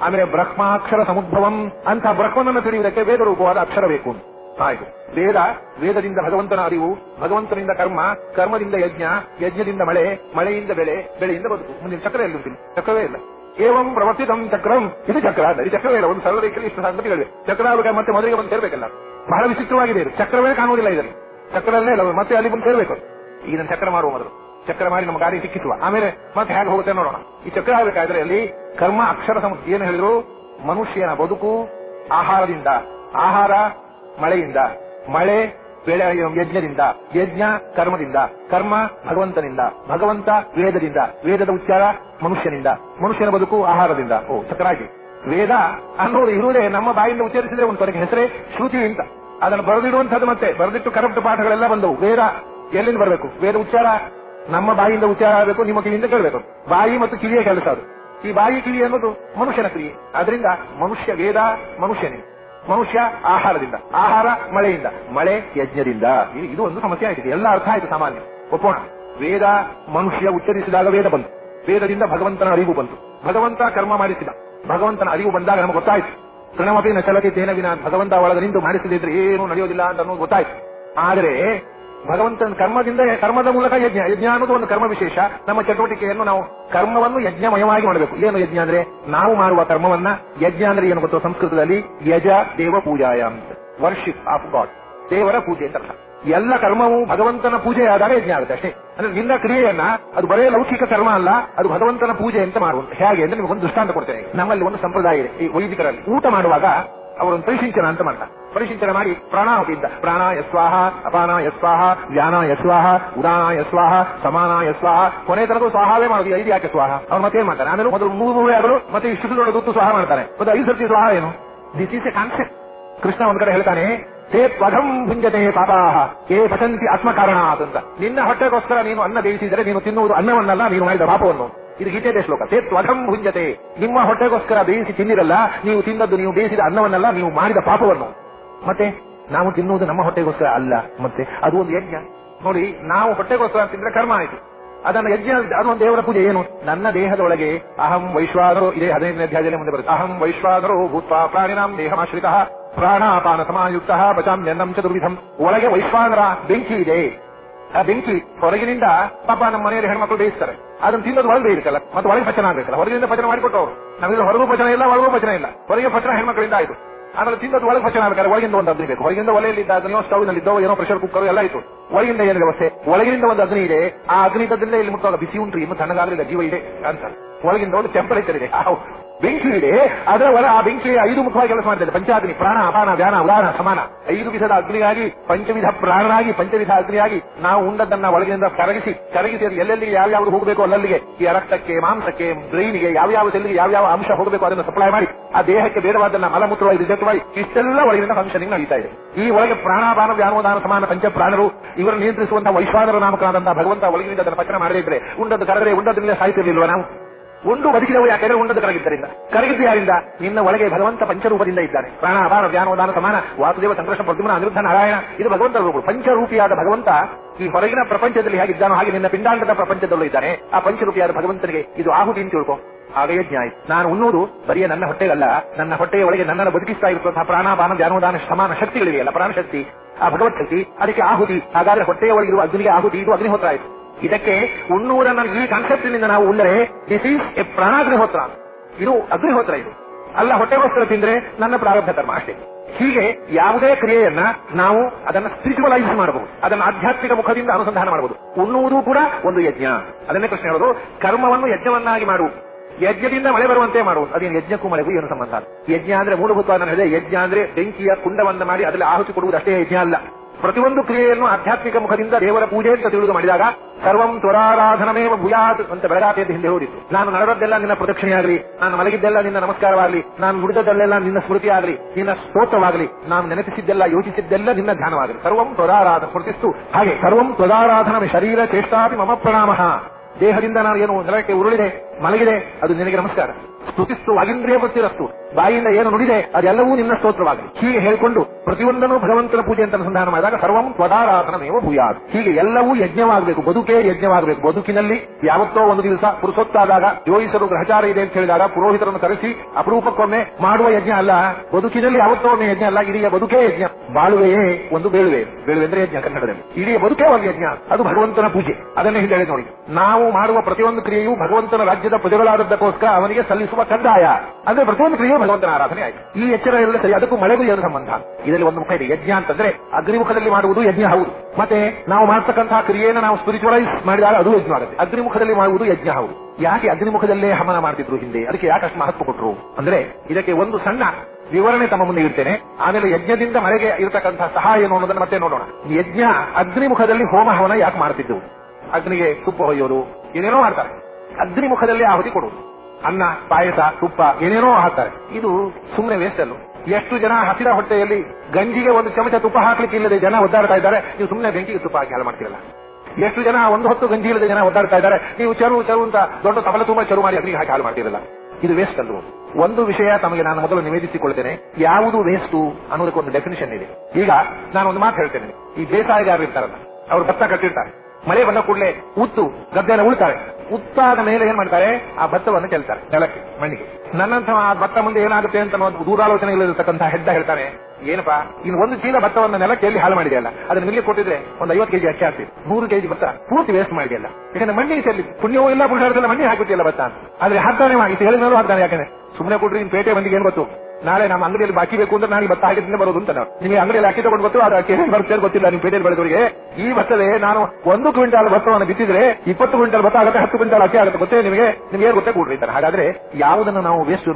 ಆಮೇಲೆ ಬ್ರಹ್ಮಾಕ್ಷರ ಸಮುದ್ಭವಂ ಅಂತ ಬ್ರಹ್ಮನನ್ನು ತಿಳಿಯುವುದಕ್ಕೆ ವೇದ ರೂಪವಾದ ಅಕ್ಷರ ಬೇಕು. ಆಯ್ತು. ವೇದ, ವೇದದಿಂದ ಭಗವಂತನ ಅರಿವು ಭಗವಂತನಿಂದ ಕರ್ಮ, ಕರ್ಮದಿಂದ ಯಜ್ಞ, ಯಜ್ಞದಿಂದ ಮಳೆ, ಮಳೆಯಿಂದ ಬೆಳೆ, ಬೆಳೆಯಿಂದ ಬದುಕು. ಮುಂದಿನ ಚಕ್ರ ಎಲ್ಲಿ ಉಂಟಿಲ್ಲ ಚಕ್ರವೇ ಇಲ್ಲ. ಏವಂ ಪ್ರವರ್ತಿತಂ ಚಕ್ರಂ. ಇದು ಚಕ್ರ ಇದು ಚಕ್ರವೇ ಇಲ್ಲ. ಒಂದು ಸರ್ವ ರೀತಿಯಲ್ಲಿ ಇಷ್ಟು ಸಂಗತಿಗಳಿವೆ ಚಕ್ರ ಮತ್ತೆ ಮೊದಲಿಗೆ ಬಂದು ಸೇರ್ಬೇಕಲ್ಲ. ಬಹಳ ವಿಚಿತ್ರವಾಗಿದೆ ಚಕ್ರವೇ ಕಾಣುವುದಿಲ್ಲ ಇದರಲ್ಲಿ. ಚಕ್ರದಲ್ಲೇ ಇಲ್ಲ, ಮತ್ತೆ ಅಲ್ಲಿ ಬಂದು ಸೇರ್ಬೇಕು. ಈಗ ಚಕ್ರ ಮಾಡುವ ಮೊದಲು. ಚಕ್ರ ಮಾಡಿ ನಮ್ಮ ಗಾಡಿ ಸಿಕ್ಕಿತ್ತು. ಆಮೇಲೆ ಮತ್ತೆ ಹೇಗೆ ಹೋಗುತ್ತೆ ನೋಡೋಣ. ಈ ಚಕ್ರ ಆಗಬೇಕಾದ್ರೆ ಅಲ್ಲಿ ಕರ್ಮ, ಅಕ್ಷರ ಸಮಸ್ಯೆ ಏನು ಹೇಳಿದ್ರು? ಮನುಷ್ಯನ ಬದುಕು ಆಹಾರದಿಂದ, ಆಹಾರ ಮಳೆಯಿಂದ, ಮಳೆ ಬೆಳೆ ಯಜ್ಞದಿಂದ, ಯಜ್ಞ ಕರ್ಮದಿಂದ, ಕರ್ಮ ಭಗವಂತನಿಂದ, ಭಗವಂತ ವೇದದಿಂದ, ವೇದದ ಉಚ್ಚಾರ ಮನುಷ್ಯನಿಂದ, ಮನುಷ್ಯನ ಬದುಕು ಆಹಾರದಿಂದ. ಓ ಚಕ್ರಾಗಿ ವೇದ ಅನ್ನೋದು ಇರುವುದೇ ನಮ್ಮ ಬಾಯಿಂದ ಉಚ್ಚರಿಸಿದ್ರೆ ಒಂದು ಕೊನೆಗೆ ಹೆಸರೇ ಶ್ರುತಿ ಅಂತ. ಅದನ್ನು ಬರೆದಿಡುವಂಥದ್ದು ಮತ್ತೆ. ಬರೆದಿಟ್ಟು ಕರಪ್ಟ್ ಪಾಠಗಳೆಲ್ಲ ಬಂದವು. ವೇದ ಎಲ್ಲಿಂದ ಬರಬೇಕು? ವೇದ ಉಚ್ಚಾರ ನಮ್ಮ ಬಾಯಿಯಿಂದ ಉಚ್ಚಾರ ಆಗಬೇಕು, ನಿಮ್ಮ ಕಿವಿಯಿಂದ ಕೇಳಬೇಕು. ಬಾಯಿ ಮತ್ತು ಕಿವಿಯ ಕೆಲಸ ಅದು. ಈ ಬಾಯಿ ಕಿವಿ ಅನ್ನೋದು ಮನುಷ್ಯನ ಕ್ರಿಯೆ ಅದರಿಂದ ಮನುಷ್ಯ ವೇದ, ಮನುಷ್ಯನೇ. ಮನುಷ್ಯ ಆಹಾರದಿಂದ, ಆಹಾರ ಮಳೆಯಿಂದ. ಮಳೆ ಯಜ್ಞದಿಂದ. ಇದು ಒಂದು ಸಮಸ್ಯೆ ಆಗಿದೆ. ಎಲ್ಲ ಅರ್ಥ ಆಯ್ತು ಸಾಮಾನ್ಯ. ಒಪ್ಪೋಣ. ವೇದ, ಮನುಷ್ಯ ಉಚ್ಚರಿಸಿದಾಗ ವೇದ ಬಂತು. ವೇದದಿಂದ ಭಗವಂತನ ಅರಿವು ಬಂತು. ಭಗವಂತ ಕರ್ಮ ಮಾಡಿಸಿದ. ಭಗವಂತನ ಅರಿವು ಬಂದಾಗ ನಮಗೆ ಗೊತ್ತಾಯ್ತು. ತೃಣಮಪಿ ನ ಚಲತಿ ತೇನ ಭಗವಂತ ಒಳಗೆ ನಿಂತು ಮಾಡಿಸದಿದ್ರೆ ಏನು ನಡೆಯೋದಿಲ್ಲ ಅಂತ ಅನ್ನೋದು ಗೊತ್ತಾಯ್ತು. ಆದರೆ ಭಗವಂತನ ಕರ್ಮದಿಂದ ಕರ್ಮದ ಮೂಲಕ ಯಜ್ಞ ಯಜ್ಞ ಅನ್ನೋದು ಒಂದು ಕರ್ಮ ವಿಶೇಷ. ನಮ್ಮ ಚಟುವಟಿಕೆಯನ್ನು ನಾವು ಕರ್ಮವನ್ನು ಯಜ್ಞಮಯವಾಗಿ ಮಾಡಬೇಕು. ಏನು ಯಜ್ಞ ಅಂದ್ರೆ? ನಾವು ಮಾಡುವ ಕರ್ಮವನ್ನ ಯಜ್ಞ ಅಂದ್ರೆ ಏನು ಗೊತ್ತು ಸಂಸ್ಕೃತದಲ್ಲಿ? ಯಜ, ದೇವ, ಪೂಜಾಯ ಅಂತ. ವರ್ಷಿಪ್ ಆಫ್ ಗಾಡ್ ದೇವರ ಪೂಜೆ ಅಂತ ಎಲ್ಲ ಕರ್ಮವು ಭಗವಂತನ ಪೂಜೆ ಆದಾಗ ಯಜ್ಞ ಆಗುತ್ತೆ ಅಷ್ಟೇ. ಅಂದ್ರೆ ನಿನ್ನ ಕ್ರಿಯೆಯನ್ನ ಅದು ಬರೇ ಲೌಕಿಕ ಕರ್ಮ ಅಲ್ಲ, ಅದು ಭಗವಂತನ ಪೂಜೆ ಅಂತ ಮಾಡುವಂತ. ಹೇಗೆ ಅಂದ್ರೆ ನಿಮಗೆ ಒಂದು ದೃಷ್ಟಾಂತ ಕೊಡ್ತೇನೆ. ನಮ್ಮಲ್ಲಿ ಒಂದು ಸಂಪ್ರದಾಯ ಇದೆ, ಈ ವೈದಿಕರಲ್ಲಿ. ಊಟ ಮಾಡುವಾಗ ಅವರೊಂದು ಪರಿಶಿಂಚನ ಅಂತ ಮಾಡ್ತಾರೆ. ಪರಿಶಿಂಚನ ಮಾಡಿ ಪ್ರಾಣಾಹುತಿಯಿಂದ. ಪ್ರಾಣ ಯಸ್ವಾಹ ಅಪಾನ ಯಸ್ವಾಹ ವ್ಯಾನ ಯಸ್ವಾಹ ಉದಾನ ಯಸ್ವಾಹ ಸಮಾನ ಯಸ್ವಾಹ ಕೊನೆ ತನಕ ಸ್ವಾಹವೇ ಮಾಡೋದು. ಐದು ಯಾಕೆ ಸ್ವಾಹ? ಅವ್ರು ಮತ್ತೇನ್ ಮಾಡ್ತಾರೆ ಆಮೇಲೆ ಮೊದಲು ಮೂರು ಮೂರೇ ಆಗಲು ಮತ್ತೆ ಇಷ್ಟು ದೊಡ್ಡ ದುತ್ತು ಸ್ವಾಹ ಮಾಡ್ತಾರೆ ಮತ್ತೆ ಐದು ಸರ್ತಿ ಸ್ವಾಹ ಏನು? This is a concept Krishna ಒಂದ್ ಕಡೆ ಹೇಳ್ತಾನೆ ತೇ ತ್ವಧಂ ಭುಂಜತೆ ಪಾಪಾಹ ಏ ಆತ್ಮ ಕಾರಣ ಅಂತ. ನಿನ್ನ ಹೊಟ್ಟೆಗೋಸ್ಕರ ನೀನು ಅನ್ನ ಬೇಯಿಸಿದರೆ ನೀನು ತಿನ್ನುವುದು ಅನ್ನವನ್ನಲ್ಲ ನೀನು ಮಾಡಿದ ಪಾಪವನ್ನು. ಇದು ಗೀತೆಯ ಶ್ಲೋಕ. ತೇ ತ್ವಧಂ ಭುಂಜತೆ ನಿಮ್ಮ ಹೊಟ್ಟೆಗೋಸ್ಕರ ಬೇಯಿಸಿ ತಿನ್ನಿರಲ್ಲ ನೀವು ತಿಂದದ್ದು ನೀವು ಬೇಯಿಸಿದ ಅನ್ನವನ್ನಲ್ಲ ನೀವು ಮಾಡಿದ ಪಾಪವನ್ನು. ಮತ್ತೆ ನಾವು ತಿನ್ನುವುದು ನಮ್ಮ ಹೊಟ್ಟೆಗೋಸ್ಕರ ಅಲ್ಲ, ಮತ್ತೆ ಅದು ಒಂದು ಯಜ್ಞ. ನೋಡಿ, ನಾವು ಹೊಟ್ಟೆಗೋಸ್ಕರ ತಿಂದ್ರೆ ಕರ್ಮ ಆಯಿತು. ಅದನ್ನ ಯಜ್ಞ ಅದು ಒಂದು ದೇವರ ಪೂಜೆ, ಏನು? ನನ್ನ ದೇಹದೊಳಗೆ ಅಹಂ ವೈಶ್ವಾದರೋ ಇದೇ, ಹದಿನೈದನೇ ಅಧ್ಯಾಯದಲ್ಲಿ ಮುಂದೆ ಬರುತ್ತೆ. ಅಹಂ ವೈಶ್ವಾದರು ಭೂತ್ವಾ ಪ್ರಾಣಿನಾಂ ದೇಹಮಾಶ್ರಿತ, ಪ್ರಾಣಾಪಾನ ಸಮಾಯುಕ್ತ ಪಚಾಮ್ಯನ್ನಂ ಚತುರ್ವಿಧಂ ಒಳಗೆ ವೈಶ್ವಾದರ ಬೆಂಕಿ ಇದೆ. ಆ ಬೆಂಕಿ ಹೊರಗಿನಿಂದ ಪಾಪ ನಮ್ಮ ಮನೆಯಲ್ಲಿ ಹೆಣ್ಮಕ್ಳು ಬೇಯಿಸ್ತಾರೆ. ಅದನ್ನ ತಿನ್ನೋದು ಒಳಗೆ ಬೇಯಿಸಲ್ಲ ಮತ್ತೆ ಒಳಗೆ ಪಚನ ಆಗ್ಬೇಕಲ್ಲ. ಹೊರಗಿನಿಂದ ಪಚನ ಮಾಡಿಕೊಟ್ಟವರು. ನಮಗೆ ಹೊರಗೂ ಪಚನ ಇಲ್ಲ, ಒಳಗೂ ಪಚನ ಇಲ್ಲ. ಹೊರಗೆ ಪಚನ ಹೆಣ್ಮಕ್ಳಿಂದ ಆಯ್ತು. ಆಮೇಲೆ ತಿಂದದ್ದು ಒಳಗೆ ಪಚನ ಆಗಬೇಕಾದ್ರೆ ಒಳಗಿಂದ ಒಂದು ಅಗ್ನಿ ಬೇಕು. ಹೊರಗಿಂದ ಒಲೆಯಲ್ಲಿ ಅಗ್ನಿಯೋ ಸ್ಟವ್ನಲ್ಲಿ ಇದ್ದೋ, ಏನೋ ಪ್ರೆಷರ್ ಕುಕ್ಕರ್ ಎಲ್ಲ ಇತ್ತು. ಒಳಗಿಂದ ಏನು ವ್ಯವಸ್ಥೆ? ಒಳಗಿನಿಂದ ಒಂದು ಅಗ್ನಿ ಇದೆ. ಆ ಅಗ್ನಿ ಇದ್ದದ್ರಿಂದ ಇಲ್ಲಿ ಮುಟ್ಟುವಾಗ ಬಿಸಿ ಉಂಟು, ಇನ್ನು ತಣ್ಣಗಾಗಲಿಲ್ಲ ಜೀವ ಇದೆ ಅಂತ. ಒಳಗಿಂದ ಒಂದು ಟೆಂಪರೇಚರ್ ಇದೆ ಬೆಂಕಿ ಇದೆ. ಅದರ ಒಳ ಆ ಬೆಂಕಿ ಐದು ಮುಖವಾಗಿ ಕೆಲಸ ಮಾಡ್ತದೆ ಪಂಚಾಗ್ನಿ, ಪ್ರಾಣ, ಅಪಾನ ಧ್ಯಾನ ಉದಾನ ಸಮಾನ. ಐದು ವಿಧದ ಅಗ್ನಿಗಾಗಿ, ಪಂಚವಿಧ ಪ್ರಾಣನಾಗಿ ಪಂಚವಿಧ ಅಗ್ನಿಯಾಗಿ ನಾವು ಉಂಡದನ್ನ ಒಳಗಿನಿಂದ ಕರಗಿಸಿ ಕರಗಿಸಿ ಅದು ಎಲ್ಲೆಲ್ಲಿಗೆ ಯಾವ್ಯಾವ್ದು ಹೋಗಬೇಕು ಅಲ್ಲಲ್ಲಿಗೆ, ಈ ರಕ್ತಕ್ಕೆ, ಮಾಂಸಕ್ಕೆ, ಬ್ರೈನ್ಗೆ ಯಾವ್ಯಾವ ಸೆಲ್ಲಿಗೆ ಯಾವ್ಯಾವ ಅಂಶ ಹೋಗಬೇಕು ಅದನ್ನು ಸಪ್ಲೈ ಮಾಡಿ, ಆ ದೇಹಕ್ಕೆ ಬೇಡವಾದನ್ನ ಮಲಮೂತ್ರವಾಗಿ ರಿಜೆಕ್ಟ್ ಇಷ್ಟೆಲ್ಲ ಒಳಗಿನಿಂದ ಫಂಕ್ಷನಿಂಗ್ ನಡೀತಾ ಇದೆ. ಈ ಒಳಗೆ ಪ್ರಾಣಾಪಾನ, ವ್ಯಾನೋದಾನ, ಸಮಾನ ಪಂಚ ಪ್ರಾಣರು ಇವರನ್ನು ನಿಯಂತ್ರಿಸುವಂತಹ ವೈಶ್ವಾನರ ನಾಮಕನಾದಂತಹ ಭಗವಂತ ಒಳಗಿನಿಂದ ಅದನ್ನು ಪಚನ ಮಾಡದೇ ಇದ್ರೆ, ಉಂಡದ್ದು ಕರೆದರೆ, ಉಂಡದ್ರಿಂದ ಸಾಯ್ತಿರ್ಲಿಲ್ವ ನಾವು? ಉಂಡು ಬದುಕಿದವು ಯಾಕೆಂದ್ರೆ ಉಂಡದ್ದು ಕರಗಿದ್ದರಿಂದ? ಕರಗಿದ್ದು ಯಾರಿಂದ? ನಿನ್ನ ಒಳಗೆ ಭಗವಂತ ಪಂಚರೂಪದಿಂದ ಇದ್ದಾನೆ. ಪ್ರಾಣ ವ್ಯಾನೋದಾನ ಸಮಾನ, ವಾಸುದೇವ, ಸಂಕೃಷ್ಣ, ಪ್ರದ್ಯುಮ್ನ, ಅನಿರುದ್ಧ, ನಾರಾಯಣ, ಇದು ಭಗವಂತ ರೂಪಗಳು. ಪಂಚರೂಪಿಯಾದ ಭಗವಂತ ಈ ಹೊರಗಿನ ಪ್ರಪಂಚದಲ್ಲಿ ಹೇಗಿದ್ದಾನೋ ಹಾಗೆ ನಿನ್ನ ಪಿಂಡಾಂಡದ ಪ್ರಪಂಚದಲ್ಲೂ ಇದ್ದಾನೆ. ಆ ಪಂಚರೂಪಿಯಾದ ಭಗವಂತನಿಗೆ ಇದು ಆಹುತಿ ಅಂತ ತಿಳ್ಕೊ. ಹಾಗೆಯೇ ಜ್ಞಾಯ ನಾನು ಉಣ್ಣುವುದು ಬರೀ ನನ್ನ ಹೊಟ್ಟೆಗಲ್ಲ. ನನ್ನ ಹೊಟ್ಟೆಯ ಒಳಗೆ ನನ್ನನ್ನು ಬದುಕಿಸ್ತಾ ಇರುವಂತಹ ಪ್ರಾಣಾಪಾನ ಧ್ಯಾನೋದಾನ ಸಮಾನ ಶಕ್ತಿಗಳಿವೆಯಲ್ಲ, ಪ್ರಾಣಶಕ್ತಿ, ಆ ಭಗವತ್ ಶಕ್ತಿ ಅದಕ್ಕೆ ಆಹುತಿ. ಹಾಗಾದ್ರೆ ಹೊಟ್ಟೆಯ ಒಳಗಿರುವ ಅಗ್ನಿಗೆ ಆಹುತಿ. ಇದು ಅಗ್ನಿಹೋತ್ರ ಆಯ್ತು. ಇದಕ್ಕೆ ಮುನ್ನೂರ ಈ ಕಾನ್ಸೆಪ್ಟಿನಿಂದ ನಾವು ಉಳ್ಳರೆ ದಿಸ್ ಈಸ್ ಎ ಪ್ರಾಣಾಗ್ನಿಹೋತ್ರ ಇದು ಅಗ್ನಿಹೋತ್ರ ಇದು. ಅಲ್ಲ ಹೊಟ್ಟೆಗೋಸ್ಕರ ತಿಂದ್ರೆ ನನ್ನ ಪ್ರಾರಬ್ಧ ಕರ್ಮ ಅಷ್ಟೇ. ಹೀಗೆ ಯಾವುದೇ ಕ್ರಿಯೆಯನ್ನ ನಾವು ಅದನ್ನ ಸ್ಪಿರಿಚುವಲೈಸ್ ಮಾಡಬಹುದು. ಅದನ್ನ ಆಧ್ಯಾತ್ಮಿಕ ಮುಖದಿಂದ ಅನುಸಂಧಾನ ಮಾಡಬಹುದು. ಉಣ್ಣುವುದು ಕೂಡ ಒಂದು ಯಜ್ಞ. ಅದನ್ನೇ ಪ್ರಶ್ನೆ ಹೇಳೋದು, ಕರ್ಮವನ್ನು ಯಜ್ಞವನ್ನಾಗಿ ಮಾಡು. ಯಜ್ಞದಿಂದ ಮಳೆ ಬರುವಂತೆ ಮಾಡುವುದು ಅದೇನು ಯಜ್ಞಕ್ಕೂ ಮಳೆಗೂ ಏನು ಸಂಬಂಧ? ಯಜ್ಞ ಅಂದ್ರೆ ಹೇಳಿದೆ ಯಜ್ಞ ಅಂದ್ರೆ ಬೆಂಕಿಯ ಕುಂಡವನ್ನ ಮಾಡಿ ಅದರಲ್ಲಿ ಆಹುತಿ ಕೊಡುವುದು ಅಷ್ಟೇ ಯಜ್ಞ ಅಲ್ಲ. ಪ್ರತಿಯೊಂದು ಕ್ರಿಯೆಯನ್ನು ಆಧ್ಯಾತ್ಮಿಕ ಮುಖದಿಂದ ದೇವರ ಪೂಜೆ ಅಂತ ತಿಳಿದು ಮಾಡಿದಾಗ, ಸರ್ವಂ ತ್ವರಾರಾಧನಮೇವ ಭೂಯಾತ್ ಅಂತ ಬೆಳಗಾತಿಯಲ್ಲಿ ಹಿಂದೆ ಹೋದಿತ್ತು ನಾನು ನಡೆದದ್ದೆಲ್ಲ ನಿನ್ನ ಪ್ರದಕ್ಷಿಣೆಯಾಗಲಿ, ನಾನು ಮಲಗಿದ್ದೆಲ್ಲ ನಿನ್ನ ನಮಸ್ಕಾರವಾಗಲಿ, ನಾನು ನುಡಿದದ್ದೆಲ್ಲ ನಿನ್ನ ಸ್ಮೃತಿ ಆಗಲಿ ನಿನ್ನ ಸ್ತೋತ್ರವಾಗಲಿ, ನಾನು ನೆನಪಿಸಿದ್ದೆಲ್ಲ, ಯೋಚಿಸಿದ್ದೆಲ್ಲ ನಿನ್ನ ಧ್ಯಾನವಾಗಲಿ. ಸರ್ವಂ ತ್ವರಾರಾಧನ ಸ್ಮೃತಿಸ್ತು. ಹಾಗೆ ಸರ್ವಂ ತ್ವದಾರಾಧನ ಶರೀರ ಚೇಷ್ಟಾಪಿ ಮಮ ಪ್ರಣಾಮ. ದೇಹದಿಂದ ನಾನು ಏನು ನೆಲಕ್ಕೆ ಉರುಳಿದೆ, ಮಲಗಿದೆ, ಅದು ನಿನಗೆ ನಮಸ್ಕಾರ. ಸ್ತುತಿಸ್ತು ಅಗಿಂದ್ರಿಯ ಗೊತ್ತಿರಸ್ತು ಬಾಯಿಂದ ಏನು ನುಡಿದೆ, ಅದೆಲ್ಲವೂ ನಿನ್ನ ಸ್ತೋತ್ರವಾಗಲಿ. ಹೀಗೆ ಹೇಳಿಕೊಂಡು ಪ್ರತಿಯೊಂದನ್ನು ಭಗವಂತನ ಪೂಜೆ ಅಂತ ಅನುಸಂಧಾನ ಮಾಡಿದಾಗ ಸರ್ವಂ ತ್ವದಾರಾಧನಮೇವ ಭೂಯಾತ್. ಹೀಗೆ ಎಲ್ಲವೂ ಯಜ್ಞವಾಗಬೇಕು, ಬದುಕೇ ಯಜ್ಞವಾಗಬೇಕು. ಬದುಕಿನಲ್ಲಿ ಯಾವತ್ತೋ ಒಂದು ದಿವಸ ಪುರುಸೊತ್ತಾದಾಗ ಜೋಯಿಸಲು ಗ್ರಹಚಾರ ಇದೆ ಅಂತ ಹೇಳಿದಾಗ ಪುರೋಹಿತರನ್ನು ಕರೆಸಿ ಅಪರೂಪಕ್ಕೊಮ್ಮೆ ಮಾಡುವ ಯಜ್ಞ ಅಲ್ಲ, ಬದುಕಿನಲ್ಲಿ ಯಾವತ್ತೋ ಒಮ್ಮೆ ಯಜ್ಞ ಅಲ್ಲ, ಇಡೀ ಬದುಕೇ ಯಜ್ಞ. ಬಾಳುವೆಯೇ ಒಂದು ಬೇಳುವೆ. ಬೇಳುವೆ ಅಂದ್ರೆ ಯಜ್ಞ ಕನ್ನಡದಲ್ಲಿ. ಇಡೀ ಬದುಕೇ ಒಂದು ಯಜ್ಞ. ಅದು ಭಗವಂತನ ಪೂಜೆ. ಅದನ್ನೇ ಹಿಂದೆ ನೋಡಿ. ನಾವು ಮಾಡುವ ಪ್ರತಿಯೊಂದು ಕ್ರಿಯೆಯು ಭಗವಂತನ ರಾಜ್ಯದ ಪ್ರಜೆಗಳಾದದ್ದಕ್ಕೋಸ್ಕರ ಅವನಿಗೆ ಸಲ್ಲಿಸುವ ಕಂದಾಯ. ಅಂದ್ರೆ ಪ್ರತಿಯೊಂದು ಕ್ರಿಯೆ ಭಗವಂತನ ಆರಾಧನೆ ಆಯ್ತು. ಈ ಎಚ್ಚರ ಎಲ್ಲ ಸರಿ, ಅದಕ್ಕೂ ಮಳೆಗೂ ಏನು ಸಂಬಂಧ. ಇದರಲ್ಲಿ ಒಂದು ಮುಖ ಇದೆ, ಯಜ್ಞ ಅಂತಂದ್ರೆ ಅಗ್ನಿಮುಖದಲ್ಲಿ ಮಾಡುವುದು ಯಜ್ಞ, ಹೌದು. ಮತ್ತೆ ನಾವು ಮಾಡ್ತಕ್ಕಂತಹ ಕ್ರಿಯೆಯನ್ನು ನಾವು ಸ್ಪಿರಿಚುವಲೈಸ್ ಮಾಡಿದಾಗ ಅದು ಯಜ್ಞ ಆಗುತ್ತೆ. ಅಗ್ನಿಮುಖದಲ್ಲಿ ಮಾಡುವುದು ಯಜ್ಞ, ಹೌದು. ಯಾಕೆ ಅಗ್ನಿಮುಖದಲ್ಲೇ ಹಮನ ಮಾಡ್ತಿದ್ರು ಹಿಂದೆ? ಅದಕ್ಕೆ ಯಾಕೆ ಅಷ್ಟು ಮಹತ್ವ ಕೊಟ್ಟರು ಅಂದ್ರೆ ಇದಕ್ಕೆ ಒಂದು ಸಣ್ಣ ವಿವರಣೆ ತಮ್ಮ ಮುಂದೆ ಇಡ್ತೇನೆ. ಆಮೇಲೆ ಯಜ್ಞದಿಂದ ಮನೆಗೆ ಇರತಕ್ಕಂತಹ ಸಹಾಯ ಏನು ಅನ್ನೋದನ್ನ ಮತ್ತೆ ನೋಡೋಣ. ಯಜ್ಞ ಅಗ್ನಿಮುಖದಲ್ಲಿ ಹೋಮ ಹವನ ಯಾಕೆ ಮಾಡ್ತಿದ್ದವು? ಅಗ್ನಿಗೆ ತುಪ್ಪ ಹೊಯ್ಯೋದು, ಏನೇನೋ ಮಾಡ್ತಾರೆ. ಅಗ್ನಿಮುಖದಲ್ಲಿ ಆಹುತಿ ಕೊಡುವುದು. ಅನ್ನ, ಪಾಯಸ, ತುಪ್ಪ, ಏನೇನೋ ಹಾಕ್ತಾರೆ. ಇದು ಸುಮ್ಮನೆ ವೇಸ್ಟ್ ಅಲ್ಲ. ಎಷ್ಟು ಜನ ಹಸಿರ ಹೊಟ್ಟೆಯಲ್ಲಿ ಗಂಜಿಗೆ ಒಂದು ಚಮಚ ತುಪ್ಪ ಹಾಕ್ಲಿಕ್ಕೆ ಇಲ್ಲದೆ ಜನ ಒದ್ದಾಡ್ತಾ ಇದ್ದಾರೆ, ನೀವು ಸುಮ್ಮನೆ ಬೆಂಕಿಗೆ ತುಪ್ಪ ಹಾಕಿ ಹಾಳು ಮಾಡ್ತಿರಲ್ಲ. ಎಷ್ಟು ಜನ ಒಂದು ಹೊತ್ತು ಗಂಜಿ ಇಲ್ಲದೆ ಜನ ಒದ್ದಾಡ್ತಾ ಇದ್ದಾರೆ, ನೀವು ಚರು ಚರು ಅಂತ ದೊಡ್ಡ ತಬಲ ತುಂಬಾ ಚರು ಮಾಡಿ ಅಗ್ನಿಗೆ ಹಾಕಿ ಹಾಳು ಮಾಡ್ತಿರಲ್ಲ. ಇದು ವೇಸ್ಟ್ ಅಲ್ಲ. ಒಂದು ವಿಷಯ ತಮಗೆ ನಾನು ಮೊದಲು ನಿವೇದಿಸಿಕೊಳ್ತೇನೆ, ಯಾವುದು ವೇಸ್ಟು ಅನ್ನೋದಕ್ಕೊಂದು ಡೆಫಿನಿಷನ್ ಇದೆ. ಈಗ ನಾನು ಒಂದು ಮಾತು ಹೇಳ್ತೇನೆ. ಈ ಬೇಸಾಯಗಾರರು ಇರ್ತಾರಲ್ಲ, ಅವ್ರು ಭತ್ತ ಕಟ್ಟಿರ್ತಾರೆ. ಮಳೆ ಬಂದ ಕೂಡಲೇ ಉತ್ತು, ಗದ್ದೆನ ಉಳ್ತಾರೆ. ಉತ್ತಾದ ಮೇಲೆ ಏನ್ ಮಾಡ್ತಾರೆ? ಆ ಭತ್ತವನ್ನು ಚೆಲ್ತಾರೆ, ನೆಲಕ್ಕೆ, ಮಣ್ಣಿಗೆ. ನನ್ನಂತ ಆ ಭತ್ತ ಮುಂದೆ ಏನಾಗುತ್ತೆ ಅಂತ ದೂರಾಲೋಚನೆ ಇಲ್ಲದಿರತಕ್ಕಂತಹ ಹೆಡ್ಡ ಹೇಳ್ತಾನೆ, ಏನಪ್ಪಾ ಇನ್ನು ಒಂದು ಚೀಲ ಭತ್ತವನ್ನು ನೆಲಕ್ಕೆ ಎಲ್ಲಿ ಹಾಳು ಮಾಡಿದೆಯಲ್ಲ ಅದನ್ನ ನಿಮಗೆ ಕೊಟ್ಟಿದ್ರೆ ಒಂದು ಐವತ್ತು ಕೆಜಿ ಅಕ್ಕಿ ಹಾಕ್ತಿದೆ ನೂರು ಕೆಜಿ ಭತ್ತ, ಪೂರ್ತಿ ವೇಸ್ಟ್ ಮಾಡಿದೆಯಲ್ಲ ಯಾಕಂದ್ರೆ ಮಣ್ಣಿಗೆ ಚೆಲ್ಲಿ ಪುಣ್ಯವೂ ಇಲ್ಲ ಪುರುಷಾರ್ಥಲ್ಲ ಮಣ್ಣಿ ಹಾಕುತ್ತಿಲ್ಲ ಭತ್ತ ಆದ್ರೆ ಹಾಕ್ತಾನೆ ಮಾಡಿ ಹೇಳಿದ್ಮೇಲೂ ಹಾಕ್ತಾನೆ, ಯಾಕಂದ್ರೆ ಸುಮ್ಮನೆ ಕೊಡ್ರಿ ಇನ್ ಪೇಟೆ ಬಂದಿಗೆ ಏನ್ ಗೊತ್ತು? ನಾಳೆ ನಮ್ಮ ಅಂಗಡಿಯಲ್ಲಿ ಬಾಕಿ ಬೇಕು ಅಂದ್ರೆ ನಾನು ಭತ್ತ ಹಾಕಿದ್ರೆ ಬರೋದು ಅಂತ ನಾವು ನಿಮಗೆ ಅಂಗಡಿಯಲ್ಲಿ ಅಕ್ಕಿ ತಗೊಂಡು ಗೊತ್ತು ಅದು ಅಕ್ಕಿ ಬರ್ತೇನೆ ಗೊತ್ತಿಲ್ಲ, ನಿಮ್ಮ ಪೇಟೆಯಲ್ಲಿ ಬೆಳೆದವರಿಗೆ. ಈ ಭತ್ತದೇ ನಾನು ಒಂದು ಕ್ವಿಂಟಾಲ್ ಭತ್ತವನ್ನು ಬಿತ್ತಿದ್ರೆ ಇಪ್ಪತ್ತು ಕ್ವಿಂಟಾಲ್ ಭತ್ತ ಆಗುತ್ತೆ, ಹತ್ತು ಕ್ವಿಂಟಾಲ್ ಅಕ್ಕಿ ಆಗುತ್ತೆ. ಗೊತ್ತೇ ನಿಮಗೆ? ನಿಮ್ಗೆ ಗೊತ್ತೇ ಕೊಡ್ರಿ ಹಾಗಾದ್ರೆ ಯಾವುದನ್ನು ನಾವು ವೇಸ್ಟ್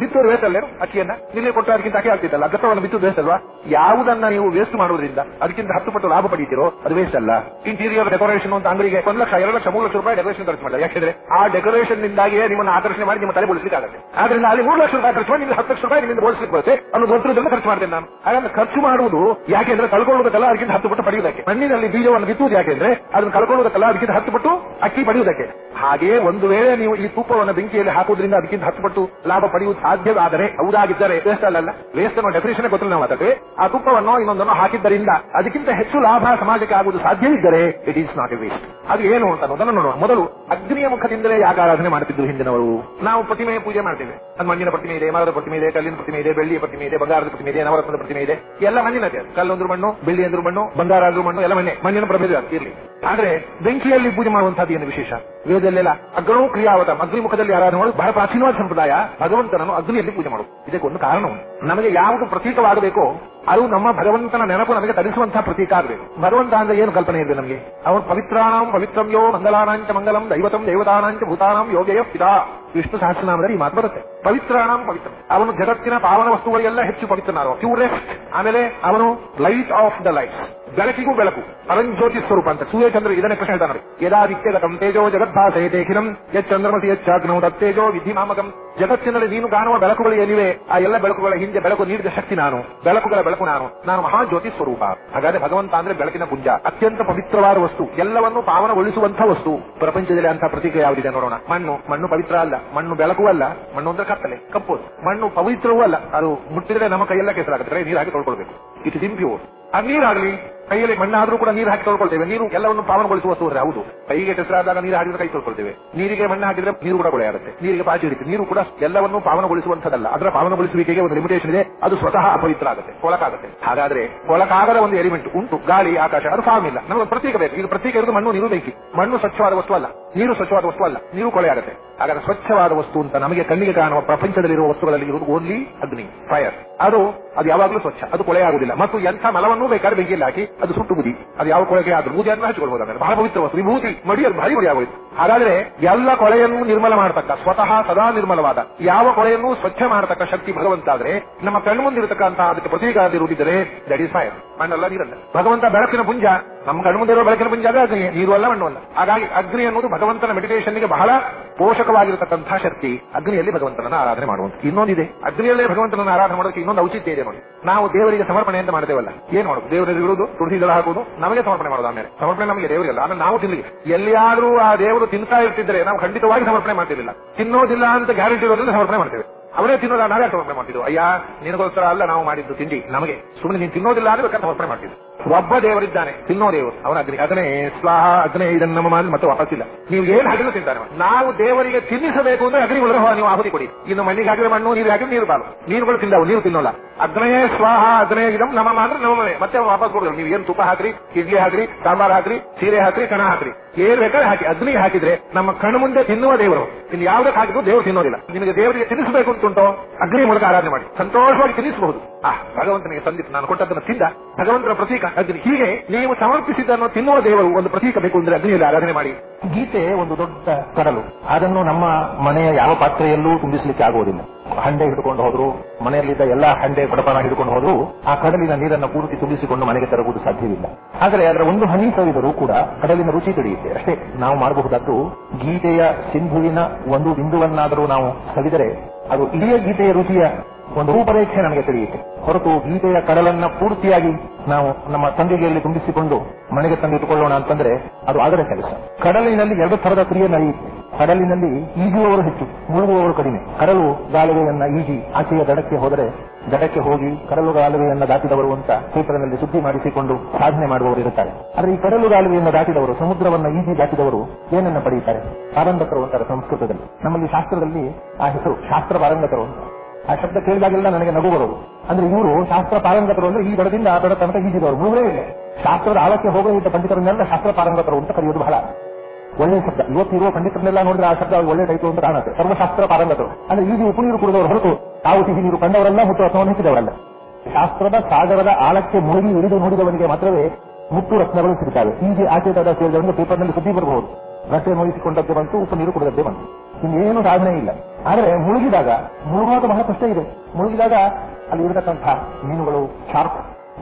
ಬಿತ್ತೋದು ವೇಸ್ಟ್ ಅಲ್ಲೇನು? ಅಕ್ಕಿಯನ್ನ? ನಿನ್ನೆ ಕೊಟ್ಟು ಅದಕ್ಕಿಂತ ಅಕ್ಕಿ ಆಗ್ತಿದ್ದಲ್ಲ ಗತವನ್ನು ಬಿತ್ತು ವೇಸ್ಟ್ ಅಲ್ವಾ? ಯಾವುದನ್ನ ನೀವು ವೇಸ್ಟ್ ಮಾಡುವುದರಿಂದ ಅದಕ್ಕಿಂತ ಹತ್ತು ಪಟ್ಟು ಲಾಭ ಪಡೀತಿರೋ, ಅದು ವೇಸ್ಟ್ ಅಲ್ಲ. ಇಂಟೀರಿಯರ್ ಡೆಕೋರೇಷನ್ ಅಂತ ಅಂಗಡಿಗೆ ಒಂದು ಲಕ್ಷ, ಎರಡು ಲಕ್ಷ, ಮೂರು ಲಕ್ಷ ರೂಪಾಯಿ ಡೆಕೋರೇಷನ್ ಖರ್ಚು ಮಾಡಿದ್ರೆ ಯಾಕೆಂದ್ರೆ ಆ ಡೆಕೋರೇಷನ್ ನಿಂದಾಗಿಯೇ ನಿಮ್ಮನ್ನ ಆಕರ್ಷಣೆ ಮಾಡಿ ನಿಮ್ಮ ತಲೆ ಬೋಳಿಸ್ಲಿಕ್ಕೆ ಆಗುತ್ತೆ. ಆದ್ರಿಂದ ಅಲ್ಲಿ ಮೂರು ಲಕ್ಷ ರೂಪಾಯಿ ಖರ್ಚು ಮಾಡಿ ನಿಮ್ಗೆ ಹತ್ತು ಲಕ್ಷ ರೂಪಾಯಿ ನಿಮ್ಮಿಂದ ಬೋಳಿಸ್ಲಿಕ್ಕೆ ಬರುತ್ತೆ. ಅನ್ನೋದು ಗೊತ್ತಿರೋದ್ರಿಂದ ಖರ್ಚು ಮಾಡ್ತೇನೆ ನಾನು. ಹಾಗಾದ್ರೆ ಖರ್ಚು ಮಾಡುವುದು ಯಾಕೆಂದ್ರೆ ಕಳ್ಕೊಳ್ಳುವುದಕ್ಕಲ್ಲ, ಅದಕ್ಕಿಂತ ಹತ್ತು ಪಟ್ಟು ಪಡೆಯುವುದಕ್ಕೆ. ಮಣ್ಣಿನಲ್ಲಿ ಬೀಜವನ್ನು ಬಿತ್ತುವುದು ಯಾಕೆಂದ್ರೆ ಅದನ್ನು ಕಳ್ಕೊಳ್ಳುವುದಕ್ಕಲ್ಲ, ಅದಕ್ಕಿಂತ ಹತ್ತು ಪಟ್ಟು ಅಕ್ಕಿ ಪಡೆಯುವುದಕ್ಕೆ. ಹಾಗೆಯೇ ಒಂದು ವೇಳೆ ನೀವು ಈ ತುಪ್ಪವನ್ನು ಬೆಂಕಿಯಲ್ಲಿ ಹಾಕುವುದರಿಂದ ಅದಕ್ಕಿಂತ ಹತ್ತು ಪಟ್ಟು ಲಾಭ ಪಡೆಯುವುದು ಸಾಧ್ಯವಾದರೆ ಹೌದಾಗಿದ್ದರೆ ವೇಸ್ಟ್ ಅಲ್ಲ ವೇಸ್ಟ್ ಅನ್ನೋ ಡೆಫಿನೇಷನ್ ಗೊತ್ತಿಲ್ಲ ನಾವು ಅದಕ್ಕೆ ಆ ತುಪ್ಪವನ್ನು ಇನ್ನೊಂದನ್ನು ಹಾಕಿದ್ದರಿಂದ ಅದಕ್ಕಿಂತ ಹೆಚ್ಚು ಲಾಭ ಸಮಾಜಕ್ಕೆ ಆಗುವುದು ಸಾಧ್ಯವಿದ್ದರೆ it is not a waste ಅದು ಏನು ಅಂತ ಅನ್ನೋದನ್ನು ನೋಡೋಣ ಮೊದಲು ಅಗ್ನಿಯ ಮುಖದಿಂದಲೇ ಯಾಕೆ ಆರಾಧನೆ ಮಾಡುತ್ತಿದ್ದು ಹಿಂದಿನವರು. ನಾವು ಪ್ರತಿಮೆಯ ಪೂಜೆ ಮಾಡ್ತೇವೆ. ಅದು ಮಣ್ಣಿನ ಪ್ರತಿಮೆ ಇದೆ, ಮರದ ಪ್ರತಿಮೆ ಇದೆ, ಕಲ್ಲಿನ ಪ್ರತಿಮೆ ಇದೆ, ಬೆಳ್ಳಿಯ ಪ್ರತಿಮೆ ಇದೆ, ಬಂಗಾರದ ಪ್ರತಿಮೆ ಇದೆ, ನವರತ್ನದ ಪ್ರತಿಮೆ ಇದೆ. ಎಲ್ಲ ಮಣ್ಣಿನದೇ ಕಲ್ಲೊಂದ್ರು ಮಣ್ಣು ಬೆಳ್ಳಿ ಅಂದ್ರು ಮಣ್ಣು, ಬಂಗಾರ ಅಂದ್ರು ಮಣ್ಣು, ಎಲ್ಲ ಮಣ್ಣೆ. ಮಣ್ಣಿನ ಪ್ರಭೇದ ಇರಲಿ. ಆದ್ರೆ ಬೆಂಕಿಯಲ್ಲಿ ಪೂಜೆ ಮಾಡುವಂತಹದ್ದು ಏನು ವಿಶೇಷ. ವೇದಲ್ಲೆಲ್ಲ ಅಗ್ನೋ ಕ್ರಿಯಾವತ, ಅಗ್ನಿಮುಖದಲ್ಲಿ ಆರಾಧನೆ ಮಾಡೋದು ಬಹಳ ಪ್ರಾಚೀನವಾದ ಸಂಪ್ರದಾಯ. ಭಗವಂತನನ್ನು ಅಗ್ನಿಯಲ್ಲಿ ಪೂಜೆ ಮಾಡೋದು. ಇದಕ್ಕೆ ಒಂದು ಕಾರಣವು. ನಮಗೆ ಯಾವುದು ಪ್ರತೀಕವಾಗಬೇಕೋ ಅದು ನಮ್ಮ ಭಗವಂತನ ನೆನಪು ನಮಗೆ ತರಿಸುವಂತಹ ಪ್ರತೀಕ ಆಗಬೇಕು ಭಗವಂತ ಅಂದ್ರೆ ಏನು ಕಲ್ಪನೆ ಇದೆ ನಮಗೆ? ಅವನು ಪವಿತ್ರಾಣಂ ಪವಿತ್ರಂ ಮಂಗಲಾನಾಂಚ ಮಂಗಲಂ ದೈವತಂ ದೇವತಾನಾಂಚ ಭೂತಾನಾಂ ಯೋಗಯ ಪಿತಾ ವಿಷ್ಣು ಸಹಸ್ರನಾಮದಲ್ಲಿ ಈ ಮಾತು ಬರುತ್ತೆ. ಪವಿತ್ರಾಣಂ ಪವಿತ್ರ. ಅವನು ಜಗತ್ತಿನ ಪಾವನ ವಸ್ತುಗಳಿಗೆಲ್ಲ ಹೆಚ್ಚು ಪವಿತ್ರನಾದವ ಪ್ಯೂರೆಸ್ಟ್ ಆಮೇಲೆ ಅವನು ಲೈಟ್ ಆಫ್ ದ ಲೈಟ್ ಬೆಳಕಿಗೂ ಬೆಳಕು. ಅರಂಜ್ಯೋತಿ ಸ್ವರೂಪ ಅಂತ. ಸೂರ್ಯಚಂದ್ರ ಇದನ್ನೇ ಕೃಷ್ಣ ಹೇಳ್ತಾನೆ ಯದಾದಿತ್ಯಗತಂ ತೇಜೋ ಜಗದ್ಭಾಸಯತೇಖಿಲಂ ಯಚ್ಚಂದ್ರಮಸಿ ಯಚ್ಚಾಗ್ನೋ ತತ್ತೇಜೋ ವಿಧಿಮಾಮಕಂ. ಜಗತ್ತಿನಲ್ಲಿ ನೀನು ಕಾಣುವ ಬೆಳಕುಗಳು ಏನಿವೆ ಆ ಎಲ್ಲ ಬೆಳಕುಗಳ ಹಿಂದೆ ಬೆಳಕು ನೀಡಿದ ಶಕ್ತಿ ನಾನು. ಬೆಳಕುಗಳ ಬೆಳಕು ನಾನು ನಾನು ಮಹಾಜ್ಯೋತಿ ಸ್ವರೂಪ. ಹಾಗಾದ್ರೆ ಭಗವಂತ ಅಂದ್ರೆ ಬೆಳಕಿನ ಪುಂಜ. ಅತ್ಯಂತ ಪವಿತ್ರವಾದ ವಸ್ತು. ಎಲ್ಲವನ್ನು ಪಾವನಗೊಳಿಸುವಂತಹ ವಸ್ತು. ಪ್ರಪಂಚದಲ್ಲಿ ಅಂತ ಪ್ರತೀಕ ಯಾವುದಿದೆ ನೋಡೋಣ. ಮಣ್ಣು. ಮಣ್ಣು ಪವಿತ್ರ ಅಲ್ಲ. ಮಣ್ಣು ಬೆಳಕು ಅಲ್ಲ. ಮಣ್ಣು ಅಂದ್ರೆ ಕತ್ತಲೆ. ಕಪ್ಪು. ಮಣ್ಣು ಪವಿತ್ರವೂ ಅಲ್ಲ. ಅದು ಮುಟ್ಟಿದ್ರೆ ನಮ್ಮ ಕೈಯೆಲ್ಲ ಕೆಸರಾಗುತ್ತೆ. ನೀರಾಗಿ ತೊಳ್ಕೊಳ್ಬೇಕು. ಇಟ್ ಇಸ್ ಇಂಪ್ಯೂರ್ ಆ ನೀರಾಗಲಿ. ಕೈಯಲ್ಲಿ ಮಣ್ಣಾದರೂ ಕೂಡ ನೀರು ಹಾಕಿ ತೊಳ್ಕೊಳ್ತೇವೆ. ನೀರು ಎಲ್ಲವನ್ನು ಪಾವನಗೊಳಿಸುವ ವಸ್ತು ಹೌದು. ಕೈಗೆ ಕೆಸರಾದಾಗ ನೀರು ಹಾಕಿದ್ರೆ ಕೈ ತೊಳ್ಕೊಳ್ತೇವೆ. ನೀರಿಗೆ ಮಣ್ಣು ಹಾಕಿದ್ರೆ ನೀರು ಕೂಡ ಕೊಳೆ ಆಗುತ್ತೆ ನೀರಿಗೆ ಪಾಚಿ ಹಿಡಿತು ನೀರು ಕೂಡ ಎಲ್ಲವನ್ನು ಪಾವನಗೊಳಿಸುವಂತದಲ್ಲ ಅದರ ಪಾವನಗೊಳಿಸುವಿಕೆಗೆ ಒಂದು ಲಿಮಿಟೇಷನ್ ಇದೆ. ಅದು ಸ್ವತಃ ಅಪವಿತ್ರ ಆಗುತ್ತೆ. ಕೊಳಕಾಗುತ್ತೆ. ಹಾಗಾದ್ರೆ ಕೊಳಕಾಗದ ಒಂದು ಎಲಿಮೆಂಟ್ ಉಂಟು. ಗಾಳಿ, ಆಕಾಶ, ಅದು ಫಾರ್ಮ್ ಇಲ್ಲ. ನಮಗೆ ಪ್ರತ್ಯೇಕ ಬೇಕು. ಇದು ಪ್ರತ್ಯೇಕ ಇರೋದು ಮಣ್ಣು, ನೀರು ಬೇಕಿ. ಮಣ್ಣು ಸ್ವಚ್ಛವಾದ ವಸ್ತು ಅಲ್ಲ. ನೀರು ಸ್ವಚ್ಛವಾದ ವಸ್ತು ಅಲ್ಲ. ನೀರು ಕೊಳೆ ಆಗುತ್ತೆ ಹಾಗಾದ್ರೆ ಸ್ವಚ್ಛವಾದ ವಸ್ತು ಅಂತ ನಮಗೆ ಕಣ್ಣಿಗೆ ಕಾಣುವ ಪ್ರಪಂಚದಲ್ಲಿರುವ ವಸ್ತುಗಳಲ್ಲಿ ಇರುವುದು ಓನ್ಲಿ ಅಗ್ನಿ ಫೈರ್ ಅದು ಅದು ಯಾವಾಗಲೂ ಸ್ವಚ್ಛ, ಅದು ಕೊಳೆ ಆಗುದಿಲ್ಲ ಮತ್ತು ಎಂಥ ಮಲವನ್ನೂ ಬೇಕಾದ್ರೆ ಬೆಂಕಿಯಲ್ಲಿ ಹಾಕಿ ಅದು ಸುಟ್ಟು ಬುದಿ ಅದು ಯಾವ ಕೊಳೆಗೆ ಆದ್ರೂ ಬೂದಿ ಅದನ್ನ ಹಚ್ಕೊಳ್ಬಹುದು ಅಂದ್ರೆ ಬಹಳ ಪವಿತ್ರ ವಸ್ತು. ವಿಭೂತಿ, ಮಡಿ ಭಾರಿ ಮಡಿ ಆಗೋಯ್ತು. ಹಾಗಾದ್ರೆ ಎಲ್ಲ ಕೊಳೆಯನ್ನು ನಿರ್ಮಲ ಮಾಡತಕ್ಕ, ಸ್ವತಃ ಸದಾ ನಿರ್ಮಲವಾದ, ಯಾವ ಕೊಳೆಯನ್ನು ಸ್ವಚ್ಛ ಮಾಡತಕ್ಕ ಶಕ್ತಿ ಭಗವಂತ ಆದ್ರೆ ನಮ್ಮ ಕಣ್ಣು ಮುಂದಿರತಕ್ಕಂತಹ ಅದಕ್ಕೆ ಪ್ರತೀಕಾರ ಇರುವುದಿದ್ದರೆ ದಟ್ ಇಸ್ ಫೈರ್ ಮಣ್ಣಲ್ಲ ನೀರಲ್ಲ. ಭಗವಂತ ಬೆಳಕಿನ ಪುಂಜ ನಮ್ಮ ಕಣ್ಣು ಮುಂದೆ ಇರುವ ಬೆಳಕಿನ ಪುಂಜ ನೀರು ಅಲ್ಲ ಮಣ್ಣು ಅಲ್ಲ. ಹಾಗಾಗಿ ಅಗ್ನಿ ಅನ್ನೋದು ಭಗವಂತನ ಮೆಡಿಟೇಷನ್ಗೆ ಬಹಳ ಪೋಷಕವಾಗಿರತಕ್ಕಂತಹ ಶಕ್ತಿ. ಅಗ್ನಿಯಲ್ಲಿ ಭಗವಂತನನ್ನ ಆರಾಧನೆ ಮಾಡುವಂತ ಇನ್ನೊಂದಿದೆ. ಅಗ್ನಿಯಲ್ಲೇ ಭಗವಂತನನ್ನ ಆರಾಧನೆ ಮಾಡೋದಕ್ಕೆ ಇನ್ನೊಂದು ಔಚಿತ್ಯ ಇದೆ ನೋಡಿ. ನಾವು ದೇವರಿಗೆ ಸಮರ್ಪಣೆ ಅಂತ ಮಾಡ್ತೇವಲ್ಲ. ಏನ್ ಮಾಡೋದು? ದೇವರಿಗೆ ಇರುವುದು, ತುಳಸಿ ದಳ ಹಾಕುವುದು, ನಮಗೆ ಸಮರ್ಪಣೆ ಮಾಡೋದು ಆಮೇಲೆ. ಸಮರ್ಪಣೆ ನಮಗೆ ದೇವರಿಲ್ಲ ಆಮೇಲೆ ನಾವು ತಿನ್ನಲಿಕ್ಕೆ ಎಲ್ಲಿಯಾದರೂ ಆ ದೇವರು ತಿಂತಾ ಇರ್ತಿದ್ರೆ ನಾವು ಖಂಡಿತವಾಗಿ ಸಮರ್ಪಣೆ ಮಾಡ್ತಿರ್ಲಿಲ್ಲ. ತಿನ್ನೋದಿಲ್ಲ ಅಂತ ಗ್ಯಾರಂಟಿ ಇರೋದ್ರಿಂದ ಸಮರ್ಪಣೆ ಮಾಡ್ತೇವೆ. ಅವರೇ ತಿನ್ನೋದ, ನಾವೇ ಸಮರ್ಪಣೆ ಮಾಡ್ತಿದ್ವು. ಅಯ್ಯ, ನಿನಗೋಸ್ಕರ ಅಲ್ಲ ನಾವು ಮಾಡಿದ್ದು ತಿಂಡಿ. ನಮಗೆ. ಸುಮ್ಮನೆ ನೀನು ತಿನ್ನೋದಿಲ್ಲ ಅಂದ್ರೆ ಸಮರ್ಪಣೆ ಮಾಡ್ತಿದ್ವಿ ಒಬ್ಬ ದೇವರಿದ್ದಾನೆ ತಿನ್ನೋ ದೇವರು ಅವನ ಅಗ್ನಿ. ಅಗ್ನೇ ಸ್ವಾಹ, ಅಗ್ನೇ, ಇದನ್ನ ನಮ್ಮ ಮಾಡಿ ಮತ್ತೆ ವಾಪಸ್ಸಿಲ್ಲ ನೀವು ಏನ್ ಹಾಕಿದ್ರು ತಿಂತಾನೆ. ನಾವು ದೇವರಿಗೆ ತಿನ್ನಿಸಬೇಕು ಅಂದ್ರೆ ಅಗ್ನಿ ಒಳಗೆ ನೀವು ಆಹುತಿ ಕೊಡಿ. ಇನ್ನು ಮಣ್ಣಿಗೆ ಹಾಕಿದ್ರೆ ಮಣ್ಣು ನೀರು ಹಾಕಿದ್ರೆ ನೀರು ಬಾಳು ನೀರುಗಳು ತಿಂದವು, ನೀರು ತಿನ್ನೋಲ್ಲ. ಅಗ್ನೇ, ಸ್ವಾಹ, ಅಗ್ನೇ, ಇದಂ ನಮ್ಮ ಅಂದ್ರೆ ನಮ್ಮನೆ ಮತ್ತೆ ವಾಪಸ್ ಕೊಡೋದು. ನೀವು ಏನ್ ತುಪ್ಪ ಹಾಕ್ರಿ, ಇಡ್ಲಿ ಹಾಕ್ರಿ, ಸಾಂಬಾರ್ ಹಾಕ್ರಿ, ಸೀರೆ ಹಾಕ್ರಿ, ಕಣ ಹಾಕ್ರಿ. ಏನ್ ಬೇಕಾದ್ರೆ ಹಾಕಿ. ಅಗ್ನಿ ಹಾಕಿದ್ರೆ ನಮ್ಮ ಕಣ್ಣು ಮುಂದೆ ತಿನ್ನುವ ದೇವರು. ಇನ್ನು ಯಾವ್ದಕ್ಕೆ ಹಾಕಿದ್ರು ದೇವರು ತಿನ್ನೋದಿಲ್ಲ. ನಿಮಗೆ ದೇವರಿಗೆ ತಿನ್ನಿಸಬೇಕು ಉಂಟು. ಅಗ್ನಿ ಮೂಲಕ ಆರಾಧನೆ ಮಾಡಿ. ಸಂತೋಷವಾಗಿ ತಿನ್ನಿಸಬಹುದು. ಆ, ಭಗವಂತನಿಗೆ ಸಂದಿತ್ತು. ನಾನು ಕೊಟ್ಟದ್ದನ್ನು ತಿಂದ. ಭಗವಂತನ ಪ್ರತೀಕ ಅಗ್ನಿ. ಹೀಗೆ ನೀವು ಸಮರ್ಪಿಸಿದ್ದನ್ನು ತಿನ್ನುವ ದೇವರು ಒಂದು ಪ್ರತೀಕ ಬೇಕು ಅಂದ್ರೆ ಅಗ್ನಿಯಲ್ಲಿ ಆರಾಧನೆ ಮಾಡಿ. ಗೀತೆ ಒಂದು ದೊಡ್ಡ ಕಡಲು. ಅದನ್ನು ನಮ್ಮ ಮನೆಯ ಯಾವ ಪಾತ್ರೆಯಲ್ಲೂ ತುಂಬಿಸಲಿಕ್ಕೆ ಆಗುವುದಿಲ್ಲ. ಹಂಡೆ ಹಿಡ್ಕೊಂಡು ಹೋದ್ರು, ಮನೆಯಲ್ಲಿದ್ದ ಎಲ್ಲಾ ಹಂಡೆ ಕೊಡಪಾನ ಹಿಡ್ಕೊಂಡು ಹೋದ್ರು, ಆ ಕಡಲಿನ ನೀರನ್ನು ಪೂರ್ತಿ ತುಂಬಿಸಿಕೊಂಡು ಮನೆಗೆ ತರುವುದು ಸಾಧ್ಯವಿಲ್ಲ. ಆದರೆ ಅದರ ಒಂದು ಹನಿ ಸವಿದರೂ ಕೂಡ ಕಡಲಿನ ರುಚಿ ತಿಳಿಯುತ್ತೆ. ಅಷ್ಟೇ, ನಾವು ಮಾಡಬಹುದಾದ್ದು ಗೀತೆಯ ಸಿಂಧುವಿನ ಒಂದು ಬಿಂದುವನ್ನಾದರೂ ನಾವು ಸವಿದರೆ ಅದು ಇಡೀ ಗೀತೆಯ ರುಚಿಯ ಒಂದು ರೂಪರೇಖೆ ನಮಗೆ ತಿಳಿಯಿತು. ಹೊರತು ಗೀತೆಯ ಕಡಲನ್ನ ಪೂರ್ತಿಯಾಗಿ ನಾವು ನಮ್ಮ ತಂದಿಗೆಯಲ್ಲಿ ತುಂಬಿಸಿಕೊಂಡು ಮನೆಗೆ ತಂದಿಟ್ಟುಕೊಳ್ಳೋಣ ಅಂತಂದ್ರೆ ಅದು ಆಗದ ಕೆಲಸ. ಕಡಲಿನಲ್ಲಿ ಎರಡು ತರದ ಕ್ರಿಯೆ ನಡೆಯುತ್ತೆ ಕಡಲಿನಲ್ಲಿ ಈಜುವವರು ಹೆಚ್ಚು, ಮುಳುಗುವವರು ಕಡಿಮೆ. ಕಡಲು ಗಾಲುವೆಯನ್ನ ಈಜಿ ಆಚೆಯ ದಡಕ್ಕೆ ಹೋದರೆ ದಡಕ್ಕೆ ಹೋಗಿ ಕಡಲು ಗಾಲುವೆಯನ್ನ ದಾಟಿದವರು ಅಂತ ಪೇಪರ್ನಲ್ಲಿ ಸುದ್ದಿ ಮಾಡಿಸಿಕೊಂಡು ಸಾಧನೆ ಮಾಡುವವರು ಇರುತ್ತಾರೆ. ಆದರೆ ಈ ಕಡಲು ಗಾಲುವೆಯನ್ನು ದಾಟಿದವರು, ಸಮುದ್ರವನ್ನ ಈಜಿ ದಾಟಿದವರು ಏನನ್ನ ಪಡೆಯುತ್ತಾರೆ? ಪಾರಂಗತರು ಅಂತಾರೆ ಸಂಸ್ಕೃತದಲ್ಲಿ. ನಮ್ಮಲ್ಲಿ ಶಾಸ್ತ್ರದಲ್ಲಿ ಆ ಹೆಸರು ಶಾಸ್ತ್ರ ಪಾರಂಗತರು ಅಂತ. ಆ ಶಬ್ದ ಕೇಳಿದಾಗೆಲ್ಲ ನನಗೆ ನಗು ಬರೋದು. ಅಂದ್ರೆ ಇವರು ಶಾಸ್ತ್ರ ಪಾರಂಗತರು ಅಂದ್ರೆ ಈ ದಡದಿಂದ ಆ ದಡ ತನಕ ಈಜಿದವರು ಮೂರೇ ಇಲ್ಲ. ಶಾಸ್ತ್ರದ ಆಳಕ್ಕೆ ಹೋಗೋ ಇದ್ದ ಪಂಡಿತರನ್ನೆಲ್ಲ ಶಾಸ್ತ್ರ ಪಾರಂಗತರು ಅಂತ ಕರೆಯೋದು ಬಹಳ ಒಳ್ಳೆ ಶಬ್ದ. ಇವತ್ತಿರುವ ಪಂಡಿತರನ್ನೆಲ್ಲ ನೋಡಿದ್ರೆ ಆ ಶಬ್ದ ಒಳ್ಳೆ ಟೈಪ್ ಅಂತ ಕಾಣುತ್ತೆ. ಸರ್ವಶಾಸ್ತ್ರ ಪಾರಂಗತರು ಅಂದ್ರೆ ಈಗ ಉಪು ನೀರು ಕುಡಿದವರು ಹೊರತು ತಾವು ಸಿಹಿ ನೀರು ಕಂಡವರಲ್ಲ ಮುತ್ತು ರತ್ನವನ್ನು ಹೆಚ್ಚಿದವರಲ್ಲ ಶಾಸ್ತ್ರದ ಸಾಗರದ ಆಳಕ್ಕೆ ಮುಳುಗಿ ಇಳಿದು ನೋಡಿದವನಿಗೆ ಮಾತ್ರವೇ ಮುತ್ತು ರತ್ನಗಳು ಸಿಗುತ್ತವೆ ಹೀಗೆ ಆಚೆ ದಡ ಸೇರಿದವನಿಗೆ ಪೇಪರ್ನಲ್ಲಿ ಸುದ್ದಿ ಬರಬಹುದು. ರಸ್ತೆ ನೋಯಿಸಿಕೊಂಡದ್ದೇ ಬಂತು ಉಪ ನೀರು ಕುಡಿದದ್ದೇ ಬಂತು. ಇನ್ನೇನು ಸಾಧನೆ ಇಲ್ಲ. ಆದರೆ ಮುಳುಗಿದಾಗ, ಮುಳುಗುವಾಗ ಬಹಳ ಕಷ್ಟ ಇದೆ. ಮುಳುಗಿದಾಗ ಅಲ್ಲಿ ಇರತಕ್ಕಂಥ ಮೀನುಗಳು, ಶಾರ್ಕ್,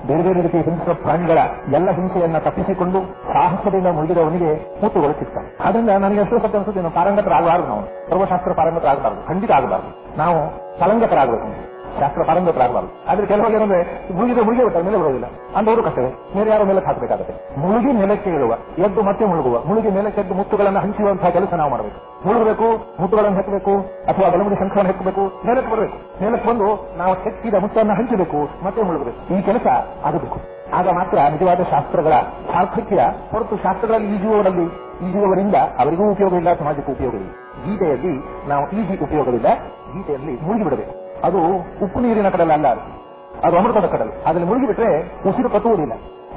ಬೇರೆ ಬೇರೆ ರೀತಿಯ ಹಿಂಸಕ ಪ್ರಾಣಿಗಳ ಎಲ್ಲ ಹಿಂಸೆಯನ್ನ ತಪ್ಪಿಸಿಕೊಂಡು ಸಾಹಸದಿಂದ ಮುಳುಗಿದವನಿಗೆ ಮುತ್ತುಗಳು ಸಿಗ್ತವೆ. ಆದ್ರಿಂದ ನನಗೆ ಎಷ್ಟೋ ಸತ್ಯ ಅನ್ಸುತ್ತೆ ನಾವು ಪಾರಂಗತರಾಗಬಾರದು ನಾವು. ಸರ್ವಶಾಸ್ತ್ರ ಪಾರಂಗತರಾಗಬಾರದು, ಖಂಡಿತ ಆಗಬಾರದು. ನಾವು ಕಲಂಗತರಾಗಬೇಕು ಶಾಸ್ತ್ರ ಪಾರಂಗತರಾಗಬಾರದು ಆದ್ರೆ ಕೆಲವಾಗ ಏನಂದ್ರೆ ಮುಳುಗಿದ ಮುಳುಗಿ ಬಿಟ್ಟ ಮೇಲೆ ಬರೋದಿಲ್ಲ ಅಂದವರು ಕಷ್ಟವೇ. ಬೇರೆ ಯಾರೋ ಮೇಲೆ ಹಾಕಬೇಕಾಗುತ್ತೆ. ಮುಳುಗಿ ನೆಲಕ್ಕೆ ಇಳುವ, ಎದ್ದು ಮತ್ತೆ ಮುಳುಗುವ, ಮುಳುಗಿ ನೆಲಕ್ಕೆ ಎದ್ದು ಮುತ್ತುಗಳನ್ನು ಹಂಚುವಂತಹ ಕೆಲಸ ನಾವು ಮಾಡಬೇಕು. ಮುಳುಗಬೇಕು, ಮುತ್ತುಗಳನ್ನು ಹೆಕ್ಕಬೇಕು, ಅಥವಾ ಬಲಮುಡಿ ಶಂಖವನ್ನು ಹೆಕ್ಕಬೇಕು ನೆಲಕ್ಕೆ ಬರಬೇಕು. ನೆಲಕ್ಕೆ ಬಂದು ನಾವು ಹೆಕ್ಕಿದ ಮುತ್ತನ್ನು ಹಂಚಬೇಕು, ಮತ್ತೆ ಮುಳುಗಬೇಕು. ಈ ಕೆಲಸ ಆಗಬೇಕು. ಆಗ ಮಾತ್ರ ನಿಜವಾದ ಶಾಸ್ತ್ರಗಳ ಸಾರ್ಥಕ್ಯ ಹೊರತು ಶಾಸ್ತ್ರಗಳಲ್ಲಿ ಈಜುವವರಲ್ಲಿ ಈಜುವವರಿಂದ ಅವರಿಗೂ ಉಪಯೋಗ ಇಲ್ಲ ಸಮಾಜಕ್ಕೂ ಉಪಯೋಗವಿಲ್ಲ. ಗೀತೆಯಲ್ಲಿ ನಾವು ಈಜಿ ಉಪಯೋಗವಿಲ್ಲ, ಗೀತೆಯಲ್ಲಿ ಮುಳುಗಿ ಬಿಡಬೇಕು ಅದು ಉಪ್ಪು ನೀರಿನ ಕಡಲ ಅಲ್ಲ ಅದು. ಅದು ಅಮೃತದ ಕಡಲು. ಅದರಲ್ಲಿ ಮುಳುಗಿಬಿಟ್ರೆ ಉಸಿರು ಕಟ್ಟುವುದಿಲ್ಲ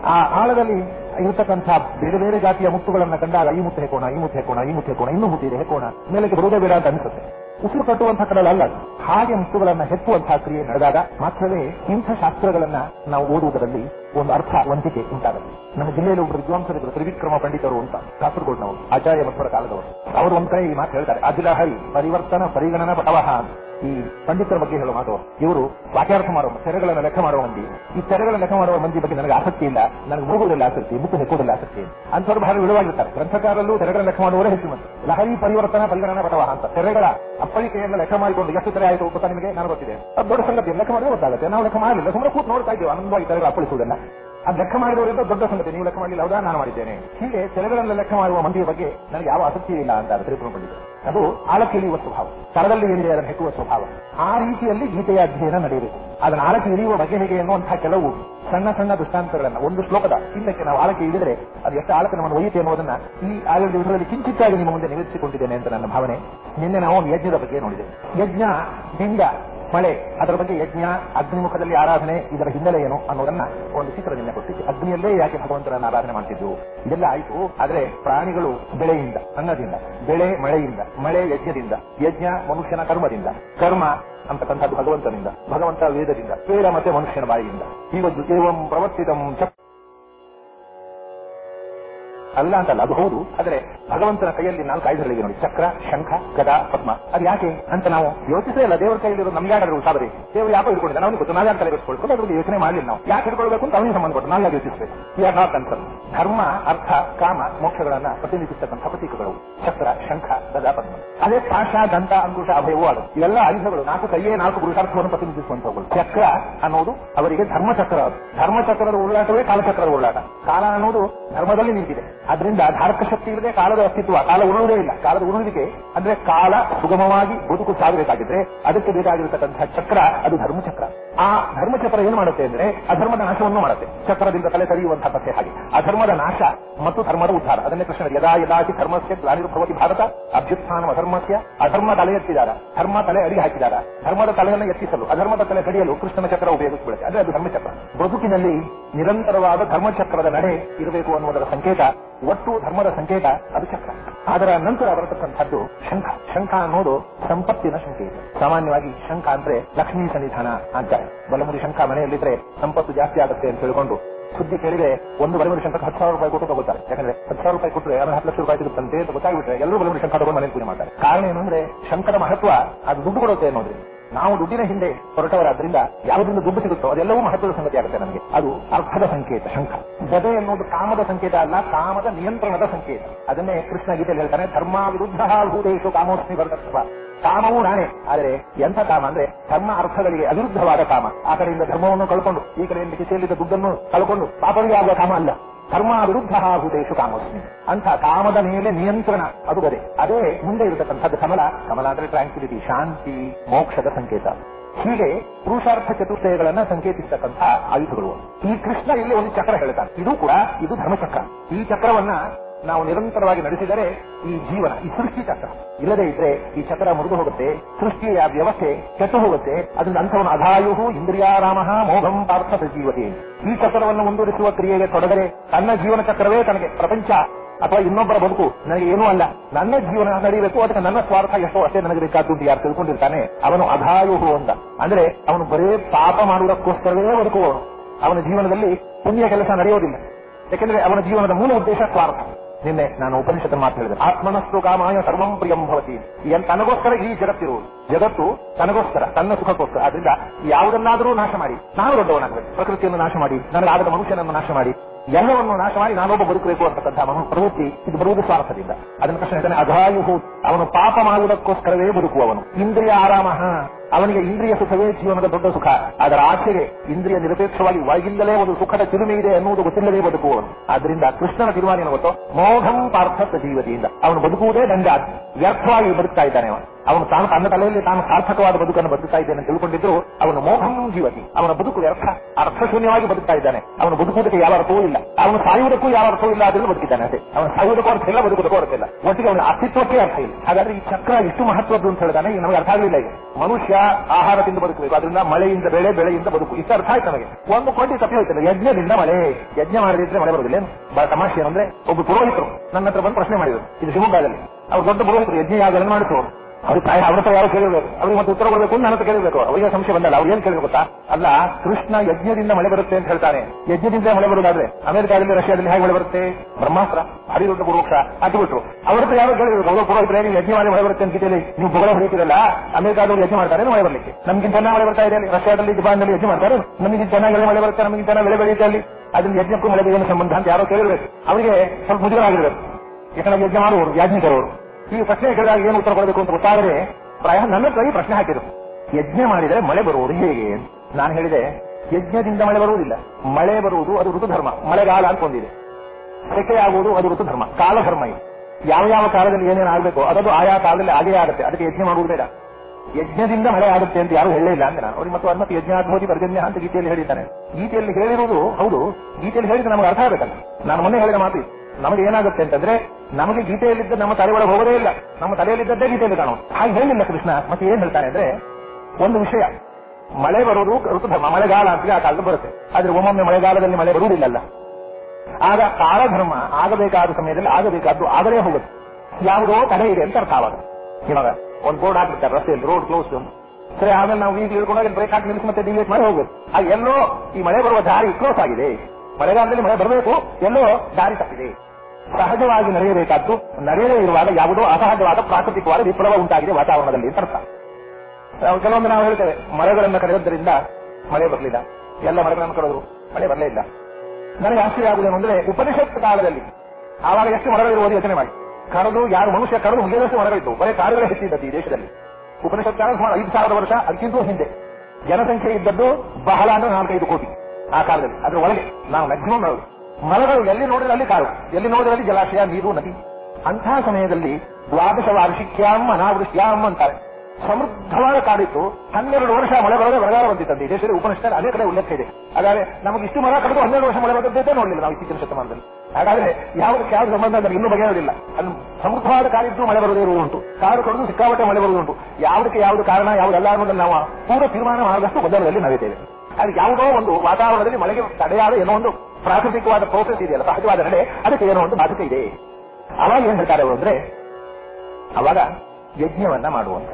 ಆ ಆಳದಲ್ಲಿ ಇರತಕ್ಕಂತಹ ಬೇರೆ ಬೇರೆ ಜಾತಿಯ ಮುತ್ತುಗಳನ್ನ ಕಂಡಾಗ ಈ ಮುತ್ತು ಹೇಕೋಣ, ಈ ಮುತ್ತು ಹೇಕೋಣ, ಈ ಮುತ್ತು ಹೇಕೋಣ, ಇನ್ನೂ ಮುತ್ತಿದೆ ಹೇಕೋಣ. ಮೇಲಕ್ಕೆ ಬರುವುದೇ ಬೇಡ ಅಂತ ಅನಿಸುತ್ತೆ. ಉಸಿರು ಕಟ್ಟುವಂತಹ ಕಡಲ ಅಲ್ಲ ಹಾಗೆ ಮುತ್ತುಗಳನ್ನ ಹೆಕ್ಕುವಂತಹ ಕ್ರಿಯೆ ನಡೆದಾಗ ಮಾತ್ರವೇ ಇಂಥ ಶಾಸ್ತ್ರಗಳನ್ನ ನಾವು ಓದುವುದರಲ್ಲಿ ಒಂದು ಅರ್ಥ ವಂತಿಕೆ ಉಂಟಾಗುತ್ತೆ. ನಮ್ಮ ಜಿಲ್ಲೆಯಲ್ಲಿ ಒಬ್ಬರು ವಿದ್ವಾಂಸರಿದ್ರು, ತ್ರಿವಿಕ್ರಮ ಪಂಡಿತರು ಅಂತ, ಕಾಸರಗೋಡ್ನವರು ಆಚಾರ್ಯ ಮಕ್ಕಳ ಕಾಲದವರು. ಅವರು ಒಂದ್ ಕಡೆ ಈ ಮಾತು ಹೇಳ್ತಾರೆ ಅದಿಲಹರಿ ಪರಿವರ್ತನ, ಪರಿಗಣನ ಅಂತ. ಈ ಪಂಡಿತರ ಬಗ್ಗೆ ಹೇಳುವ ಮಾತು, ಇವರು ವಾಕ್ಯಾರ್ಥ ಮಾಡುವ, ತೆರೆಗಳನ್ನು ಲೆಕ್ಕ ಮಾಡುವ ಮಂದಿ. ಈ ತೆರೆಗಳ ಲೆಕ್ಕ ಮಾಡುವ ಮಂದಿ ಬಗ್ಗೆ ನನಗೆ ಆಸಕ್ತಿ ಇಲ್ಲ ನನಗೆ ಮುಳುಗುವುದಿಲ್ಲ ಆಸಕ್ತಿ ಮುತ್ತು ಹೆಕ್ಕುವುದಿಲ್ಲ ಆಸಕ್ತಿ. ಅಂತವರು ಬಹಳ ವಿಳುವಾಗಿರ್ತಾರೆ ಗ್ರಂಥಕಾರಲ್ಲೂ ತೆರೆಗಳ ಲೆಕ್ಕ ಮಾಡುವವರೇ ಹೆಚ್ಚು ಮಂದಿ. ಲಹರಿ ಪರಿವರ್ತನ ಪರಿಗಣನ ಪಟವ ಅಂತ. ತೆರೆಗಳ ಅಪ್ಪಳಿಕೆಯನ್ನು ಲೆಕ್ಕ ಮಾಡಿಕೊಂಡು ಎಷ್ಟು ತೆರೆ ಆಯಿತು ಗೊತ್ತಾ ನಿಮಗೆ? ನಾನು ಗೊತ್ತಿದೆ. ಅದು ದೊಡ್ಡ ಸಂಗತಿ. ಲೆಕ್ಕ ಮಾಡಿದ್ರೆ ಗೊತ್ತಾಗುತ್ತೆ. ನಾವು ಲೆಕ್ಕ ಮಾಡಲಿಲ್ಲ. ಸುಮ್ಮನೆ ಕೂತ್ ನೋಡ್ತಾ ಇದ್ದೇವೆ. ಆನಂದವಾಗಿ ತೆರೆಗಳ ಅಪ್ಪಳಿಸುವುದಲ್ಲ ಅದು ಲೆಕ್ಕ ಮಾಡಿದವರಿಂದ ದೊಡ್ಡ ಸಂಗತಿ. ನೀವು ಲೆಕ್ಕ ಮಾಡಲಿಲ್ಲ ಹೌದಾ? ನಾನು ಮಾಡಿದ್ದೇನೆ. ಹೀಗೆ ಸೆಲೆಗಳನ್ನು ಲೆಕ್ಕ ಮಾಡುವ ಮಂದಿಯ ಬಗ್ಗೆ ನನಗೆ ಯಾವ ಆಸಕ್ತಿ ಇಲ್ಲ ಅಂತ ತ್ರಿಪುರ ಬಂದಿದೆ. ಅದು ಆಳಕ್ಕೆ ಇಳಿಯುವ ಸ್ವಭಾವ. ಸ್ಥಳದಲ್ಲಿ ಏನಿದೆ ಅದನ್ನು ಹೆಕ್ಕುವ ಸ್ವಭಾವ. ಆ ರೀತಿಯಲ್ಲಿ ಗೀತೆಯ ಅಧ್ಯಯನ ನಡೆಯಬೇಕು. ಅದನ್ನ ಆಳಕ್ಕೆ ಇಳಿಯುವ ಬಗೆ ಹೇಗೆ ಎನ್ನುವಂತಹ ಕೆಲವು ಸಣ್ಣ ಸಣ್ಣ ದೃಷ್ಟಾಂತಗಳನ್ನು, ಒಂದು ಶ್ಲೋಕದ ಹಿಂದಕ್ಕೆ ನಾವು ಆಳಕ್ಕೆ ಇಳಿದರೆ ಅದು ಎಷ್ಟು ಆಳಕ್ಕೆ ನಮ್ಮನ್ನು ಒಯ್ಯುತ್ತೆ ಅನ್ನೋದನ್ನ ಈ ಆಯೋಗ ದಿವಸದಲ್ಲಿ ಕಿಂಚಿತ್ತಾಗಿ ನಿಮ್ಮ ಮುಂದೆ ನಿವೇದಿಸಿಕೊಂಡಿದ್ದೇನೆ ಅಂತ ನನ್ನ ಭಾವನೆ. ನಿನ್ನೆ ನಾವು ಯಜ್ಞದ ಬಗ್ಗೆ ನೋಡಿದೆ ಯಜ್ಞ ಲಿಂಗ ಮಳೆ, ಅದರ ಬಗ್ಗೆ ಯಜ್ಞ, ಅಗ್ನಿಮುಖದಲ್ಲಿ ಆರಾಧನೆ, ಇದರ ಹಿನ್ನೆಲೆ ಏನು ಅನ್ನೋದನ್ನ ಒಂದು ಚಿತ್ರದಿಂದ ಕೊಟ್ಟಿದ್ದು. ಅಗ್ನಿಯಲ್ಲೇ ಯಾಕೆ ಭಗವಂತರನ್ನ ಆರಾಧನೆ ಮಾಡ್ತಿದ್ದು? ಇದೆಲ್ಲ ಆಯ್ತು, ಆದ್ರೆ ಪ್ರಾಣಿಗಳು ಬೆಳೆಯಿಂದ, ಅನ್ನದಿಂದ, ಬೆಳೆ ಮಳೆಯಿಂದ, ಮಳೆ ಯಜ್ಞದಿಂದ, ಯಜ್ಞ ಮನುಷ್ಯನ ಕರ್ಮದಿಂದ, ಕರ್ಮ ಅಂತಕ್ಕಂಥದ್ದು ಭಗವಂತನಿಂದ, ಭಗವಂತ ವೇದದಿಂದ, ವೇದ ಮತ್ತೆ ಮನುಷ್ಯನ ಬಾಯಿಯಿಂದ. ಈಗ ದೇವಂ ಪ್ರವರ್ತಿತಂ ಅಲ್ಲ ಅಂತಲ್ಲ, ಅದು ಹೌದು. ಆದರೆ ಭಗವಂತನ ಕೈಯಲ್ಲಿ ನಾಲ್ಕು ಆಯುಧಗಳಿಗೆ ನೋಡಿ. ಚಕ್ರ, ಶಂಖ, ಗದಾ, ಪದ್ಮ. ಅದು ಯಾಕೆ ಅಂತ ನಾವು ಯೋಚಿಸೇ ಇಲ್ಲ. ದೇವರ ಕೈಯಲ್ಲಿರೋ ನಮ್ಗೆ ಯಾರು ದೇವರು ಯಾಕೋ ಇಟ್ಕೊಂಡಿದ್ದ ನಾವು ಗೊತ್ತು ನಾವ್ಯಾಕೆ ತಲೆ ಇಟ್ಕೊಳ್ಕೊಂಡು ಅದ್ರ ಯೋಚನೆ ಮಾಡಲಿಲ್ಲ ನಾವು. ಯಾಕೆ ಇಟ್ಕೊಳ್ಬೇಕು ಅಂತ ಅವನಿಗೆ ಸಂಬಂಧ ಕೊಟ್ಟು ನಾವು ಯಾಕೆ ಯೋಚಿಸಬೇಕು? ವಿ ಆರ್ ನಾಟ್ ಕನ್ಸರ್ನ್ ಧರ್ಮ, ಅರ್ಥ, ಕಾಮ, ಮೋಕ್ಷಗಳನ್ನ ಪ್ರತಿನಿಧಿಸತಕ್ಕಂಥ ಪ್ರತೀಕಗಳು. ಚಕ್ರ, ಶಂಖ, ಗದಾ, ಪದ್ಮ. ಅದೇ ಪಾಶ ದಂತ, ಅಂಕುಶ, ಅಭಯವೂ ಅದು ಇವೆಲ್ಲ ಆಯುಧಗಳು. ನಾಲ್ಕು ಕೈಯೇ ನಾಲ್ಕು ಪುರುಷಾರ್ಥವನ್ನು ಪ್ರತಿನಿಧಿಸುವಂತವುಗಳು ಚಕ್ರ ಅನ್ನೋದು ಅವರಿಗೆ ಧರ್ಮಚಕ್ರ ಅದು. ಧರ್ಮಚಕ್ರದ ಉರುಳಾಟವೇ ಕಾಲಚಕ್ರದ ಉರುಳಾಟ ಕಾಲ ಅನ್ನೋದು ಧರ್ಮದಲ್ಲಿ ನಿಂತಿದೆ. ಅದರಿಂದ ಧಾರಕ ಶಕ್ತಿ ಇಲ್ಲದೆ ಕಾಲದ ಅಸ್ತಿತ್ವ, ಕಾಲ ಉರುಳುವುದೇ ಇಲ್ಲ. ಕಾಲದ ಉರುಳುವಿಕೆ ಅಂದ್ರೆ ಕಾಲ ಸುಗಮವಾಗಿ ಬದುಕು ಸಾಗಬೇಕಾಗಿದ್ರೆ ಅದಕ್ಕೆ ಬೇಕಾಗಿರತಕ್ಕಂತಹ ಚಕ್ರ, ಅದು ಧರ್ಮಚಕ್ರ. ಆ ಧರ್ಮಚಕ್ರ ಏನು ಮಾಡುತ್ತೆ ಅಂದ್ರೆ ಅಧರ್ಮದ ನಾಶವನ್ನು ಮಾಡುತ್ತೆ. ಚಕ್ರದಿಂದ ತಲೆ ತೆರೆಯುವಂತಹ ಕಥೆ ಹಾಗೆ. ಅಧರ್ಮದ ನಾಶ ಮತ್ತು ಧರ್ಮದ ಉದ್ಧಾರ. ಅದನ್ನೇ ಕೃಷ್ಣ ಯದಾ ಯದಾಚಿ ಧರ್ಮಸ್ಯ ಗ್ಲಾನಿರ್ಭವತಿ ಭಾರತ, ಅಭ್ಯುತ್ಥಾನ ಅಧರ್ಮಸ್ಯ ಅಧರ್ಮ ತಲೆ ಎತ್ತಿದಾರ. ಧರ್ಮ ತಲೆ ಅಡಿ ಹಾಕಿದಾರ. ಧರ್ಮದ ತಲೆಯನ್ನು ಎತ್ತಿಸಲು, ಅಧರ್ಮದ ತಲೆ ಕಡಿಯಲು ಕೃಷ್ಣನ ಚಕ್ರ ಉಪಯೋಗಿಸಿಬಿಡುತ್ತೆ. ಅದೇ ಅದು ಧರ್ಮಚಕ್ರ. ಬದುಕಿನಲ್ಲಿ ನಿರಂತರವಾದ ಧರ್ಮಚಕ್ರದ ನಡೆ ಇರಬೇಕು ಅನ್ನುವುದರ ಸಂಕೇತ ಒಟ್ಟು ಧರ್ಮದ ಸಂಕೇತ ಅದು ಚಕ್ರ. ಅದರ ನಂತರ ಬರತಕ್ಕಂಥದ್ದು ಶಂಖ. ಶಂಖ ಅನ್ನೋದು ಸಂಪತ್ತಿನ ಸಂಕೇತ. ಸಾಮಾನ್ಯವಾಗಿ ಶಂಖ ಅಂದ್ರೆ ಲಕ್ಷ್ಮೀ ಸನ್ನಿಧಾನ ಅಂತಾರೆ ಬಲಮುರಿ ಶಂಖ ಮನೆಯಲ್ಲಿದ್ರೆ ಸಂಪತ್ತು ಜಾಸ್ತಿ ಆಗುತ್ತೆ ಅಂತ ತಿಳ್ಕೊಂಡು ಸುದ್ದಿ ಕೇಳಿದ್ರೆ ಒಂದು ಬಲಮುರಿ ಶಂಕ ಹತ್ತು ಸಾವಿರ ರೂಪಾಯಿ ಕೊಟ್ಟು ತಗೋತಾರೆ ಯಾಕಂದ್ರೆ ಹತ್ತು ಸಾವಿರ ರೂಪಾಯಿ ಕೊಟ್ಟರೆ ಅದನ್ನ ಹತ್ತು ಲಕ್ಷ ರೂಪಾಯಿ ಸಿಗುತ್ತಂತೆ ಅಂತ ಗೊತ್ತಾಗ್ಬಿಟ್ರೆ ಎಲ್ಲರೂ ಬಲಮುರಿ ಶಂಕ ತಗೊಂಡು ಮನೇಲಿ ಪೂಜೆ ಮಾಡ್ತಾರೆ. ಕಾರಣ ಏನಂದ್ರೆ ಶಂಕರ ಮಹತ್ವ, ಅದು ದುಡ್ಡು ಕೊಡುತ್ತೆ ಅನ್ನೋದ್ರಿಂದ. ನಾವು ದುಡ್ಡಿನ ಹಿಂದೆ ಹೊರಟವರಾದ್ರಿಂದ ಯಾವುದರಿಂದ ದುಡ್ಡು ಸಿಗುತ್ತೋ ಅದೆಲ್ಲವೂ ಮಹತ್ವದ ಸಂಗತಿ ಆಗುತ್ತೆ ನಮಗೆ. ಅದು ಅರ್ಥದ ಸಂಕೇತ ಶಂಕ ಗದೆ ಎನ್ನುವುದು ಕಾಮದ ಸಂಕೇತ ಅಲ್ಲ, ಕಾಮದ ನಿಯಂತ್ರಣದ ಸಂಕೇತ. ಅದನ್ನೇ ಕೃಷ್ಣ ಗೀತೆಯಲ್ಲಿ ಹೇಳ್ತಾನೆ ಧರ್ಮ ವಿರುದ್ಧ ಭೂದೇಶು ಕಾಮೋಸ್ಮಿ ಬರ್ತತ್ವ ಕಾಮವೂ ನಾನೇ. ಆದರೆ ಎಂಥ ಕಾಮ ಅಂದ್ರೆ ಧರ್ಮ ಅರ್ಥಗಳಿಗೆ ಅವಿರುದ್ಧವಾದ ಕಾಮ. ಆ ಕಡೆಯಿಂದ ಧರ್ಮವನ್ನು ಕಳ್ಕೊಂಡು, ಈ ಕಡೆಯಿಂದ ಕಿಸೆಯಲ್ಲಿದ್ದ ದುಡ್ಡನ್ನು ಕಳ್ಕೊಂಡು ಪಾಪವೇ ಆಗುವ ಕಾಮ ಅಲ್ಲ. ಧರ್ಮ ವಿರುದ್ಧ ಆಗುವುದೇಶು ಕಾಮ ಅಂತ ಕಾಮದ ಮೇಲೆ ನಿಯಂತ್ರಣ, ಅದು ಅದೇ ಮುಂದೆ ಇರತಕ್ಕಂಥದ್ದು ಕಮಲ. ಕಮಲ ಅಂದ್ರೆ ಟ್ರಾಂಕ್ವಿಲಿಟಿ ಶಾಂತಿ, ಮೋಕ್ಷದ ಸಂಕೇತ. ಹೀಗೆ ಪುರುಷಾರ್ಥ ಚತುರ್ಥಯಗಳನ್ನ ಸಂಕೇತಿಸತಕ್ಕಂಥ ಆಯುಧಗಳು. ಈ ಕೃಷ್ಣ ಇಲ್ಲಿ ಒಂದು ಚಕ್ರ ಹೇಳ್ತಾನೆ. ಇದು ಕೂಡ, ಇದು ಧರ್ಮಚಕ್ರ. ಈ ಚಕ್ರವನ್ನ ನಾವು ನಿರಂತರವಾಗಿ ನಡೆಸಿದರೆ ಈ ಜೀವನ, ಈ ಸೃಷ್ಟಿ ಚಕ್ರ ಇಲ್ಲದೇ ಇದ್ರೆ ಈ ಚಕ್ರ ಮುರಿದು ಹೋಗುತ್ತೆ, ಸೃಷ್ಟಿಯ ವ್ಯವಸ್ಥೆ ಕೆಟ್ಟು ಹೋಗುತ್ತೆ. ಅದರಿಂದ ಅಂಥವನ್ನು ಅಧಾಯುಹು ಇಂದ್ರಿಯಾರಾಮ ಮೋಘಂ ಪಾರ್ಥ ಜೀವತೆ. ಈ ಚಕ್ರವನ್ನು ಮುಂದುವರಿಸುವ ಕ್ರಿಯೆಗೆ ತೊಡಗರೆ ತನ್ನ ಜೀವನ ಚಕ್ರವೇ ತನಗೆ ಪ್ರಪಂಚ ಅಥವಾ ಇನ್ನೊಬ್ಬರ ಬದುಕು. ನನಗೆ ಏನೂ ಅಲ್ಲ. ನನ್ನ ಜೀವನ ನಡೆಯಬೇಕು, ಅದಕ್ಕೆ ನನ್ನ ಸ್ವಾರ್ಥ ಎಷ್ಟೋ ಅಷ್ಟೇ ನನಗೆ ಬೇಕಾದ್ದು ಯಾರು ತಿಳ್ಕೊಂಡಿರ್ತಾನೆ. ಅವನು ಅಧಾಯುಹು ಅಂತ. ಅಂದ್ರೆ ಅವನು ಬರೇ ಪಾಪ ಮಾಡುವುದಕ್ಕೋಸ್ಕರವೇ ಬದುಕುವವನು. ಅವನ ಜೀವನದಲ್ಲಿ ಪುಣ್ಯ ಕೆಲಸ ನಡೆಯೋದಿಲ್ಲ. ಯಾಕೆಂದ್ರೆ ಅವನ ಜೀವನದ ಮೂಲ ಉದ್ದೇಶ ಸ್ವಾರ್ಥ. ನಿನ್ನೆ ನಾನು ಉಪನಿಷತ್ ಮಾತು ಹೇಳಿದೆ. ಆತ್ಮನಸ್ತು ಕಾಮಾಯ ಸರ್ವಂ ಪ್ರಿಯಂ ಭವತಿ. ತನಗೋಸ್ಕರ ಈ ಜಗತ್ತಿರುವುದು? ಜಗತ್ತು ತನಗೋಸ್ಕರ, ತನ್ನ ಸುಖಕ್ಕೋಸ್ಕರ. ಆದ್ರಿಂದ ಯಾವುದನ್ನಾದರೂ ನಾಶ ಮಾಡಿ. ನಾನು ದೊಡ್ಡವನಾಗಬೇಕು. ಪ್ರಕೃತಿಯನ್ನು ನಾಶ ಮಾಡಿ. ನನಗಾಗದ ಮನುಷ್ಯನನ್ನು ನಾಶ ಮಾಡಿ. ಎಲ್ಲವನ್ನು ನಾಶ ಮಾಡಿ ನಾನೊಬ್ಬ ಬದುಕಬೇಕು ಅಂತಕ್ಕಂಥ ಪ್ರವೃತ್ತಿ ಇದು ಬರುವುದು ಸ್ವಾರ್ಥದಿಂದ. ಅದನ್ನು ಹೇಳ್ತಾನೆ ಅಧಾಯುಹು ಅವನು ಪಾಪ ಮಾಡುವುದಕ್ಕೋಸ್ಕರವೇ ಬದುಕುವವನು. ಇಂದ್ರಿಯ ಆರಾಮ ಅವನಿಗೆ ಇಂದ್ರಿಯ ಸುಖವೇ ಜೀವನದ ದೊಡ್ಡ ಸುಖ. ಅದರ ಆಚೆಗೆ ಇಂದ್ರಿಯ ನಿರಪೇಕ್ಷವಾಗಿ ಒಳಗಿಂದಲೇ ಒಂದು ಸುಖದ ಚಿಲುಮೆ ಇದೆ ಎನ್ನುವುದು ಗೊತ್ತಿಲ್ಲದೆ ಬದುಕುವವನು ಆದ್ರಿಂದ ಕೃಷ್ಣನ ತೀರ್ಮಾನ ಏನು ಗೊತ್ತೋ, ಮೋಘಂ ಪಾರ್ಥ ಜೀವತಿಯಿಂದ. ಅವನು ಬದುಕುವುದೇ ದಂಡ ವ್ಯರ್ಥವಾಗಿ ಬದುಕ್ತಾ ಇದ್ದಾನೆ ಅವನು. ಅವನು ತಾನು ತನ್ನ ತಲೆಯಲ್ಲಿ ತಾನು ಸಾರ್ಥಕವಾದ ಬದುಕನ್ನು ಬದುಕ್ತಾ ಇದ್ದೇನೆ ಅಂತ ತಿಳ್ಕೊಂಡಿದ್ರು ಅವನು ಮೋಹಂ ಜೀವತಿ. ಅವನ ಬದುಕು ವ್ಯರ್ಥ, ಅರ್ಥಶೂನ್ಯವಾಗಿ ಬದುಕ್ತಾ ಇದ್ದಾನೆ. ಅವನು ಬದುಕುವುದಕ್ಕೆ ಯಾವ ಅರ್ಥವೂ ಇಲ್ಲ. ಅವನು ಸಾಯುವುದಕ್ಕೂ ಯಾವ ಅರ್ಥವೂ ಇಲ್ಲ ಆದ್ರೂ ಬದುಕಿದ್ದಾನೆ ಅದೇ ಅವನು ಸಾಯುವುದಕ್ಕೂ ಅರ್ಥ ಇಲ್ಲ, ಬದುಕುವುದಕ್ಕೂ ಅರ್ಥ ಇಲ್ಲ. ಒಟ್ಟಿಗೆ ಅವನ ಅಸ್ತಿತ್ವಕ್ಕೆ ಅರ್ಥ ಇಲ್ಲ. ಹಾಗಾದ್ರೆ ಈ ಚಕ್ರ ಇಷ್ಟು ಮಹತ್ವದ್ದು ಅಂತ ಹೇಳಿದಾನೆ ನಮಗೆ ಅರ್ಥ ಆಗಲಿಲ್ಲ ಈಗ. ಮನುಷ್ಯ ಆಹಾರದಿಂದ ಬದುಕಬೇಕು. ಅದರಿಂದ ಮಳೆಯಿಂದ ಬೆಳೆ, ಬೆಳೆಯಿಂದ ಬದುಕು. ಇಷ್ಟ ಅರ್ಥ ಆಯ್ತು ನನಗೆ ಒಂದು ಕೋಟಿ ತಪ್ಪಿ ಹೋಯ್ತಲ್ಲ, ಯಜ್ಞದಿಂದ ಮಳೆ. ಯಜ್ಞ ಮಾಡದಿದ್ರೆ ಮಳೆ ಬರೋದಿಲ್ಲ ಏನು? ಬಹಳ ತಮಾಷೆ ಅಂದ್ರೆ ಒಬ್ಬ ಪುರೋಹಿತರು ನನ್ನ ಹತ್ರ ಬಂದು ಪ್ರಶ್ನೆ ಮಾಡಿದ್ರು, ಇದು ಶಿವಮೊಗ್ಗದಲ್ಲಿ. ಅವ್ರು ದೊಡ್ಡ ಪುರೋಹಿತರು ಯಜ್ಞ ಯಾಗಗಳನ್ನು ಮಾಡಿಸೋರು ಅವ್ರು ತಾಯಿ ಅವ್ರ ಹತ್ರ ಯಾರು ಕೇಳಬೇಕು ಅವ್ರಿಗೆ ಮತ್ತೆ ಉತ್ತರ ಕೊಡಬೇಕು ನನ್ನ ಹತ್ರ ಕೇಳಬೇಕು ಅವರಿಗೆ ಸಂಶಯ ಬಂದಲ್ಲ, ಅವ್ರು ಏನ್ ಕೇಳಬೇಕು ಗೊತ್ತಾ? ಅಲ್ಲ, ಕೃಷ್ಣ ಯಜ್ಞದಿಂದ ಮಳೆ ಬರುತ್ತೆ ಅಂತ ಹೇಳ್ತಾನೆ. ಯಜ್ಞದಿಂದ ಮಳೆ ಬರೋದಾದ್ರೆ ಅಮೆರಿಕಾದಲ್ಲಿ, ರಷ್ಯಾದಲ್ಲಿ ಹೇಗೆ ಮಳೆ ಬರುತ್ತೆ? ಬ್ರಹ್ಮಾಸ್ತ್ರ ಅಡಿ ದೊಡ್ಡ ಪೂರ್ವಕ್ಷ ಹಾಕಿಬಿಟ್ರು ಅವ್ರ ಹತ್ರ ಯಾರು ಕೇಳಬೇಕು ಗೌರವ ನೀವು ಯಜ್ಞ ಮಾಡಿ ಮಳೆ ಬರುತ್ತೆ ಅಂತ ಕೇಳಿ ನೀವು ಬೊಗಳ ಹೊಡಿತೀರಲ್ಲ, ಅಮೆರಿಕಾದವರು ಯಜ್ಞ ಮಾಡ್ತಾರೆ, ಮಳೆ ಬರಲಿಕ್ಕೆ. ನಮ್ಗಿಂತ ಚೆನ್ನಾಗಿ ಮಳೆ ಬರ್ತಾ ಇದೆ ರಷ್ಯಾದಲ್ಲಿ, ಜಪಾನ್ನಲ್ಲಿ ಯಜ್ಞ ಮಾಡ್ತಾರೆ. ನಮಗೆ ಚೆನ್ನಾಗಿ ಮಳೆ ಬರುತ್ತೆ, ನಮಗೆ ಚೆನ್ನಾಗಿ ಬೆಳೆ ಬೆಳೆಯುತ್ತೆ ಅಲ್ಲಿ. ಅದನ್ನ ಯಜ್ಞಕ್ಕೂ ಮಳೆ ಏನು ಸಂಬಂಧ ಅಂತ ಯಾರೋ ಕೇಳಬೇಕು ಅವರಿಗೆ ಸ್ವಲ್ಪ ಮುಜುಗರ ಆಗಿರ್ಬೇಕು. ಯಾಕಂದ್ರೆ ಯಜ್ಞ ಮಾಡುವವರು, ಯಾಜ್ಞಿಕರವರು. ಈ ಪ್ರಶ್ನೆ ಕೇಳಿದಾಗ ಏನು ಉತ್ತರ ಕೊಡಬೇಕು ಅಂತ ಗೊತ್ತಾದರೆ ಪ್ರಾಯ ನನ್ನ ಕೈ ಪ್ರಶ್ನೆ ಹಾಕಿದ್ರು. ಯಜ್ಞ ಮಾಡಿದರೆ ಮಳೆ ಬರುವುದು ಹೇಗೆ? ಅಂತ ನಾನು ಹೇಳಿದೆ, ಯಜ್ಞದಿಂದ ಮಳೆ ಬರುವುದಿಲ್ಲ. ಮಳೆ ಬರುವುದು ಅದು ಋತುಧರ್ಮ. ಮಳೆಗಾಲ ಅನ್ಕೊಂಡಿದೆ ಸೆಕೆ ಆಗುವುದು ಅದು ಋತುಧರ್ಮ. ಕಾಲಧರ್ಮ ಇದು. ಯಾವ ಯಾವ ಕಾಲದಲ್ಲಿ ಏನೇನು ಆಗಬೇಕು ಅದದು ಆಯಾ ಕಾಲದಲ್ಲಿ ಆಗೇ ಆಗುತ್ತೆ. ಅದಕ್ಕೆ ಯಜ್ಞ ಮಾಡುವುದು ಬೇಡ. ಯಜ್ಞದಿಂದ ಮಳೆ ಆಗುತ್ತೆ ಅಂತ ಯಾರು ಹೇಳೇ ಇಲ್ಲ ಅಂದ್ರೆ ಅವ್ರಿಗೆ ಮತ್ತು ಮತ್ತೆ ಯಜ್ಞ ಆಗ್ಬೋದು ಪರ್ಜನ್ಯ ಅಂತ ಗೀತೆಯಲ್ಲಿ ಹೇಳಿದ್ದಾನೆ. ಗೀತೆಯಲ್ಲಿ ಹೇಳಿರುವುದು, ಹೌದು, ಗೀತೆಯಲ್ಲಿ ಹೇಳಿದ್ರೆ ನಮಗೆ ಅರ್ಥ ಆಗಬೇಕಲ್ಲ. ನಾನು ಮೊನ್ನೆ ಹೇಳಿದ ಮಾತು. ನಮಗೆ ಏನಾಗುತ್ತೆ ಅಂತಂದ್ರೆ, ನಮಗೆ ಗೀತೆಯಲ್ಲಿದ್ದ ನಮ್ಮ ತಲೆ ಒಳಗೆ ಹೋಗೋದೇ ಇಲ್ಲ. ನಮ್ಮ ತಲೆಯಲ್ಲಿದ್ದದ್ದೇ ಗೀತೆಯಲ್ಲಿ ಕಾಣೋ ಹಾಗೆ ಹೇಳಿಲ್ಲ ಕೃಷ್ಣ. ಮತ್ತೆ ಏನ್ ಹೇಳ್ತಾನೆ ಅಂದ್ರೆ, ಒಂದು ವಿಷಯ. ಮಳೆ ಬರೋದು ಋತುಧರ್ಮ. ಮಳೆಗಾಲ ಅಂತ ಆ ಕಾಲದಲ್ಲಿ ಬರುತ್ತೆ. ಆದ್ರೆ ಒಮ್ಮೊಮ್ಮೆ ಮಳೆಗಾಲದಲ್ಲಿ ಮಳೆ ಬರುವುದಿಲ್ಲ ಆಗ ಕಾಲಧರ್ಮ ಆಗಬೇಕಾದ ಸಮಯದಲ್ಲಿ ಆಗಬೇಕಾದ್ದು ಆಗಲೇ ಹೋಗುತ್ತೆ. ಯಾವುದೋ ತಡೆ ಇದೆ ಅಂತ ಅರ್ಥ ಆವಾಗ. ಇವಾಗ ಒಂದು ಬೋರ್ಡ್ ಹಾಕಿರ್ತಾರೆ, ರಸ್ತೆಯಲ್ಲಿ, ರೋಡ್ ಕ್ಲೋಸ್ ಸರಿ, ಆಮೇಲೆ ನಾವು ಈಗ ಇಳ್ಕೊಂಡಾಗ ಬ್ರೇಕ್ ಹಾಕಿ ನಿಲ್ಲಿಸಿ ಮತ್ತೆ ಡಿವೇಟ್ ಮಾಡಿ ಹೋಗುದು ಆ ಎಲ್ಲೋ ಈ ಮಳೆ ಬರುವ ದಾರಿ ಕ್ಲೋಸ್ ಆಗಿದೆ. ಮಳೆಗಾಲದಲ್ಲಿ ಮಳೆ ಬರಬೇಕು ಎಲ್ಲೋ ದಾರಿ ತಪ್ಪಿದೆ. ಸಹಜವಾಗಿ ನಡೆಯಬೇಕಾದ್ದು, ನಡೆಯದೇ ಇರುವಾಗ ಯಾವುದೋ ಅಸಹಜವಾದ ಪ್ರಾಕೃತಿಕವಾದ ವಿಪ್ಲವ ಉಂಟಾಗಿದೆ ವಾತಾವರಣದಲ್ಲಿ ಅಂತ ಅರ್ಥ. ಕೆಲವೊಮ್ಮೆ ನಾವು ಹೇಳ್ತೇವೆ ಮರಗಳನ್ನು ಕರೆಯೋದ್ರಿಂದ ಮಳೆ ಬರಲಿಲ್ಲ. ಎಲ್ಲ ಮರಗಳನ್ನು ಕರೆದ್ರು ಮಳೆ ಬರಲೇ ಇಲ್ಲ. ನನಗೆ ಆಶ್ಚರ್ಯ ಆಗುದೇನು ಅಂದ್ರೆ, ಉಪನಿಷತ್ ಕಾಲದಲ್ಲಿ ಆವಾಗ ಎಷ್ಟು ಮರಗಳಿರುವುದು ಯೋಚನೆ ಮಾಡಿ. ಕರೆದು ಯಾರು ಮನುಷ್ಯ ಕರೆದು ಮುಗಿದಷ್ಟು ಮರಗಳಿತ್ತು ಬರೀ ಕಾಡುಗಳೇ ಹೆಚ್ಚಿದ್ದದ್ದು ಈ ದೇಶದಲ್ಲಿ. ಉಪನಿಷತ್ ಕಾಲ ಸುಮಾರು ಐದು ಸಾವಿರ ವರ್ಷ ಅದಕ್ಕಿಂತ ಹಿಂದೆ. ಜನಸಂಖ್ಯೆ ಇದ್ದದ್ದು ಬಹಳ ಅಂದ್ರೆ ನಾಲ್ಕೈದು ಕೋಟಿ. ಆ ಕಾಲದಲ್ಲಿ. ಅದ್ರ ಒಳಗೆ ನಾವು ಮ್ಯಾಕ್ಸಿಮಮ್ ನೋಡೋದು ಮರಗಳು ಎಲ್ಲಿ ನೋಡಿದ್ರೆ ಅಲ್ಲಿ ಕಾಡು ಎಲ್ಲಿ ನೋಡಿದ್ರೆ ಅಲ್ಲಿ ಜಲಾಶಯ, ನೀರು, ನದಿ. ಅಂತಹ ಸಮಯದಲ್ಲಿ ದ್ವಾದಶ ವಾರ್ಷಿಕ್ಯಾಂ ಅನಾವೃಷ್ಟ್ಯಾಂ ಅಂತಾರೆ. ಸಮೃದ್ಧವಾದ ಕಾಡಿತ್ತು. ಹನ್ನೆರಡು ವರ್ಷ ಮಳೆ ಬರೋದೇ ಬರಗಾಲ ಬಂದಿತ್ತಂತೆ ದೇಶದಲ್ಲಿ ಉಪನಿಷ್ಠ ಅದೇ ಕಡೆ ಉಲ್ಲೇಖ ಇದೆ. ಹಾಗಾದ್ರೆ ನಮಗೆ ಇಷ್ಟು ಮರ ಕಡಿದು ಹನ್ನೆರಡು ವರ್ಷ ಮಳೆ ಬಂದದ್ದೇ ನೋಡಲಿಲ್ಲ ನಾವು ಇತ್ತೀಚಿನ ಶತಮಾನದಲ್ಲಿ. ಹಾಗಾದ್ರೆ ಯಾವುದಕ್ಕೆ ಯಾವ ಸಂಬಂಧ ಅಂದ್ರೆ ಇನ್ನೂ ಬಗೆಹರಿಲ್ಲ ಅದು ಸಮೃದ್ಧವಾದ ಕಾಡಿದ್ದು ಮಳೆ ಬರೋದೇ ಉಂಟು ಕಾಡು ಕಡಿದು ಸಿಕ್ಕಾಪಟ್ಟೆ ಮಳೆ ಬರುವುದುಂಟು. ಯಾವುದಕ್ಕೆ ಯಾವುದು ಕಾರಣ, ಯಾವುದಲ್ಲ ಅನ್ನೋದನ್ನು ನಾವು ಪೂರ್ವ ತೀರ್ಮಾನ ಮಾಡಿದಷ್ಟು ಗೊಂದಲದಲ್ಲಿ ನಾವಿದ್ದೇವೆ. ಅದಕ್ಕೆ ಯಾವುದೋ ಒಂದು ವಾತಾವರಣದಲ್ಲಿ ಮಳೆಗೆ ತಡೆಯಾದ ಏನೋ ಒಂದು ಪ್ರಾಕೃತಿಕವಾದ ಪ್ರೋಸೆಸ್ ಇದೆಯಲ್ಲ, ಸಹಜವಾದ ನಡೆ, ಅದಕ್ಕೆ ಏನೋ ಒಂದು ಬಾಧಕ ಇದೆ. ಅವಾಗ ಏನ್ ಹೇಳ್ತಾರೆ ಅವರು ಅಂದ್ರೆ, ಅವಾಗ ಯಜ್ಞವನ್ನ ಮಾಡುವಂತ.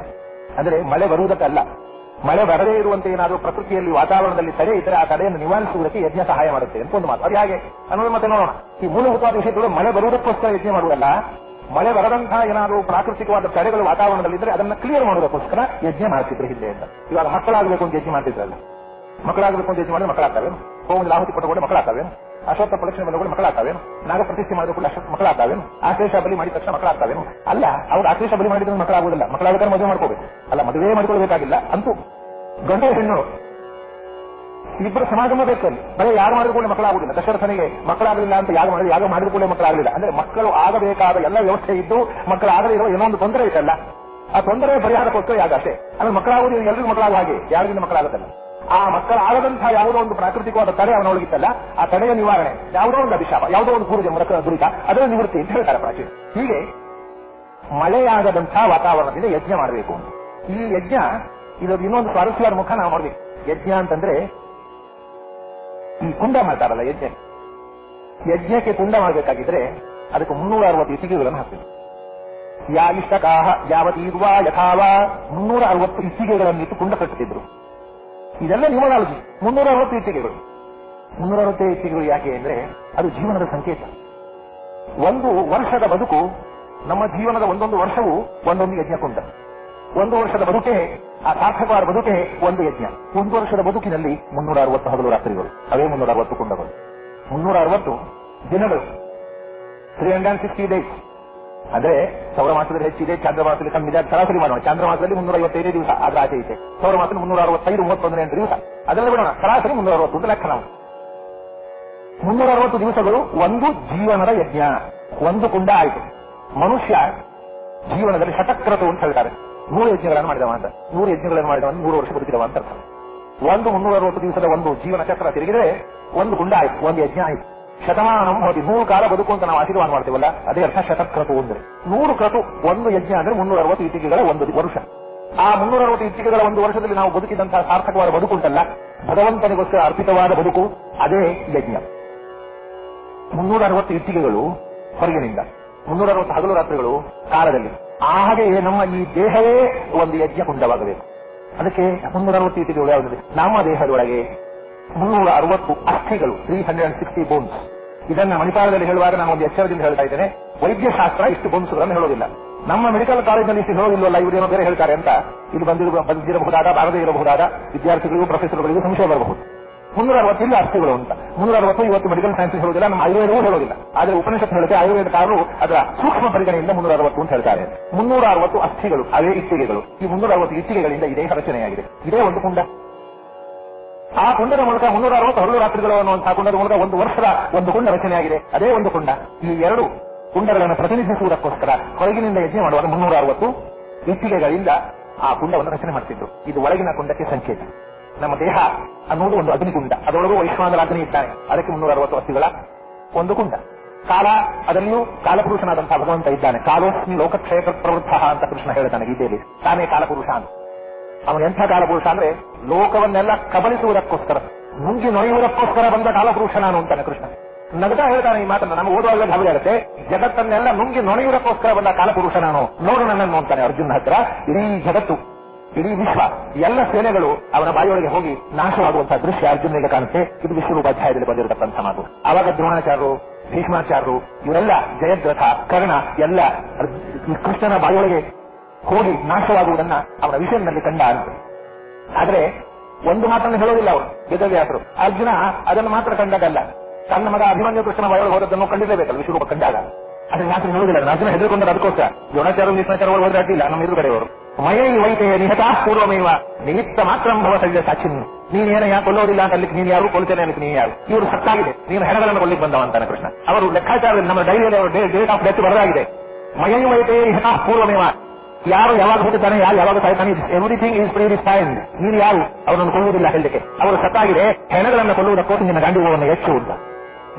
ಅಂದ್ರೆ ಮಳೆ ಬರುವುದಕ್ಕಲ್ಲ, ಮಳೆ ಬರದೇ ಇರುವಂತೆ ಏನಾದರೂ ಪ್ರಕೃತಿಯಲ್ಲಿ ವಾತಾವರಣದಲ್ಲಿ ತಡೆ ಇದ್ದರೆ ಆ ತಡೆಯನ್ನು ನಿವಾರಿಸುವುದಕ್ಕೆ ಯಜ್ಞ ಸಹಾಯ ಮಾಡುತ್ತೆ ಅಂತ ಒಂದು ಮಾತು. ಅದು ಹಾಗೆ? ಅನ್ನೋದು ಮತ್ತೆ ನೋಡೋಣ. ಈ ಮೂಲಭೂತವಾದ ವಿಷಯಗಳು ಮಳೆ ಬರುವುದಕ್ಕೋಸ್ಕರ ಯಜ್ಞ ಮಾಡುವುದಲ್ಲ ಮಳೆ ಬರದಂತಹ ಏನಾದರೂ ಪ್ರಾಕೃತಿಕವಾದ ತಡೆಗಳು ವಾತಾವರಣದಲ್ಲಿ ಇದ್ರೆ ಅದನ್ನ ಕ್ಲಿಯರ್ ಮಾಡೋದಕ್ಕೋಸ್ಕರ ಯಜ್ಞ ಮಾಡ್ತಿದ್ರು ಹಿಂದೆ ಅಂತ. ಇವಾಗ ಮಕ್ಕಳಾಗಬೇಕು ಅಂತ ಯಜ್ಞ ಮಾಡ್ತಿದ್ರಲ್ಲ. ಮಕ್ಕಳಾಗಬೇಕು ಅಂತ ಯೋಚನೆ ಮಾಡಿದ್ರೆ ಮಕ್ಕಳಾಗ್ತವೆ ಹೋಗಿ ಆಹುತಿ ಕೊಟ್ಟುಕೊಂಡು ಮಕ್ಕಳಾಗ್ತವೆ ಅಶ್ವತ್ಥ ಪ್ರದಕ್ಷಿಣೆ ಕೂಡ ಮಕ್ಕಳಾಗ್ತವೆ ನಾಗ ಪ್ರತಿಷ್ಠೆ ಮಾಡಿದ ಕೂಡ ಅಶ್ವತ್ ಮಕ್ಕಳಾಗ್ತವೆ ಆಕ್ಲೇಶ ಬಲಿ ಮಾಡಿದ ತಕ್ಷಣ ಮಕ್ಕಳಾಗ್ತವೆ ಅಲ್ಲ, ಅವ್ರು ಆಕ್ಲೇಶ ಬಲಿ ಮಾಡಿದ್ರೆ ಮಕ್ಕಳಾಗುವುದಿಲ್ಲ. ಮಕ್ಕಳಾಗಬೇಕಾದ್ರೆ ಮದುವೆ ಮಾಡ್ಕೋಬೇಕು. ಅಲ್ಲ ಮದುವೆ ಮಾಡ್ಕೊಳ್ಬೇಕಾಗಿಲ್ಲ. ಅಂತೂ ಗಂಡು ಹೆಣ್ಣು, ಇಬ್ಬರು ಸಮಾಗಮ ಬೇಕಲ್ಲಿ ಬರೀ ಯಾರು ಮಾಡಿದ ಕೂಡ ಮಕ್ಕಳಾಗುದಿಲ್ಲ ದಶರಥನಿಗೆ ಮಕ್ಕಳಾಗಲಿಲ್ಲ ಅಂತ ಯಾರು ಮಾಡಿದ್ರೆ, ಯಾರು ಮಾಡಿದ ಕೂಡ ಮಕ್ಕಳಾಗಲಿಲ್ಲ. ಅಂದ್ರೆ ಮಕ್ಕಳು ಆಗಬೇಕಾದ ಎಲ್ಲ ವ್ಯವಸ್ಥೆ ಇದ್ದು ಮಕ್ಕಳಾಗದೇ ಇರುವ ಏನೋ ಒಂದು ತೊಂದರೆ ಇತ್ತಲ್ಲ ಆ ತೊಂದರೆ ಪರಿಹಾರಕ್ಕೋಸ್ಕರ ಯಾಗ ಅಷ್ಟೇ. ಅಂದ್ರೆ ಮಕ್ಕಳಾಗುವುದು ಎಲ್ಲರಿಗೂ ಮಕ್ಕಳಾಗುವ ಹಾಗೆ. ಯಾರಿಗಿಂದ ಮಕ್ಕಳಾಗುತ್ತಲ್ಲ. ಆ ಮಕ್ಕಳಾಗದಂತಹ ಯಾವುದೋ ಒಂದು ಪ್ರಾಕೃತಿಕವಾದ ತಡೆ ಅವನೊಳಗಿತ್ತಲ್ಲ ಆ ತಡೆಯ ನಿವಾರಣೆ, ಯಾವುದೋ ಒಂದು ಅಭಿಶಾಪ, ಯಾವುದೋ ಒಂದು ಪೂರ್ವ ಮರಕ ದುರಿತ, ಅದರ ನಿವೃತ್ತಿ ಅಂತ ಹೇಳ್ತಾರೆ ಪ್ರಾಚೀನ. ಹೀಗೆ ಮಳೆಯಾಗದಂತಹ ವಾತಾವರಣದಿಂದ ಯಜ್ಞ ಮಾಡಬೇಕು ಈ ಯಜ್ಞ ಇದು ಇನ್ನೊಂದು ಸ್ವಾರಸ್ಯವಾದ ಮುಖ ನಾವು ನೋಡ್ಬೇಕು. ಯಜ್ಞ ಅಂತಂದ್ರೆ, ಈ ಕುಂಡ ಮಾಡ್ತಾರಲ್ಲ ಯಜ್ಞ. ಯಜ್ಞಕ್ಕೆ ಕುಂಡ ಮಾಡಬೇಕಾಗಿದ್ರೆ ಅದಕ್ಕೆ ಮುನ್ನೂರ ಅರವತ್ತು ಇಸಿಗೆಗಳನ್ನು ಹಾಕ್ಬೇಕು. ಯಾವ ತೀರ್ವಾ ಯಥಾವ, ಮುನ್ನೂರ ಅರವತ್ತು ಇಸಿಗೆಗಳನ್ನಿಟ್ಟು ಕುಂಡ ಕಟ್ಟುತ್ತಿದ್ರು. ಇದೆಲ್ಲ ನ್ಯೂಮರಾಲಜಿ ಮುನ್ನೂರ ಅರವತ್ತು ಇಟ್ಟಿಗೆಗಳು. ಮುನ್ನೂರ ಅರವತ್ತು ಇಟ್ಟಿಗೆಗಳು ಯಾಕೆ ಅಂದ್ರೆ ಅದು ಜೀವನದ ಸಂಕೇತ. ಒಂದು ವರ್ಷದ ಬದುಕು, ನಮ್ಮ ಜೀವನದ ಒಂದೊಂದು ವರ್ಷವೂ ಒಂದೊಂದು ಯಜ್ಞ ಕುಂಡ. ಒಂದು ವರ್ಷದ ಬದುಕೆ, ಆ ಸಾರ್ಥಕವಾದ ಬದುಕೆ ಒಂದು ಯಜ್ಞ. ಒಂದು ವರ್ಷದ ಬದುಕಿನಲ್ಲಿ ಮುನ್ನೂರ ಅರವತ್ತು ಹಗಲು ರಾತ್ರಿಗಳು. ಅವೇ ಮುನ್ನೂರ ಅರವತ್ತು ಕುಂಡಗಳು. ಮುನ್ನೂರ ಅರವತ್ತು ದಿನಗಳು ತ್ರೀ ಹಂಡ್ರೆಡ್ ಸಿಕ್ಸ್ಟಿ ಡೇಸ್ ಅಂದ್ರೆ ಸೌರ ಮಾಸದಲ್ಲಿ ಹೆಚ್ಚಿದೆ, ಚಂದ್ರ ಮಾಸದಲ್ಲಿ ಕಮ್ಮಿದೆ ಅದು ಸರಾಸರಿ ಮಾಡೋಣ. ಚಂದ್ರಮಾಸದಲ್ಲಿ ಮುನ್ನೂರ ಐವತ್ತೈದು ದಿವಸ ಅದ್ರ ಆಚೆ ಇದೆ ಸೌರ ಮಾಸದಲ್ಲಿ ಮುನ್ನೂರ ಅರವತ್ತೈದು ಮೂವತ್ತೊಂದನೇ ದಿವಸ. ಅದರಲ್ಲಿ ಬಿಡೋಣ. ಸರಾಸರಿ ಮುನ್ನೂರ ಅರವತ್ತು ಅಂತ ಲೆಕ್ಕ ನಾವು. ಮುನ್ನೂರ ಅರವತ್ತು ದಿವಸಗಳು ಒಂದು ಜೀವನದ ಯಜ್ಞ. ಒಂದು ಕುಂಡ ಆಯಿತು. ಮನುಷ್ಯ ಜೀವನದಲ್ಲಿ ಶತಕ್ರತು ಅಂತ ಹೇಳ್ತಾರೆ. ನೂರು ಯಜ್ಞಗಳನ್ನು ಮಾಡಿದವ ಅಂತ. ನೂರು ಯಜ್ಞಗಳನ್ನು ಮಾಡಿದವ ನೂರು ವರ್ಷ ಬದುಕಿದವ ಅಂತ ಒಂದು ಮುನ್ನೂರ ಅರವತ್ತು ದಿವಸದ ಒಂದು ಜೀವನ ಚಕ್ರ ತಿರುಗಿದ್ರೆ ಒಂದು ಕುಂಡ ಆಯ್ತು, ಒಂದು ಯಜ್ಞ ಆಯ್ತು. ಶತಮಾನಂ ಹೋಗಿ ನೂರು ಕಾಲ ಬದುಕು ಅಂತ ನಾವು ಆಶೀರ್ವಾದ ಮಾಡ್ತೀವಲ್ಲ, ಅದೇ ಅರ್ಥ ಶತಕ್ರತು ಅಂದ್ರೆ. ನೂರು ಕ್ರತು ಒಂದು ಯಜ್ಞ ಅಂದ್ರೆ ಮುನ್ನೂರ ಅರವತ್ತು ಇಟ್ಟಿಗೆಗಳ ಒಂದು ವರ್ಷ. ಆ ಮುನ್ನೂರ ಅರವತ್ತು ಇಟ್ಟಿಗೆಗಳ ಒಂದು ವರ್ಷದಲ್ಲಿ ನಾವು ಬದುಕಿದಂತಹ ಸಾರ್ಥಕವಾದ ಬದುಕು ಉಂಟಲ್ಲ, ಭಗವಂತನಿಗೋಸ್ಕರ ಅರ್ಪಿತವಾದ ಬದುಕು, ಅದೇ ಯಜ್ಞ. ಮುನ್ನೂರ ಅರವತ್ತು ಇಟ್ಟಿಗೆಗಳು ಹೊರಗಿನಿಂದ ಮುನ್ನೂರ ಅರವತ್ತು ಹಗಲು ರಾತ್ರಿಗಳು ಕಾಲದಲ್ಲಿ. ಹಾಗೆ ನಮ್ಮ ಈ ದೇಹವೇ ಒಂದು ಯಜ್ಞ ಕುಂಡವಾಗಬೇಕು. ಅದಕ್ಕೆ ಮುನ್ನೂರ ಅರವತ್ತು ಇಟ್ಟಿಗೆಗಳು ಯಾವುದಿದೆ ನಮ್ಮ ದೇಹದೊಳಗೆ ಮುನ್ನೂರ ಅರವತ್ತು ಅಸ್ಥಿಗಳು ತ್ರೀ ಹಂಡ್ರೆಡ್ ಸಿಕ್ಸ್ಟಿ ಬೋನ್ಸ್ ಇದನ್ನ ಮಣಿಪಾಲದಲ್ಲಿ ಹೇಳುವಾಗ ನಾನು ಒಂದು ಎಚ್ಚರದಿಂದ ಹೇಳ್ತಾ ಇದ್ದೇನೆ. ವೈದ್ಯಶಾಸ್ತ್ರ ಇಷ್ಟು ಬೋನ್ಸ್ಗಳನ್ನು ಹೇಳೋದಿಲ್ಲ. ನಮ್ಮ ಮೆಡಿಕಲ್ ಕಾಲೇಜಿನಲ್ಲಿ ಇಷ್ಟು ಹೇಳೋದಿಲ್ವಲ್ಲ, ಇವರು ಏನೋ ಬೇರೆ ಹೇಳ್ತಾರೆ ಅಂತ. ಇಲ್ಲಿ ಬಂದಿರುವ, ಬಂದಿರಬಹುದಾದ, ಬಾರದೇ ಇರಬಹುದಾದ ವಿದ್ಯಾರ್ಥಿಗಳಿಗೂ, ಪ್ರೊಫೆಸರ್ಗಳಿಗೂ ಸಂಶಯ ಬರಬಹುದು. ಮುನ್ನೂರ ಅರವತ್ತು ಅಂತ. ಮುನ್ನೂರ ಅರವತ್ತು ಇವತ್ತು ಮೆಡಿಕಲ್ ಸೈನ್ಸ್ ಹೇಳೋದಿಲ್ಲ, ನಮ್ಮ ಆಯುರ್ವೇದವೂ ಹೇಳೋದಿಲ್ಲ. ಆದರೆ ಉಪನಿಷತ್ ಹೇಳುತ್ತೆ ಆಯುರ್ವೇದಕಾರರು ಅದರ ಸೂಕ್ಷ್ಮ ಪರಿಗಣೆಯಿಂದ ಮುನ್ನೂರ ಅರವತ್ತು ಅಂತ ಹೇಳ್ತಾರೆ. ಮುನ್ನೂರ ಅರವತ್ತು ಅಸ್ಥಿಗಳು ಅವೇ ಇಟ್ಟಿಗೆಗಳು. ಈ ಮುನ್ನೂರ ಅರವತ್ತು ಇಟ್ಟಿಗೆಗಳಿಂದ ಇದೇ ರಚನೆಯಾಗಿದೆ. ಇದೇ ಒಂದು ಕುಂಡ. ಆ ಕುಂಡದ ಮೂಲಕ ಮುನ್ನೂರ ಅರವತ್ತು ಹರಳು ರಾತ್ರಿಗಳು ಅನ್ನುವಂತಹ ಕುಂಡದ ಮೂಲಕ ಒಂದು ವರ್ಷದ ಒಂದು ಕುಂಡ ರಚನೆಯಾಗಿದೆ. ಅದೇ ಒಂದು ಕುಂಡ. ಈ ಎರಡು ಕುಂಡಗಳನ್ನು ಪ್ರತಿನಿಧಿಸುವುದಕ್ಕೋಸ್ಕರ ಹೊರಗಿನಿಂದ ಯಜ್ಞೆ ಮಾಡುವಾಗ ಮುನ್ನೂರ ಅರವತ್ತು ಇಟ್ಟಿಗೆಗಳಿಂದ ಆ ಕುಂಡವನ್ನು ರಚನೆ ಮಾಡ್ತಿದ್ರು. ಇದು ಒಳಗಿನ ಕುಂಡಕ್ಕೆ ಸಂಕೇತ. ನಮ್ಮ ದೇಹ ಅನ್ನೋದು ಒಂದು ಅಗ್ನಿಕುಂಡ ಅದರೊಳಗೂ ವೈಶ್ವಾನರ ಅಗ್ನಿ ಇದ್ದಾನೆ. ಅದಕ್ಕೆ ಮುನ್ನೂರ ಅರವತ್ತು ಅಸ್ಥಿಗಳ ಒಂದು ಕುಂಡ. ಕಾಲ, ಅದರಲ್ಲಿಯೂ ಕಾಲಪುರುಷನಾದಂತಹ ಭಗವಂತ ಇದ್ದಾನೆ. ಕಾಲೋಸ್ಮಿ ಲೋಕಕ್ಷಯ ಪ್ರವೃತ್ತ ಅಂತ ಕೃಷ್ಣ ಹೇಳ್ತಾನೆ ಗೀತೆಯಲ್ಲಿ. ತಾನೇ ಕಾಲಪುರುಷ ಅಂತ. ಅವನು ಎಂಥ ಕಾಲಪುರುಷ ಅಂದ್ರೆ ಲೋಕವನ್ನೆಲ್ಲ ಕಬಲಿಸುವುದಕ್ಕೋಸ್ಕರ ಮುಂಜಿ ನೊರೆಯುವುದಕ್ಕೋಸ್ಕರ ಬಂದ ಕಾಲಪುರುಷ ನಾನು ಅಂತಾನೆ ಕೃಷ್ಣ. ನಗತಾ ಹೇಳ್ತಾನೆ ಈ ಮಾತನ್ನ, ನಮ್ಗೆ ಓದುವಾಗ ಗಾಬರಿ ಆಗುತ್ತೆ ಜಗತ್ತನ್ನೆಲ್ಲ ನುಂಗಿ ನೊಣೆಯುವುದಕ್ಕೋಸ್ಕರ ಬಂದ ಕಾಲಪುರುಷ ನಾನು, ನೋಡು ನನ್ನನ್ನು ಅಂತಾನೆ ಅರ್ಜುನ್ ಹತ್ರ. ಇಡೀ ಜಗತ್ತು, ಇಡೀ ವಿಶ್ವ ಎಲ್ಲ ಸೇನೆಗಳು ಅವನ ಬಾಯಿಯೊಳಗೆ ಹೋಗಿ ನಾಶವಾಗುವಂತಹ ದೃಶ್ಯ ಅರ್ಜುನಿಗೆ ಕಾಣುತ್ತೆ. ಇದು ವಿಶ್ವರೂಪಾಧ್ಯಾಯದಲ್ಲಿ ಬಂದಿರತಕ್ಕಂಥ ಮಾತು. ಅವಾಗ ದ್ರೋಣಾಚಾರ್ಯರು, ಭೀಷ್ಮಾಚಾರ್ಯರು, ಇವರೆಲ್ಲ ಜಯದ್ರಥ ಕರ್ಣ, ಎಲ್ಲ ಕೃಷ್ಣನ ಬಾಯಿಯೊಳಗೆ ಹೋಗಿ ನಾಶವಾಗುವುದನ್ನ ಅವರ ವಿಷಯದಲ್ಲಿ ಕಂಡ ಅಂತ ಆದರೆ ಒಂದು ಮಾತನ್ನು ಹೇಳೋದಿಲ್ಲ ಅವರು ವೇದವ್ಯಾಸರು. ಅರ್ಜುನ ಅದನ್ನು ಮಾತ್ರ ಕಂಡಾಗಲ್ಲ ತನ್ನ ಮಗ ಅಭಿಮನ್ಯು ಕೃಷ್ಣ ಬಯಲು ಹೋದದ್ದನ್ನು ಕಂಡಿರಬೇಕಲ್ಲ ವಿಶ್ವರೂಪ ಕಂಡಾಗ. ಅದನ್ನು ಮಾತ್ರ ಹೇಳುವುದಿಲ್ಲ ಅರ್ಜುನ ಹೆದರ್ಕೊಂಡ್ರೆ ಅದಕ್ಕೋಸ್ಕರ? ಯೋಣಾಚಾರ ಭೀಷ್ಮಾಚಾರ್ಯ ಹೋದ್ರೆ ಅಡ್ಡಿಲ್ಲ ನಮ್ಮ ಎದುರುಗಡೆಯವರು ಮಯೈ ವೈತೆಯ ನಿಹತಾ ಪೂರ್ವಮೇವ, ನಿಮಿತ್ತ ಮಾತ್ರ ಭವ ಸಜ್ಜ ಸಾಚಿನ್ ನೀನೇನ ಯಾಕೆ ಕೊಲ್ಲೋದಿಲ್ಲ ಅಂತ ಅಲ್ಲಿ ನೀನು ಯಾರು ಕೊಲ್ತೇನೆ ಅಂತ ನೀನು ಯಾರು? ಇವರು ಸತ್ತಾಗಿದೆ, ನೀನು ಹೆಣಗಳನ್ನು ಕೊಲ್ಲಿಕ್ಕೆ ಬಂದವ ಅಂತಾನೆ ಕೃಷ್ಣ. ಅವರು ಲೆಕ್ಕಾಚಾರದಲ್ಲಿ ನಮ್ಮ ಡೈರಿಯಲ್ಲಿ ಅವರು ಡೇಟ್ ಆಫ್ ಡೆತ್ ಬರಲಾಗಿದೆ ಮಯೈವೈತೆ ನಿಹತಾ ಪೂರ್ವಮೇವ ಯಾರು ಯಾವಾಗ ಹೋಗುತ್ತಾನೆ ಯಾರು ಯಾವಾಗ ಸಾಯ್ತಾನೆ ಎವ್ರಿಥಿಂಗ್ ಈಸ್ ಪ್ರೀ ಡಿಫೈನ್ಡ್ ನೀನು ಯಾರು? ಅವರನ್ನು ಕೊಲ್ಲುವುದಿಲ್ಲ ಹೇಳಲಿಕ್ಕೆ. ಅವರು ಸತ್ತಾಗಿದೆ, ಹೆಣಗಳನ್ನು ಕೊಲ್ಲುವುದಕ್ಕೋಸ್ಕರ ನಿನ್ನ ಗಾಂಡಿಗುವವನ್ನು ಹೆಚ್ಚು ಅಂತ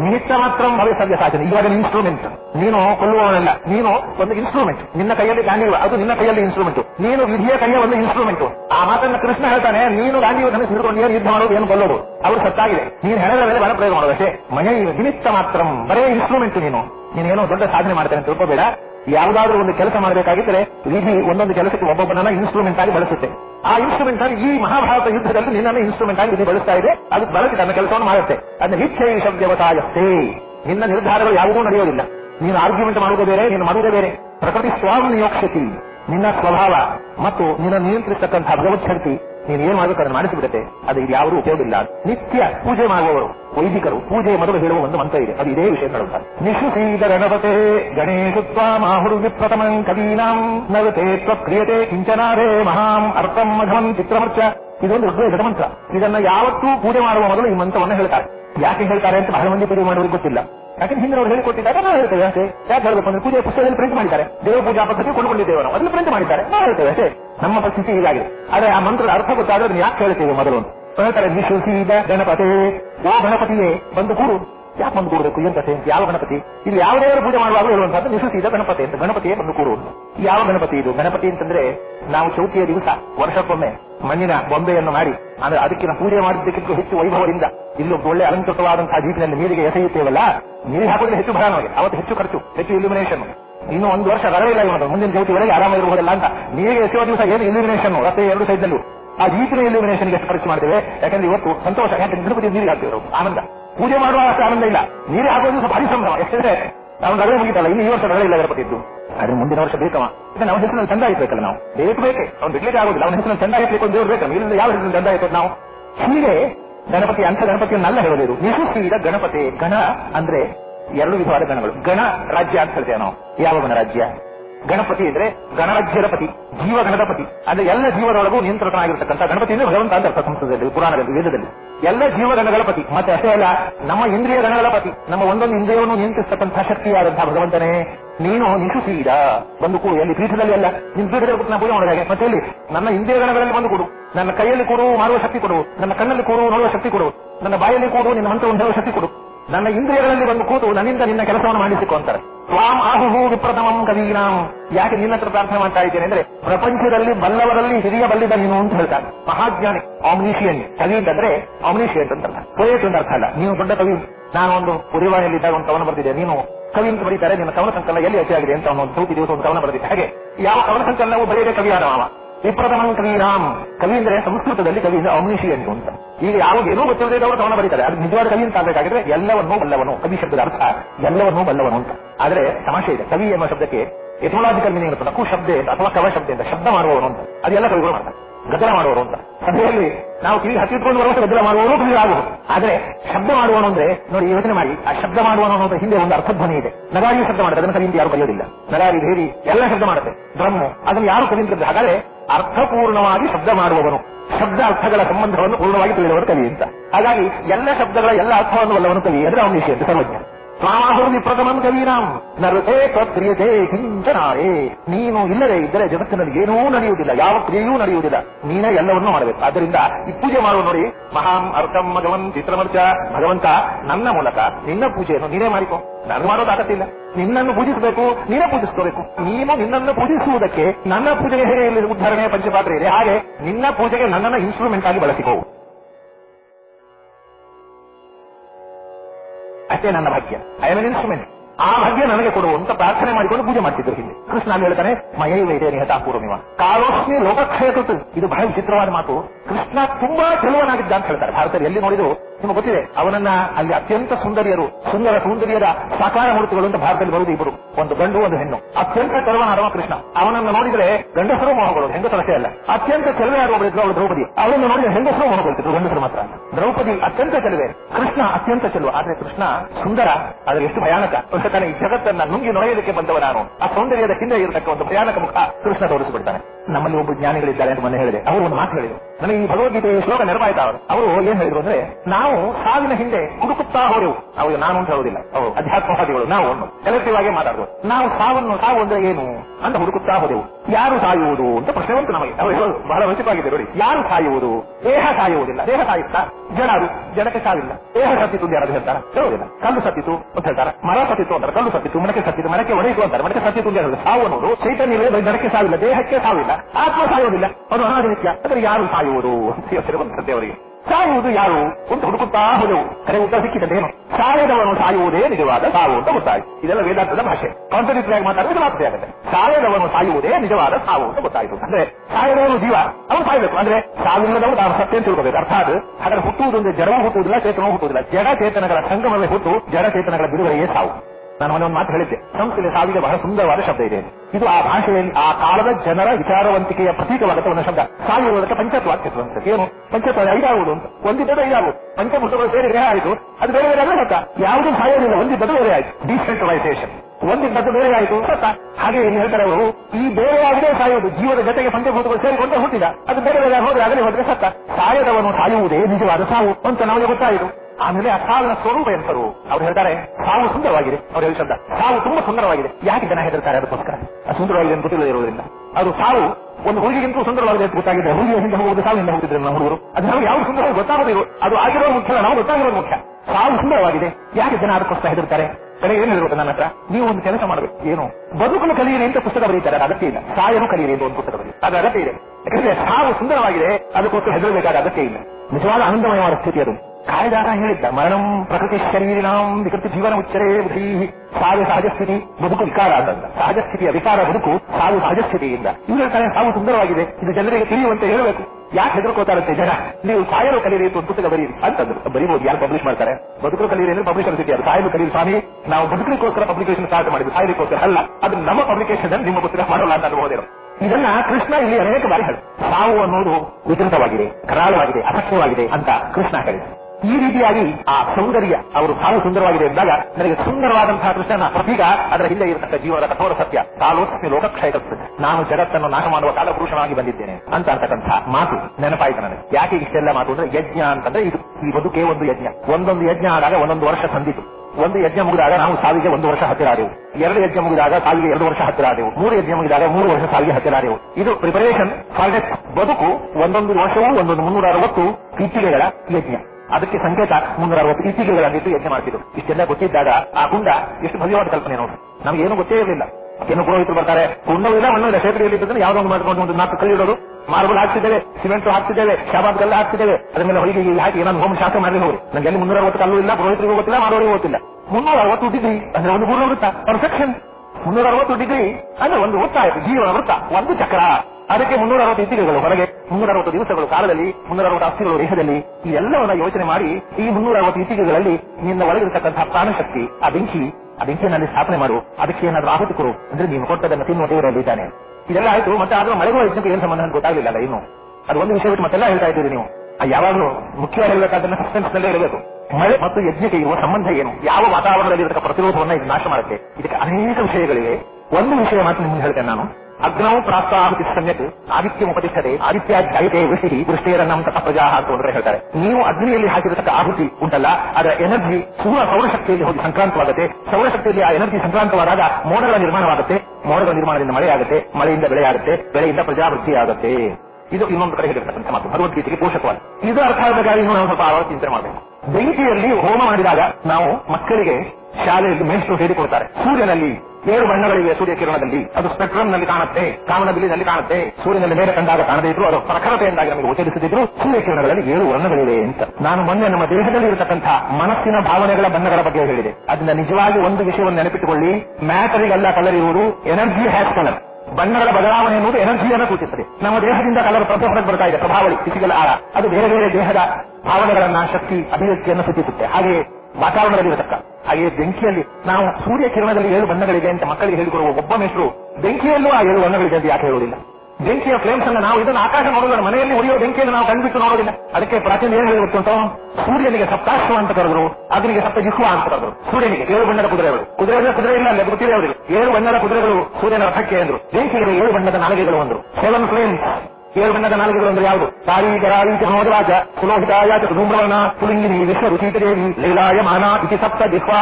ನಿಮಿತ್ತ ಮಾತ್ರ ಸದ್ಯ ಸಾಧನೆ. ಇವಾಗ ಇನ್ಸ್ಟ್ರೂಮೆಂಟ್ ನೀನು ಕೊಲ್ಲುವವನಲ್ಲ. ನೀನು ಒಂದು ಇನ್ಸ್ಟ್ರೂಮೆಂಟ್ ನಿನ್ನ ಕೈಯಲ್ಲಿ ಗಾಂಧಿಯು ಅದು ನಿನ್ನ ಕೈಯಲ್ಲಿ ಇನ್ಸ್ಟ್ರೂಮೆಂಟ್ ನೀನು ವಿಧಿಯ ಕೈಯ ಒಂದು ಇನ್ಸ್ಟ್ರೂಮೆಂಟ್ ಆ ಮಾತನ್ನ ಕೃಷ್ಣ ಹೇಳ್ತಾನೆ, ನೀನು ಗಾಂಡಿವನ್ನು ಹಿಡಿದುಕೊಂಡು ಏನು ಯುದ್ಧ ಮಾಡೋದು ಏನು ಕೊಲ್ಲೋದು? ಅವರು ಸತ್ತಾಗಿದೆ. ನೀನು ಹೆಣದ ಮೇಲೆ ಬಲ ಪ್ರಯೋಗ ಮಾಡೋದಷ್ಟೇ. ಮನೆ ನಿಮಿತ್ತ ಮಾತ್ರ ಬರೇ ಇನ್ಸ್ಟ್ರೂಮೆಂಟ್ ನೀನು. ನೀನೇನೋ ದೊಡ್ಡ ಸಾಧನೆ ಮಾಡ್ತೇನೆ ಅಂತ ತಿಳ್ಕೋಬೇಡ. ಯಾವುದಾದ್ರೂ ಒಂದು ಕೆಲಸ ಮಾಡಬೇಕಾಗಿದ್ರೆ ವಿಧಿ ಒಂದೊಂದು ಕೆಲಸಕ್ಕೆ ಒಬ್ಬೊಬ್ಬನನ್ನ ಇನ್ಸ್ಟ್ರೂಮೆಂಟ್ ಆಗಿ ಬಳಸುತ್ತೆ. ಆ ಇನ್ಸ್ಟ್ರೂಮೆಂಟ್ ಆಗಿ ಈ ಮಹಾಭಾರತ ಯುದ್ಧದಲ್ಲಿ ನಿನ್ನನ್ನು ಇನ್ಸ್ಟ್ರೂಮೆಂಟ್ ಆಗಿ ವಿಧಿ ಬಳಸ್ತಾ ಇದೆ. ಅದು ಬಳಸಿ ತನ್ನ ಕೆಲಸವನ್ನು ಮಾಡುತ್ತೆ. ಅದನ್ನ ಇಚ್ಛೆ ಶಬ್ದವತಾಯಸ್ಥೆ ನಿನ್ನ ನಿರ್ಧಾರಗಳು ಯಾವುದೂ ನಡೆಯೋದಿಲ್ಲ. ನೀನು ಆರ್ಗ್ಯುಮೆಂಟ್ ಮಾಡುವುದೇ ಬೇರೆ, ನೀನು ಮಾಡುವುದೇ ಬೇರೆ. ಪ್ರಕೃತಿ ಸ್ವಾಮಿ ನಿಯೋಕ್ಷತಿ ನಿನ್ನ ಸ್ವಭಾವ ಮತ್ತು ನಿನ್ನ ನಿಯಂತ್ರಿಸತಕ್ಕಂತಹ ಭಗವತ್ ಶಕ್ತಿ ನೀನು ಏನ್ ಮಾಡಬೇಕು ಅದನ್ನು ಮಾಡಿಸಿಬಿಡುತ್ತೆ ಅದು ಇದು ಯಾವುದೂ ಉಪಯೋಗ ಇಲ್ಲ ನಿತ್ಯ ಪೂಜೆ ಮಾಡುವವರು, ವೈದಿಕರು, ಪೂಜೆ ಮೊದಲು ಹೇಳುವ ಒಂದು ಮಂತ್ರ ಇದೆ. ಅದು ಇದೇ ವಿಷಯ ಹೇಳುತ್ತಾರೆ ನಿಶುಸೀದ ಗಣಪತೆ ಗಣೇಶತ್ವ ಮಾಹುರು ವಿಪ್ರತಮಂ ಕವೀನಾಂ ನವತೆ ತ್ವಕ್ರಿಯತೆ ಕಿಂಚನಾರೇ ಮಹಾಂ ಅರ್ಥಂ ಮಘಮಂ ಚಿತ್ರಮರ್ಚ. ಇದೊಂದು ಉದ್ವೇಗದ ಮಂತ್ರ. ಇದನ್ನ ಯಾವತ್ತೂ ಪೂಜೆ ಮಾಡುವ ಮೊದಲು ಈ ಮಂತ್ರವನ್ನು ಹೇಳ್ತಾರೆ. ಯಾಕೆ ಹೇಳ್ತಾರೆ ಅಂತ ಬಹಳ ಮಂದಿ ಪೂಜೆ ಮಾಡುವವರಿಗೆ ಗೊತ್ತಿಲ್ಲ. ಯಾಕಂದ್ರೆ ಹಿಂದಿನವರು ಹೇಳಿಕೊಟ್ಟಿದ್ದಾರೆ? ನಾವು ಹೇಳ್ತೇವೆ ಅಷ್ಟೇ ಯಾಕೆ? ಹೇಳಬೇಕು ಅಂದ್ರೆ ಪೂಜೆ ಪುಸ್ತಕದಲ್ಲಿ ಪ್ರಿಂಟ್ ಮಾಡಿದ್ದಾರೆ. ದೇವ ಪೂಜಾ ಪದ್ಧತಿ ಕೊಂಡುಕೊಂಡಿದ್ದೇವೆ ನಾವು ಅದನ್ನು ಪ್ರಿಂಟ್ ಮಾಡಿದ್ದಾರೆ. ನಾವು ಹೇಳ್ತೇವೆ ಅಷ್ಟೇ. ನಮ್ಮ ಪರಿಸ್ಥಿತಿ ಹೀಗಾಗಿದೆ. ಆದ್ರೆ ಆ ಮಂತ್ರದ ಅರ್ಥ ಗೊತ್ತಾದ್ರೆ ಯಾಕೆ ಹೇಳ್ತೇವೆ ಮೊದಲು ಅಂತ. ಹೇಳ್ತಾರೆ ನಿಶುಸೀದ ಗಣಪತಿ, ಓ ಗಣಪತಿಯೇ, ಬಂದು ಕೂರು. ಯಾಕೆ ಬಂದು ಕೂಡಬೇಕು ಏನ್ ಕಥೆ ಯಾವ ಗಣಪತಿ? ಇಲ್ಲಿ ಯಾವ ದೇವರ ಪೂಜೆ ಮಾಡುವಾಗ ಹೇಳುವಂತಹದ್ದು ನಿಶುಸೀದ ಗಣಪತಿ ಅಂತ. ಗಣಪತಿಯೇ ಬಂದು ಕೂರು ಯಾವ ಗಣಪತಿ ಇದು? ಗಣಪತಿ ಅಂತಂದ್ರೆ ನಾವು ಚೌತಿಯ ದಿವಸ, ವರ್ಷಕ್ಕೊಮ್ಮೆ ಮಣ್ಣಿನ ಬೊಂಬೆಯನ್ನು ಮಾಡಿ, ಅಂದ್ರೆ ಅದಕ್ಕಿನ ಪೂಜೆ ಮಾಡಿದ್ದಕ್ಕಿಂತ ಹೆಚ್ಚು ವೈಭವದಿಂದ ಇಲ್ಲಿ ಒಳ್ಳೆ ಅಲಂಕೃತವಾದಂತಹ ಜೀಪಿನಲ್ಲಿ ನೀರಿಗೆ ಎಸೆಯುತ್ತೇವಲ್ಲ? ನೀರು ಹಾಕೋದ್ರೆ ಹೆಚ್ಚು ಭಯಾನವಾಗಿ ಅವತ್ತು ಹೆಚ್ಚು ಖರ್ಚು, ಹೆಚ್ಚು ಇಲ್ಯುಮಿನೇಷನ್ ಇನ್ನು ಒಂದು ವರ್ಷ ಬರಲಿಲ್ಲ ಇವನು ಮುಂದಿನ ಜ್ಯೋತಿವರೆಗೆ ಇರಬಹುದಲ್ಲ ಅಂತ. ನೀರಿಗೆ ಎಸೆಯುವ ದಿವಸ ಏನು ಇಲ್ಯುಮಿನೇಷನ್ ರಸ್ತೆ ಎರಡು ಸೈಡ್ನಲ್ಲೂ ಆ ಜೀಪಿನ ಇಲ್ಯುಮಿನೇಷನ್ಗೆ ಖರ್ಚು ಮಾಡ್ತೇವೆ? ಯಾಕಂದ್ರೆ ಇವತ್ತು ಸಂತೋಷ. ಯಾಕಂದ್ರೆ ನೀರಿಗೆ ಹಾಕ್ತೇವೆ ಆನಂದ. ಪೂಜೆ ಮಾಡುವ ಅಷ್ಟು ಆನಂದ ಇಲ್ಲ. ನೀರೇ ಹಾಕೋದು ಭಾರಿ ಸಂಭ್ರಮ ಯಾಕಂದ್ರೆ ನಾವು ನಗರ ಮುಗಿತಲ್ಲ, ಇನ್ನು ಈ ವರ್ಷ ನಗರ ಇಲ್ಲ ಪಟ್ಟಿದ್ದು ಆದ್ರೆ ಮುಂದಿನ ವರ್ಷ ಬೇಕವ ನಾವು ಹೆಸರಿನಲ್ಲಿ ಚಂದ ಇರ್ಬೇಕಲ್ಲ ನಾವು. ಬೇಕು ಬೇಕೆ. ಅವ್ನು ಬಿಡ್ಲಿಕ್ಕೆ ಆಗೋದಿಲ್ಲ. ಅವನ ಹೆಸರಿನಲ್ಲಿ ಚಂದ ಇರ್ಬೇಕು ಅಂತ ದೇವ್ರು ಬೇಕಲ್ಲ ಯಾವ ಹೆಸರಿನಲ್ಲಿ ಚಂದ ಇರ್ಬೇಕು ನಾವು? ಹೀಗೆ ಗಣಪತಿ, ಅಂಥ ಗಣಪತಿಯನ್ನೆಲ್ಲ ಹೇಳೋದು ಯಶಸ್ವಿದ ಗಣಪತಿ, ಗಣ ಅಂದ್ರೆ ಎರಡು ವಿಧವಾದ ಗಣಗಳು. ಗಣ ರಾಜ್ಯ ಅಂತ ಹೇಳ್ತೇವೆ ನಾವು. ಯಾವ ಗಣರಾಜ್ಯ ಗಣಪತಿ ಅಂದ್ರೆ ಗಣರಾಜ್ಯದ ಪತಿ, ಜೀವಗಣದ ಪತಿ. ಅಂದ್ರೆ ಎಲ್ಲ ಜೀವದೊಳಗೂ ನಿಯಂತ್ರಣವಾಗಿರ್ತಕ್ಕಂಥ ಗಣಪತಿ ಅಂದ್ರೆ ಭಗವಂತ ಅಂತ ಅರ್ಥ ಸಂಸ್ಕೃತದಲ್ಲಿ, ಪುರಾಣದಲ್ಲಿ, ವೇದದಲ್ಲಿ. ಎಲ್ಲ ಜೀವಗಣಗಳ ಪತಿ. ಮತ್ತೆ ಅಷ್ಟೇ ಅಲ್ಲ, ನಮ್ಮ ಇಂದ್ರಿಯ ಗಣಗಳ ಪತಿ. ನಮ್ಮ ಒಂದೊಂದು ಇಂದ್ರಿಯವನ್ನು ನಿಯಂತ್ರಿಸತಕ್ಕಂತಹ ಶಕ್ತಿಯಾದಂತಹ ಭಗವಂತನೇ. ನೀನು ನಿಶುಸೀದ ಬಂದು ಕೂಡು. ಎಲ್ಲಿ ಪೀಠದಲ್ಲಿ ಅಲ್ಲ. ನಿನ್ ಪೀಠದಲ್ಲಿ ಕೊಟ್ಟು ನಾನು ಪೂಜೆ ಮಾಡೋದು ಮತ್ತೆ ಇಲ್ಲಿ ನನ್ನ ಇಂದ್ರಿಯ ಗಣಗಳಲ್ಲಿ ಬಂದು ಕೊಡು. ನನ್ನ ಕೈಯಲ್ಲಿ ಕೊಡು ಮಾಡುವ ಶಕ್ತಿ ಕೊಡು. ನನ್ನ ಕಣ್ಣಲ್ಲಿ ಕೊಡು, ನೋಡುವ ಶಕ್ತಿ ಕೊಡು. ನನ್ನ ಬಾಯಲ್ಲಿ ಕೊಡು, ನಿನ್ನ ಮಂತ್ರ ಹೇಳುವ ಶಕ್ತಿ ಕೊಡು. ನನ್ನ ಇಂದ್ರಿಯಗಳಲ್ಲಿ ಬಂದು ಕೂತು ನನ್ನಿಂದ ನಿನ್ನ ಕೆಲಸವನ್ನು ಮಾಡಿಸಿಕೊ ಸ್ವಾಂ ಆಹುಹು ವಿಪ್ರಥಮಂ ಕವೀನಾಂ. ಯಾಕೆ ನಿನ್ನ ಹತ್ರ ಪ್ರಾರ್ಥನೆ ಮಾಡ್ತಾ ಇದ್ದೇನೆ ಅಂದ್ರೆ ಪ್ರಪಂಚದಲ್ಲಿ ಬಲ್ಲವರಲ್ಲಿ ಹಿರಿಯ ಬಲ್ಲಿದ ನೀನು ಅಂತ ಹೇಳ್ತಾರೆ ಮಹಾಜ್ಞಾನಿ ಆಮ್ನಿಷಿಯನ್ ಕವಿ ಅಂತಂದ್ರೆ ಆಮ್ನಿಷಿಯಂಟ್ ಅಂತ ಪೊಯೇಟ್ ಅಂತ ಅರ್ಥ ಅಲ್ಲ. ನೀನು ದೊಡ್ಡ ಕವಿ. ನಾನು ಒಂದು ಉರಿವಾಣಿಯಲ್ಲಿದ್ದಾಗ ಒಂದು ಕವನ ಬರೆದಿದೆ ನೀನು ಕವಿ ಅಂತ ಬರೀತಾರೆ. ನಿನ್ನ ಕವನ ಸಂಕಲನ ಎಲ್ಲಿ ಅಂತ ಅವನು ಒಂದು ಸೂಚಿ ದಿವಸ ಒಂದು ಕವನ ಬರ್ತಿದೆ ಹಾಗೆ ಯಾವ ಕವನ ಸಂಕಲನವು ಬರೆಯದೆ ಕವಿ ಆದವ ವಿಪ್ರಥಮಂ ಕವೀನಾಂ ಕವಿ ಅಂದ್ರೆ ಸಂಸ್ಕೃತದಲ್ಲಿ ಕವಿ ಅಂದ್ರೆ ಅಮ್ನಿಷಿಯಂಟ್ ಅಂತ. ಈಗ ಯಾವಾಗ ಏನೋ ಗೊತ್ತಿಲ್ಲದೆ ಅವರು ಕವನ ಬರೀತಾರೆ. ಅದು ನಿಜವಾದ ಕವಿ ಅಂತ ಆಗಬೇಕಾದ್ರೆ ಎಲ್ಲವನ್ನೂ ಬಲ್ಲವನು. ಕವಿ ಶಬ್ದದ ಅರ್ಥ, ಎಲ್ಲವನ್ನೂ ಬಲ್ಲವನು ಅಂತ. ಆದ್ರೆ ತಮಾಷೆ ಇದೆ. ಕವಿ ಎನ್ನುವ ಶಬ್ದಕ್ಕೆ ಎಥೋಲಾಜಿಕಲ್ ಮೀನಿಂಗ್ ಇರ್ತದೆ ಕು ಶಬ್ದ ಅಂತ ಅಥವಾ ಕವ ಶಬ್ದ ಅಂತ, ಶಬ್ದ ಮಾಡುವವನು ಅಂತ. ಅದೆಲ್ಲ ಕವಿಗಳು ಮಾಡ್ತಾರೆ. ಗದ್ದಲ ಮಾಡುವವರು ಅಂತ. ಸಭೆಯಲ್ಲಿ ನಾವು ಕಿವಿ ಹತ್ತಿಟ್ಕೊಂಡು ಬರುವಂತ ಗದ್ದಲ ಮಾಡುವವರು ಕವಿ ಆಗುವುದು. ಆದ್ರೆ ಶಬ್ದ ಮಾಡುವನು ಅಂದ್ರೆ ನೋಡಿ, ಯೋಚನೆ ಮಾಡಿ. ಆ ಶಬ್ದ ಮಾಡುವನು ಅನ್ನೋದ್ರ ಹಿಂದೆ ಒಂದು ಅರ್ಥಧ್ವನಿ ಇದೆ. ನಗಾರಿ ಶಬ್ದ ಮಾಡುತ್ತೆ ಅದನ್ನು ಕವಿಯಿಂದ ಯಾರು ಕಲಿಯೋದಿಲ್ಲ ನಗಾರಿ ಧೇರಿ ಎಲ್ಲ ಶಬ್ದ ಮಾಡುತ್ತೆ. ಬ್ರಹ್ಮ, ಅದನ್ನು ಯಾರು ಅಂತ ಹಾಗಾದ್ರೆ ಅರ್ಥಪೂರ್ಣವಾಗಿ ಶಬ್ದ ಮಾಡುವವನು. ಶಬ್ದ ಅರ್ಥಗಳ ಸಂಬಂಧವನ್ನು ಪೂರ್ಣವಾಗಿ ತಿಳಿದವರು ಕವಿ ಅಂತ. ಹಾಗಾಗಿ ಎಲ್ಲ ಶಬ್ದಗಳ ಎಲ್ಲ ಅರ್ಥವನ್ನು ಬಲ್ಲವನು ಕವಿ. ಅಂದ್ರೆ ಅವನು ವಿಷಯ ಸರ್ವಜ್ಞ. ಸ್ವಾಮಾಹುರ್ವಿ ಪ್ರಥಮಂ ಕವೀನಾಂ ನರತೆ ತ್ವಕ್ರಿಯತೆ ಕಿಂಚನಾರೇ. ನೀನು ಇಲ್ಲದೆ ಇದ್ದರೆ ಜಗತ್ತಿನಲ್ಲಿ ಏನೂ ನಡೆಯುವುದಿಲ್ಲ, ಯಾವ ಕ್ರಿಯೆಯೂ ನಡೆಯುವುದಿಲ್ಲ. ನೀನೇ ಎಲ್ಲವನ್ನೂ ಮಾಡಬೇಕು. ಆದ್ದರಿಂದ ಈ ಪೂಜೆ ಮಾಡುವ ನೋಡಿ. ಮಹಾಂ ಅರ್ಥಂ ಮಗವನ್ ಚಿತ್ರಮರ್ಚ ಭಗವಂತ, ನನ್ನ ಮೂಲಕ ನಿನ್ನ ಪೂಜೆಯನ್ನು ನೀನೇ ಮಾಡಿಕೊ. ನಾನು ಮಾಡೋದಾಗತ್ತಿಲ್ಲ ನಿನ್ನನ್ನು ಪೂಜಿಸಬೇಕು, ನೀನೇ ಪೂಜಿಸ್ಕೋಬೇಕು. ನೀನು ನಿನ್ನನ್ನು ಪೂಜಿಸುವುದಕ್ಕೆ ನನ್ನ ಪೂಜೆಗೆ ಹೇಗೆ ಪಂಚಪಾತ್ರೆ ಪಂಚಪಾತ್ರ ಇದೆ? ಹಾಗೆ ನಿನ್ನ ಪೂಜೆಗೆ ನನ್ನನ್ನು ಇನ್ಸ್ಟ್ರೂಮೆಂಟ್ ಆಗಿ ಬಳಸಿಕೋ. ಅಷ್ಟೇ ನನ್ನ ಭಾಗ್ಯ? ಐ ಮೀನ್ ಇನ್ಸ್ಟ್ರೂಮೆಂಟ್ ಆ ಭಾಗ್ಯ ನನಗೆ ಕೊಡು ಅಂತ ಪ್ರಾರ್ಥನೆ ಮಾಡಿಕೊಂಡು ಪೂಜೆ ಮಾಡ್ತಿದ್ರು ಹಿಂದೆ. ಕೃಷ್ಣ ಹೇಳ್ತಾನೆ, ಮಯೈ ವೈದ್ಯ ನಿಹತಾ ಪೂರ್ಣಿಮ ಕಾಲೋಷ್ಮಿ ಲೋಕಕ್ಷಯ ಇದು ಬಹಳ ವಿಚಿತ್ರವಾದ ಮಾತು. ಕೃಷ್ಣ ತುಂಬಾ ಚೆಲುವನಾಗಿದ್ದ ಅಂತ ಹೇಳ್ತಾರೆ. ಭಾರತದಲ್ಲಿ ಎಲ್ಲಿ ನೋಡಿದ್ರು ನಿಮಗೆ ಗೊತ್ತಿದೆ, ಅವನನ್ನ ಅಲ್ಲಿ ಅತ್ಯಂತ ಸುಂದರಿಯರು, ಸುಂದರ ಸೌಂದರ್ಯದ ಸಾಕಾರ ಮೂರ್ತಿಗಳು ಅಂತ ಭಾರತದಲ್ಲಿ ಬರುವುದು ಇಬ್ಬರು ಒಂದು ಗಂಡು, ಒಂದು ಹೆಣ್ಣು. ಅತ್ಯಂತ ಚೆಲುವನಾದವ ಕೃಷ್ಣ ಅವನನ್ನು ನೋಡಿದ್ರೆ ಗಂಡಸರು ಮೋಹಗಳು, ಹೆಂಗಸರಷ್ಟೇ ಅಲ್ಲ, ಅತ್ಯಂತ ಚೆಲುವೆ ಒಬ್ಬರಿದ್ರು ಅವಳು ದ್ರೌಪದಿ. ಅವನನ್ನು ನೋಡಿದ್ರೆ ಹೆಂಗಸರು ಮೋಹಗೊಳ್ತಿದ್ರು ಗಂಡಸರು ಮಾತ್ರ. ದ್ರೌಪದಿ ಅತ್ಯಂತ ಚೆಲುವೆ ಕೃಷ್ಣ ಅತ್ಯಂತ ಚೆಲುವ ಆದ್ರೆ ಕೃಷ್ಣ ಸುಂದರ, ಆದ್ರೆ ಎಷ್ಟು ಭಯಾನಕ. ತನ್ನ ಈ ಜಗತ್ತನ್ನ ನುಂಗಿ ನೊಳೆಯಲಿಕ್ಕೆ ಬಂದವ ನಾನು. ಆ ಸೌಂದರ್ಯದ ಹಿಂದೆ ಇರತಕ್ಕ ಒಂದು ಭಯಾನಕ ಮುಖ ಕೃಷ್ಣ ತೋರಿಸಿಬಿಡ್ತಾನೆ ನಮ್ಮಲ್ಲಿ ಒಬ್ಬ ಜ್ಞಾನಿಗಳಿದ್ದಾರೆ ಅಂತ ಮೊನ್ನೆ ಹೇಳಿದೆ. ಅವರು ಒಂದು ಮಾತು ಹೇಳಿದರು. ನನಗೆ ಈ ಭಗವದ್ಗೀತೆ ಶ್ಲೋಕ ನೆರವಾಯ್ತಾ ಅವರು ಅವರು ಏನ್ ಹೇಳಿದ್ರು ಅಂದ್ರೆ, ನಾವು ಸಾವಿನ ಹಿಂದೆ ಹುಡುಕುತ್ತಾ ಹೋದೆವು. ಅವರು ನಾನು ಅಂತ ಹೇಳುವುದಿಲ್ಲ. ಹೌದು. ಅಧ್ಯಾತ್ಮವಾದಿಗಳು ನಾವು ಕಲೆಕ್ಟಿವ್ ಆಗಿ ಮಾತಾಡುವ ನಾವು ಸಾವನ್ನು ಸಾವು ಅಂದ್ರೆ ಏನು ಅಂತ ಹುಡುಕುತ್ತಾ ಹೋದೆವು. ಯಾರು ಸಾಯುವುದು ಅಂತ ಪ್ರಶ್ನೆ ಬಂತು ನಮಗೆ. ಅವರು ಹೇಳೋದು ಬಹಳ ವಂಚಿತವಾಗಿದೆ ನೋಡಿ. ಯಾರು ಸಾಯುವುದು? ದೇಹ ಸಾಯುವುದಿಲ್ಲ. ದೇಹ ಸಾಯುತ್ತಾ? ಜನರು ಜನಕ್ಕೆ ಸಾವಿಲ್ಲ. ದೇಹ ಸತ್ತಿತು ಅಂತ ಯಾರು ಹೇಳ್ತಾರ? ಹೇಳುವುದಿಲ್ಲ. ಕಲ್ಲು ಸತ್ತಿತು ಅಂತ ಹೇಳ್ತಾರೆ? ಮರ ಸತ್ತಿತು ಅಂತಾರೆ. ಕಲ್ಲು ಸತ್ತಿತು ಮನಕ್ಕೆ ಸತ್ತಿತು ಮನಕ್ಕೆ ಒಡೆಯಿತು ಅಂತಾರೆ. ಮನಕ್ಕೆ ಸತ್ತಿತು ಅಂತ ಹೇಳುದು ಸಾವು ಅನ್ನೋದು ಚೈತನ್ಯವೇ ಜನಕ್ಕೆ ಸಾವಿಲ್ಲ. ದೇಹಕ್ಕೆ ಸಾವಿಲ್ಲ. ಆತ್ಮ ಸಾಯುವುದಿಲ್ಲ. ಅದು ಅನಾದಿತ್ಯ ಅಂದ್ರೆ ಯಾರು ಸಾಯುವುದು ಅಂತ ಯೋಚನೆ ಅವರಿಗೆ ಸಾಯುವುದು ಯಾರು ಅಂತ ಹುಡುಕುತ್ತಾ ಹೋದೆವು. ಕರೆ ಉತ್ತರ ಸಿಕ್ಕಿದ್ದೇನು ಸಾಯದವನು ಸಾಯುವುದೇ ನಿಜವಾದ ಸಾವು ಅಂತ ಗೊತ್ತಾಯಿತು. ಇದೆಲ್ಲ ವೇದಾಂತದ ಭಾಷೆ. ಕಾನ್ಫಿಡೆಂಟ್ ಆಗಿ ಮಾತಾಡಿದ್ರೆ ಮಾತ್ರ ಆಗುತ್ತೆ. ಸಾಯದವನು ಸಾಯುವುದೇ ನಿಜವಾದ ಸಾವು ಅಂತ ಗೊತ್ತಾಯಿತು. ಅಂದ್ರೆ ಸಾಯದವನು ಜೀವ, ಅವನು ಸಾಯಬೇಕು. ಅಂದ್ರೆ ಸಾವಿರದವರು ನಾವು ಸತ್ಯ ಅಂತ ತಿಳ್ಕೋಬೇಕು. ಅರ್ಥಾತ್ ಅದರ ಹುಟ್ಟುವುದೊಂದು ಜಡವೂ ಹುಟ್ಟುವುದಿಲ್ಲ, ಚೇತನವೂ ಹುಟ್ಟುವುದಿಲ್ಲ. ಜಡ ಚೇತನಗಳ ಸಂಗಮವೇ ಹುಟ್ಟು ಜಡ ಚೇತನಗಳ ಬಿಡುಗಡೆಯೇ ಸಾವು. ನಾನು ಒಂದು ಮಾತು ಹೇಳಿದ್ದೆ. ಸಂಸ್ಕೃತ ಸಾವಿಗೆ ಬಹಳ ಸುಂದರವಾದ ಶಬ್ದ ಇದೆ ಇದು ಆ ಭಾಷೆಯಲ್ಲಿ, ಆ ಕಾಲದ ಜನರ ವಿಚಾರವಂತಿಕೆಯ ಪ್ರತೀಕವಾಗುತ್ತೆ ಒಂದು ಶಬ್ದ. ಸಾಯುವುದಕ್ಕೆ ಆಗ್ತಿತ್ತು ಅಂತ ಏನು? ಪಂಚತ್ವ ಐದಾಗುವುದು ಅಂತ. ಒಂದಿದ್ದದ ಐದಾಗುವುದು. ಪಂಚಭೂತಗಳು ಬೇರೆ ಬೇರೆ ಆಯಿತು. ಅದು ಬೇರೆ ಬೇರೆ ಅಲ್ಲ ಯಾವುದೂ ಸಾಯೋದಿಲ್ಲ ಒಂದಿದ್ದದು ಬೇರೆ ಆಯಿತು. ಡಿಸೆಂಟ್ರಲೈಸೇಷನ್ ಒಂದಿದ್ದದ್ದು ಬೇರೆ ಆಯಿತು. ಹಾಗೆ ಇಲ್ಲಿ ಹೇಳ್ತಾರೆ ಅವರು, ಈ ಬೇರೆಯಾಗದೆ ಸಾಯುವುದು ಜೀವದ ಜೊತೆಗೆ ಪಂಚಭೂತಗಳು ಸೇರಿಕೊಂಡು ಹುಟ್ಟಿದ. ಅದು ಬೇರೆ ಬೇರೆ ಹೋದ್ರೆ ಆಗಲೇ ಹೋದ್ರೆ ಸತ್ತ. ಸಾಯದವನು ಸಾಯುವುದೇ ನಿಜವಾದ ಸಾವು ಅಂತ ನಮಗೆ ಗೊತ್ತಾಯಿತು. ಆಮೇಲೆ ಆ ಸಾವಿನ ಸ್ವರೂಪ ಎಂತರು ಅವ್ರು ಹೇಳ್ತಾರೆ, ಸಾವು ಸುಂದರವಾಗಿದೆ. ಅವ್ರು ಹೇಳಿದ ಸಾವು ತುಂಬಾ ಸುಂದರವಾಗಿದೆ. ಯಾಕೆ ಜನ ಹೆದರ್ತಾರೆ ಅದಕ್ಕೋಸ್ಕರ? ಅದು ಸುಂದರವಾಗಿದೆ ಅಂತ ಗೊತ್ತಿಲ್ಲದೆ ಇರೋದ್ರಿಂದ ಅದು ಸಾವು, ಒಂದು ಹುಡುಗಿಗಿಂತೂ ಸುಂದರವಾಗಿದೆ ಅಂತ ಗೊತ್ತಾಗಿದೆ. ಹುಡುಗಿಯ ಹಿಂದೆ ಹೋಗುವುದು ಸಾವಿನಿಂದ ಹೋಗುತ್ತಿದ್ರೆ ನಮ್ಮ ಹುಡುಗರು. ಅದು ನಾವು ಯಾವ ಸುಂದರವಾಗಿ ಗೊತ್ತಾಗೋದಿರೋ ಅದು ಆಗಿರೋ ಮುಖ್ಯ, ನಾವು ಗೊತ್ತಾಗಿರೋದು ಮುಖ್ಯ. ಸಾವು ಸುಂದರವಾಗಿದೆ. ಯಾಕೆ ಜನ ಅದಕ್ಕೋಸ್ಕರ ಹೆದರ್ತಾರೆ? ಕಡೆ ಏನು ಹೇಳ್ಬೇಕು ನನ್ನ ಹತ್ರ? ನೀವು ಒಂದು ಕೆಲಸ ಮಾಡಬೇಕು. ಏನು? ಬದುಕಲು ಕಲಿಯಿರಿ ಅಂತ ಪುಸ್ತಕ ಬರೀತಾರೆ. ಅದು ಅಗತ್ಯ ಇಲ್ಲ. ಸಾಯನು ಕಲಿಯಿರಿ ಅಂತ ಒಂದು ಪುಸ್ತಕ ಬರೀ ಅದು ಅಗತ್ಯ ಇದೆ. ಯಾಕಂದ್ರೆ ಸಾವು ಸುಂದರವಾಗಿದೆ, ಅದಕ್ಕೋಸ್ಕರ ಹೆದರಬೇಕಾದ ಅಗತ್ಯ ಇಲ್ಲ. ನಿಜವಾದ ಆನಂದಮಯವಾದ ಸ್ಥಿತಿ ಅದು. ಕಾಳಿದಾಸ ಹೇಳಿದ್ದ, ಮರಣಂ ಪ್ರಕೃತಿ ಶರೀರಿನಾಂ ವಿಕೃತಿ ಜೀವನ ಉಚ್ಚರೇ ಬುಧಿ ಸಾವು ಸಹಜ ಸ್ಥಿತಿ ಬದುಕು ವಿಕಾರ ಅಂತಂದ ಸಹಜ ವಿಕಾರ, ಬದುಕು, ಸಾವು ಸಹಜ ಸ್ಥಿತಿಯಿಂದ ಇವರ ಸಾವು ಸುಂದರವಾಗಿದೆ. ಇದು ಜನರಿಗೆ ತಿಳಿಯುವಂತೆ ಹೇಳಬೇಕು. ಯಾಕೆ ಹೆದರ್ಕೋತಾರಂತೆ ಜನ? ನೀವು ಸಾಯಲು ಕಲೀರಿ ಅಂತ ಪುಸ್ತಕ ಬರೀರಿ ಅಂತಂದ್ರು. ಬರೀಬಹುದು ಯಾರು ಪಬ್ಲಿಷ್ ಮಾಡ್ತಾರೆ? ಬದುಕು ಕಲೀರಿ ಅಂದ್ರೆ ಪಬ್ಲಿಷರ್ ಸಿಟಿ ಅದು. ಸಾಯಲು ಕಲೀರಿ ಸ್ವಾಮಿ. ನಾವು ಬದುಕಲಿಕ್ಕೋಸ್ಕರ ಪಬ್ಲಿಕೇಶನ್ ಸ್ಟಾರ್ಟ್ ಮಾಡಿದ್ವಿ. ಸಾಯಲಿಕ್ಕೋಸ್ಕರ ಅಲ್ಲ. ಅದು ನಮ್ಮ ಪಬ್ಲಿಕೇಶನ್ ನಿಮ್ಮ ಪುಸ್ತಕ ಮಾಡೋಲ್ಲ ಅಂತ ಅನ್ಬೋದೇನು ಇದನ್ನ ಕೃಷ್ಣ ಇಲ್ಲಿ ಅನೇಕ ಬಾರಿ ಹೇಳಿ ಸಾವು ಅನ್ನೋದು ವಿಕೃತವಾಗಿದೆ, ಕರಾಳವಾಗಿದೆ ಅಸಖ್ಯವಾಗಿದೆ ಅಂತ ಕೃಷ್ಣ ಹೇಳಿದ ಈ ರೀತಿಯಾಗಿ ಆ ಸೌಂದರ್ಯ ಅವರು ಸಾಲು ಸುಂದರವಾಗಿದೆ ಎಂದಾಗ ನನಗೆ ಸುಂದರವಾದಂತಹ ಕೃಷ್ಣನ ಪ್ರತೀಕ ಅದರ ಹಿಂದೆ ಇರತಕ್ಕ ಜೀವನದ ಕಠೋರ ಸತ್ಯ ಕಾಲೋಸ್ಮಿ ಲೋಕಕ್ಷಯ ನಾನು ಜಗತ್ತನ್ನು ನಾಶ ಮಾಡುವ ಕಾಲಪುರುಷನಾಗಿ ಬಂದಿದ್ದೇನೆ ಅಂತ ಅಂತಕ್ಕಂಥ ಮಾತು ನೆನಪಾಯಿತು ನನಗೆ. ಯಾಕೆ ಇಷ್ಟೆಲ್ಲ ಮಾತು ಅಂದ್ರೆ ಯಜ್ಞ ಅಂತಂದ್ರೆ ಇದು. ಈ ಬದುಕೇ ಒಂದು ಯಜ್ಞ. ಒಂದೊಂದು ಯಜ್ಞ ಆದಾಗ ಒಂದೊಂದು ವರ್ಷ ಸಂದಿತು. ಒಂದು ಯಜ್ಞ ಮುಗಿದಾಗ ನಾವು ಸಾವಿಗೆ ಒಂದು ವರ್ಷ ಹತ್ತಿರ ಆದೆವು ಎರಡು ಯಜ್ಞ ಮುಗಿದಾಗ ಸಾವಿಗೆ ಎರಡು ವರ್ಷ ಹತ್ತಿರ ಆದೆವು ಮೂರು ಯಜ್ಞ ಮುಗಿದಾಗ ಮೂರು ವರ್ಷ ಸಾವಿಗೆ ಹತ್ತಿರ ಆದೆವು ಇದು ಪ್ರಿಪರೇಷನ್ ಫಾರ್ ಬದುಕು ಒಂದೊಂದು ವರ್ಷವೂ ಒಂದೊಂದು ಮುನ್ನೂರ ಅರವತ್ತು ಇಟ್ಟಿಗೆಗಳ ಯಜ್ಞ. ಅದಕ್ಕೆ ಸಂಕೇತ ಮುನ್ನೂರ ಅರವತ್ತು ಇಟ್ಟಿಗೆಗಳನ್ನಿಟ್ಟು ಯಜ್ಞ ಮಾಡ್ತಿದ್ರು. ಇಷ್ಟೆಲ್ಲ ಗೊತ್ತಿದ್ದಾಗ ಆ ಕುಂಡ ಎಷ್ಟು ಭವ್ಯವಾದ ಕಲ್ಪನೆ ನೋಡಿ ನಮ್ಗೆ ಏನು ಗೊತ್ತೇ ಇರಲಿಲ್ಲ. ಏನು ಪುರೋಹಿತರು ಬರ್ತಾರೆ, ಕುಂಡವೂ ಇಲ್ಲ, ಮಣ್ಣು ಇಲ್ಲ ಸೇತುವೆಯಲ್ಲಿ ಯಾವುದೋ ಒಂದು ಮಾಡ್ಕೊಂಡು ಒಂದು ನಾಲ್ಕು ಕಲ್ಲಿಡೋದು ಮಾರ್ಬಲ್ ಹಾಕ್ತಿದ್ದೇವೆ ಸಿಮೆಂಟ್ ಹಾಕ್ತಿದ್ದೇವೆ ಶಾಬಾದ್ ಕಲ್ಲ ಹಾಕ್ತಿದ್ದೇವೆ ಅದ್ರ ಮೇಲೆ ಹೊಲಿಗೆ ಹಾಕಿ ಏನಾದ್ರು ಹೋಮ್ ಶಾಸ್ತ್ರ ಮಾಡಿ ಹೋಗಿ ನಂಗೆ ಅಲ್ಲಿ ಮುನ್ನೂರ ಅರವತ್ತು ಕಲ್ಲು ಇಲ್ಲ, ಪುರೋಹಿತರಿಗೂ ಗೊತ್ತಿಲ್ಲ ಮಾಡೋರಿಗೂ ಗೊತ್ತಿಲ್ಲ. ಮುನ್ನೂರ ಅರವತ್ತು ಡಿಗ್ರಿ ಅಂದ್ರೆ ಒಂದು ಪೂರ್ಣ ವೃತ್ತ ಪರ್ಫೆಕ್ಷನ್. ಮುನ್ನೂರ ಅರವತ್ತು ಡಿಗ್ರಿ ಅಂದ್ರೆ ಒಂದು ವೃತ್ತ ಆಯ್ತು ಜೀವನ ವೃತ್ತ, ಒಂದು ಚಕ್ರ. ಅದಕ್ಕೆ ಮುನ್ನೂರ ಅರವತ್ತು ಇಟ್ಟಿಗೆಗಳು ಹೊರಗೆ ಮುನ್ನೂರ ಅರವತ್ತು ದಿವಸಗಳು, ಕಾಲದಲ್ಲಿ ಮುನ್ನೂರ ಅರವತ್ತು ಅಸ್ಥಿಗಳು, ದೇಹದಲ್ಲಿ ಈ ಎಲ್ಲವನ್ನ ಯೋಚನೆ ಮಾಡಿ ಈ ಮುನ್ನೂರ ಅರವತ್ತು ಇಟ್ಟಿಗೆಗಳಲ್ಲಿ ನಿನ್ನ ಒಳಗಿರತಕ್ಕಂತಹ ಪ್ರಾಣಶಕ್ತಿ, ಆ ಬೆಂಕಿ, ಆ ಬೆಂಕಿಯಲ್ಲಿ ಸ್ಥಾಪನೆ ಮಾಡು. ಅದಕ್ಕೆ ಏನಾದರೂ ಆಹುತಿ ಕೊಡು. ಅಂದ್ರೆ ನೀನು ಕೊಟ್ಟದನ್ನು ತಿನ್ನುವ ದೇವರಲ್ಲಿದ್ದಾನೆ ಇದೆಲ್ಲ ಆಯ್ತು. ಮತ್ತೆ ಆದ್ರೂ ಮಳೆಗೂ ಯಜ್ಞಕ್ಕೆ ಏನು ಸಂಬಂಧ ಅಂತ ಗೊತ್ತಾಗಲಿಲ್ಲ ಇನ್ನು. ಅದು ಒಂದು ವಿಷಯ ಬಿಟ್ಟು ಮತ್ತೆಲ್ಲ ಹೇಳ್ತಾ ಇದ್ದೀರಿ ನೀವು. ಯಾವಾಗಲೂ ಮುಖ್ಯವಾಗಿ ಹೇಳಬೇಕಾದ್ರೆ ಸಸ್ಪೆನ್ಸ್ ಇರಬೇಕು ಮಳೆ ಮತ್ತು ಯಜ್ಞಕ್ಕೆ ಇರುವ ಸಂಬಂಧ ಏನು? ಯಾವ ವಾತಾವರಣದಲ್ಲಿ ಇರತಕ್ಕ ಪ್ರತಿರೋಧವನ್ನ ಇದು ನಾಶ ಮಾಡುತ್ತೆ? ಇದಕ್ಕೆ ಅನೇಕ ವಿಷಯಗಳಿವೆ. ಒಂದು ವಿಷಯ ಮಾತ್ರ ನಿಮ್ಗೆ ಹೇಳ್ತೇನೆ ನಾನು. ಅಗ್ನೌ ಪ್ರಾಪ್ತಾಹುತಿ ಸಮ್ಯಕ್ ಆದಿತ್ಯ ಉಪತಿಷ್ಠತೆ ಆದಿತ್ಯ ವೃಷ್ಟಿ ದೃಷ್ಟಿಯರನ್ನಂ ತಪ್ಪ ಪ್ರಜಾ ಅಂತ ಹೇಳ್ತಾರೆ. ನೀವು ಅಗ್ನಿಯಲ್ಲಿ ಹಾಕಿರತಕ್ಕ ಆಹುತಿ ಉಂಟಲ್ಲ, ಅದರ ಎನರ್ಜಿ ಸೂರ್ಯ ಸೌರಶಕ್ತಿಯಲ್ಲಿ ಹೋಗಿ ಸಂಕ್ರಾಂತವಾಗುತ್ತೆ. ಸೌರಶಕ್ತಿಯಲ್ಲಿ ಆ ಎನರ್ಜಿ ಸಂಕ್ರಾಂತವಾದಾಗ ಮೋಡಗಳ ನಿರ್ಮಾಣವಾಗುತ್ತೆ. ಮೋಡಗಳ ನಿರ್ಮಾಣದಿಂದ ಮಳೆ ಆಗುತ್ತೆ ಮಳೆಯಿಂದ ಬೆಳೆ ಆಗುತ್ತೆ ಬೆಳೆಯಿಂದ ಪ್ರಜಾವೃದ್ಧಿ ಆಗುತ್ತೆ ಇದು ಇನ್ನೊಂದು ಕಡೆ ಹೇಳಿರ್ತಕ್ಕಂಥ ಮಾತು. ಭಗವದ್ಗೀತೆಗೆ ಪೋಷಕವಾದ. ಇದು ಅರ್ಥ ಆಗಬೇಕಾಗಿ ನಾವು ಸ್ವಲ್ಪ ಆವಾಗ ಚಿಂತನೆ ಮಾಡಬೇಕು. ಬೆಂಕಿಯಲ್ಲಿ ಹೋಮ ಮಾಡಿದಾಗ ನಾವು ಮಕ್ಕಳಿಗೆ ಶಾಲೆಯಲ್ಲಿ ಮೇಷ್ಟ್ರು ಹೇಳಿಕೊಡ್ತಾರೆ. ಸೂರ್ಯನಲ್ಲಿ ಏಳು ಬಣ್ಣಗಳಿವೆ ಸೂರ್ಯ ಕಿರಣದಲ್ಲಿ. ಅದು ಸ್ಪೆಕ್ಟ್ರಮ್ನಲ್ಲಿ ಕಾಣುತ್ತೆ ಕಾಮನಬಿಲ್ಲಿನಲ್ಲಿ ಕಾಣುತ್ತೆ. ಸೂರ್ಯನಲ್ಲಿ ಮೇಲೆ ಕಂಡಾಗ ಕಾಣದೇ ಇದ್ರು ಅದು ಪ್ರಖರತೆಯಿಂದಾಗಿ ನಮಗೆ ಗೋಚರಿಸದಿದ್ರು ಸೂರ್ಯ ಕಿರಣಗಳಲ್ಲಿ ಏಳು ವರ್ಣಗಳಿವೆ ಅಂತ. ನಾನು ಮೊನ್ನೆ ನಮ್ಮ ದೇಹದಲ್ಲಿ ಇರತಕ್ಕಂಥ ಮನಸ್ಸಿನ ಭಾವನೆಗಳ ಬಣ್ಣಗಳ ಬಗ್ಗೆ ಹೇಳಿದೆ. ಅದನ್ನ ನಿಜವಾಗಿ ಒಂದು ವಿಷಯವನ್ನು ನೆನಪಿಟ್ಟುಕೊಳ್ಳಿ. ಮ್ಯಾಟರಿಗೆಲ್ಲ ಕಲರ್ ಇರುವುದು ಎನರ್ಜಿ ಹ್ಯಾಸ್ ಕಲರ್ ಬಣ್ಣಗಳ ಬದಲಾವಣೆ ಎನ್ನುವುದು ಎನರ್ಜಿಯನ್ನು ಸೂಚಿಸುತ್ತದೆ. ನಮ್ಮ ದೇಹದಿಂದ ಕಲರ್ ಪ್ರತಿಫಲಕ್ಕೆ ಬರ್ತಾ ಇದೆ. ಪ್ರಭಾವಳಿ ಫಿಸಿಕಲ್ ಆರ ಅದು ಬೇರೆ ಬೇರೆ ದೇಹದ ಭಾವನೆಗಳನ್ನ, ಶಕ್ತಿ, ಅಭಿವ್ಯಕ್ತಿಯನ್ನು ಸೂಚಿಸುತ್ತೆ. ಹಾಗೆ ವಾತಾವರಣದಲ್ಲಿ ಇರತಕ್ಕ. ಹಾಗೆ ಬೆಂಕಿಯಲ್ಲಿ, ನಾವು ಸೂರ್ಯ ಕಿರಣದಲ್ಲಿ ಏಳು ಬಣ್ಣಗಳಿದೆ ಅಂತ ಮಕ್ಕಳಿಗೆ ಹೇಳಿಕೊಡುವ ಒಬ್ಬ ಮೇಷರು ಬೆಂಕಿಯಲ್ಲೂ ಆ ಏಳು ಬಣ್ಣಗಳಿದೆ ಅಂತ ಯಾಕೆ ಹೇಳುವುದಿಲ್ಲ? ಬೆಂಕಿಯ ಫ್ಲೇಮ್ಸ್ ಅನ್ನ ನಾವು ಇದನ್ನು ಆಕಾಶ ನೋಡೋದಿಲ್ಲ ಮನೆಯಲ್ಲಿ ಉಳಿಯೋ ಬೆಂಕಿಯನ್ನು ನಾವು ಕಂಡುಬಿಟ್ಟು ನೋಡೋದಿಲ್ಲ. ಅದಕ್ಕೆ ಪ್ರಾಚೀನ ಏನ್ ಅಂತ ಸೂರ್ಯನಿಗೆ ಸಪ್ತಾಶ್ವ ಅಂತ ಕರೆದ್ರು, ಅಗ್ನಿಗೆ ಸಪ್ತ ಜಿಹ್ವ ಅಂತ ಕರೆದ್ರು. ಸೂರ್ಯನಿಗೆ ಏಳು ಬಣ್ಣದ ಕುದುರೆಗಳು ಕುದುರೆ ಕುದುರೆ ಇಲ್ಲ, ಅಲ್ಲಿ ಗೊತ್ತಿದೆ ಏಳು ಬಣ್ಣದ ಕುದುರೆಗಳು ಸೂರ್ಯನ ರಥಕ್ಕೆ ಅಂದ್ರು. ಬೆಂಕಿಗೆ ಏಳು ಬಣ್ಣದ ನಾಲಿಗೆಗಳು ಅಂದ್ರು. ಸೆವೆನ್ ಫ್ಲೇಮ್ಸ್ ಏಳು ಬಣ್ಣದ ಅಂದ್ರೆ ಯಾವುದು? ತಾಯಿ ಗರಾಳಿ ಚಮೋದರಾಜ ಕುಲೋಹಿತಾಯ ಧೂಮ್ರವರ್ಣ ಪುಲಿಂಗಿನಿ ವಿಶ್ವ ರುಚಿತದೇವಿ ಲೀಲಾಯ ಮಾನ ಇತಿ ಸಪ್ತ ಜಿಹ್ವಾ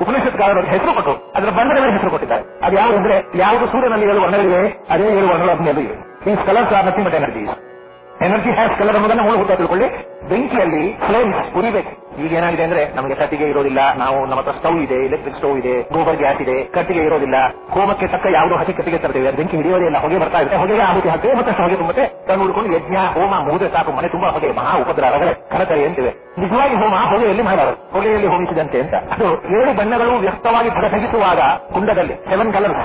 ಉಪನಿಷತ್ಕಾರರು ಹೆಸರು ಕೊಟ್ಟು ಅದರ ಬಣ್ಣದ ಮೇಲೆ ಹೆಸರು ಕೊಟ್ಟಿದ್ದಾರೆ. ಅದು ಯಾವುದು ಅಂದ್ರೆ, ಯಾವುದು ಸೂರ್ಯನಲ್ಲಿ ಏಳು ವರ್ಣಗಳಿವೆ ಅದೇ ಏಳು ವರ್ಣಗಳು ಅಭಿನಯ ಇವೆ ಈ colours are nothing but energy energy has colour ಅನ್ನೋದನ್ನ ಮೂಲಭೂತ ತಿಳ್ಕೊಳ್ಳಿ. ಬೆಂಕಿಯಲ್ಲಿ ಫ್ಲೇಮ್ ಉರಿಬೇಕು. ಈಗ ಏನಾಗಿದೆ ಅಂದ್ರೆ ನಮಗೆ ಕಟ್ಟಿಗೆ ಇರೋದಿಲ್ಲ, ನಾವು ನಮ್ಮ ಹತ್ರ ಸ್ಟವ್ ಇದೆ ಎಲೆಕ್ಟ್ರಿಕ್ ಸ್ಟವ್ ಇದೆ ಗೋಬರ್ ಗ್ಯಾಸ್ ಇದೆ, ಕಟ್ಟಿಗೆ ಇರೋದಿಲ್ಲ. ಹೋಮಕ್ಕೆ ತಕ್ಕ ಯಾವುದೋ ಹಸಿ ಕಟ್ಟಿಗೆ ತರ್ತೇವೆ. ಬೆಂಕಿ ಹಿಡಿಯೋದೇ ಇಲ್ಲ, ಹೊಗೆ ಬರ್ತಾ ಇದೆ. ಹೊಗೆ ಆಹುತಿ ಹಾಕ್ತೇವೆ, ಮತ್ತೆ ಹೊಗೆ ತುಂಬತ್ತೆ. ಕಣ್ಣು ಹುಡ್ಕೊಂಡು ಯಜ್ಞ, ಹೋಮ ಮುಗಿದ್ರೆ ಸಾಕು. ಮನೆ ತುಂಬಾ ಹೊಗೆ, ಮಹಾ ಉಪದ್ರ ರಗಳೆ ಕನಕರಿ ಅಂತಿವೆ. ನಿಜವಾಗಿ ಹೋಮ ಹೊಗೆಯಲ್ಲಿ ಮಾಡಬಾರದು. ಹೊಗೆಯಲ್ಲಿ ಹೋಮಿಸಿದಂತೆ ಅಂತ. ಅದು ಏಳು ಬಣ್ಣಗಳು ವ್ಯಕ್ತವಾಗಿ ಪ್ರಕಟಿಸುವಾಗ ಕುಂಡದಲ್ಲಿ ಸೆವೆನ್ ಕಲರ್ಸ್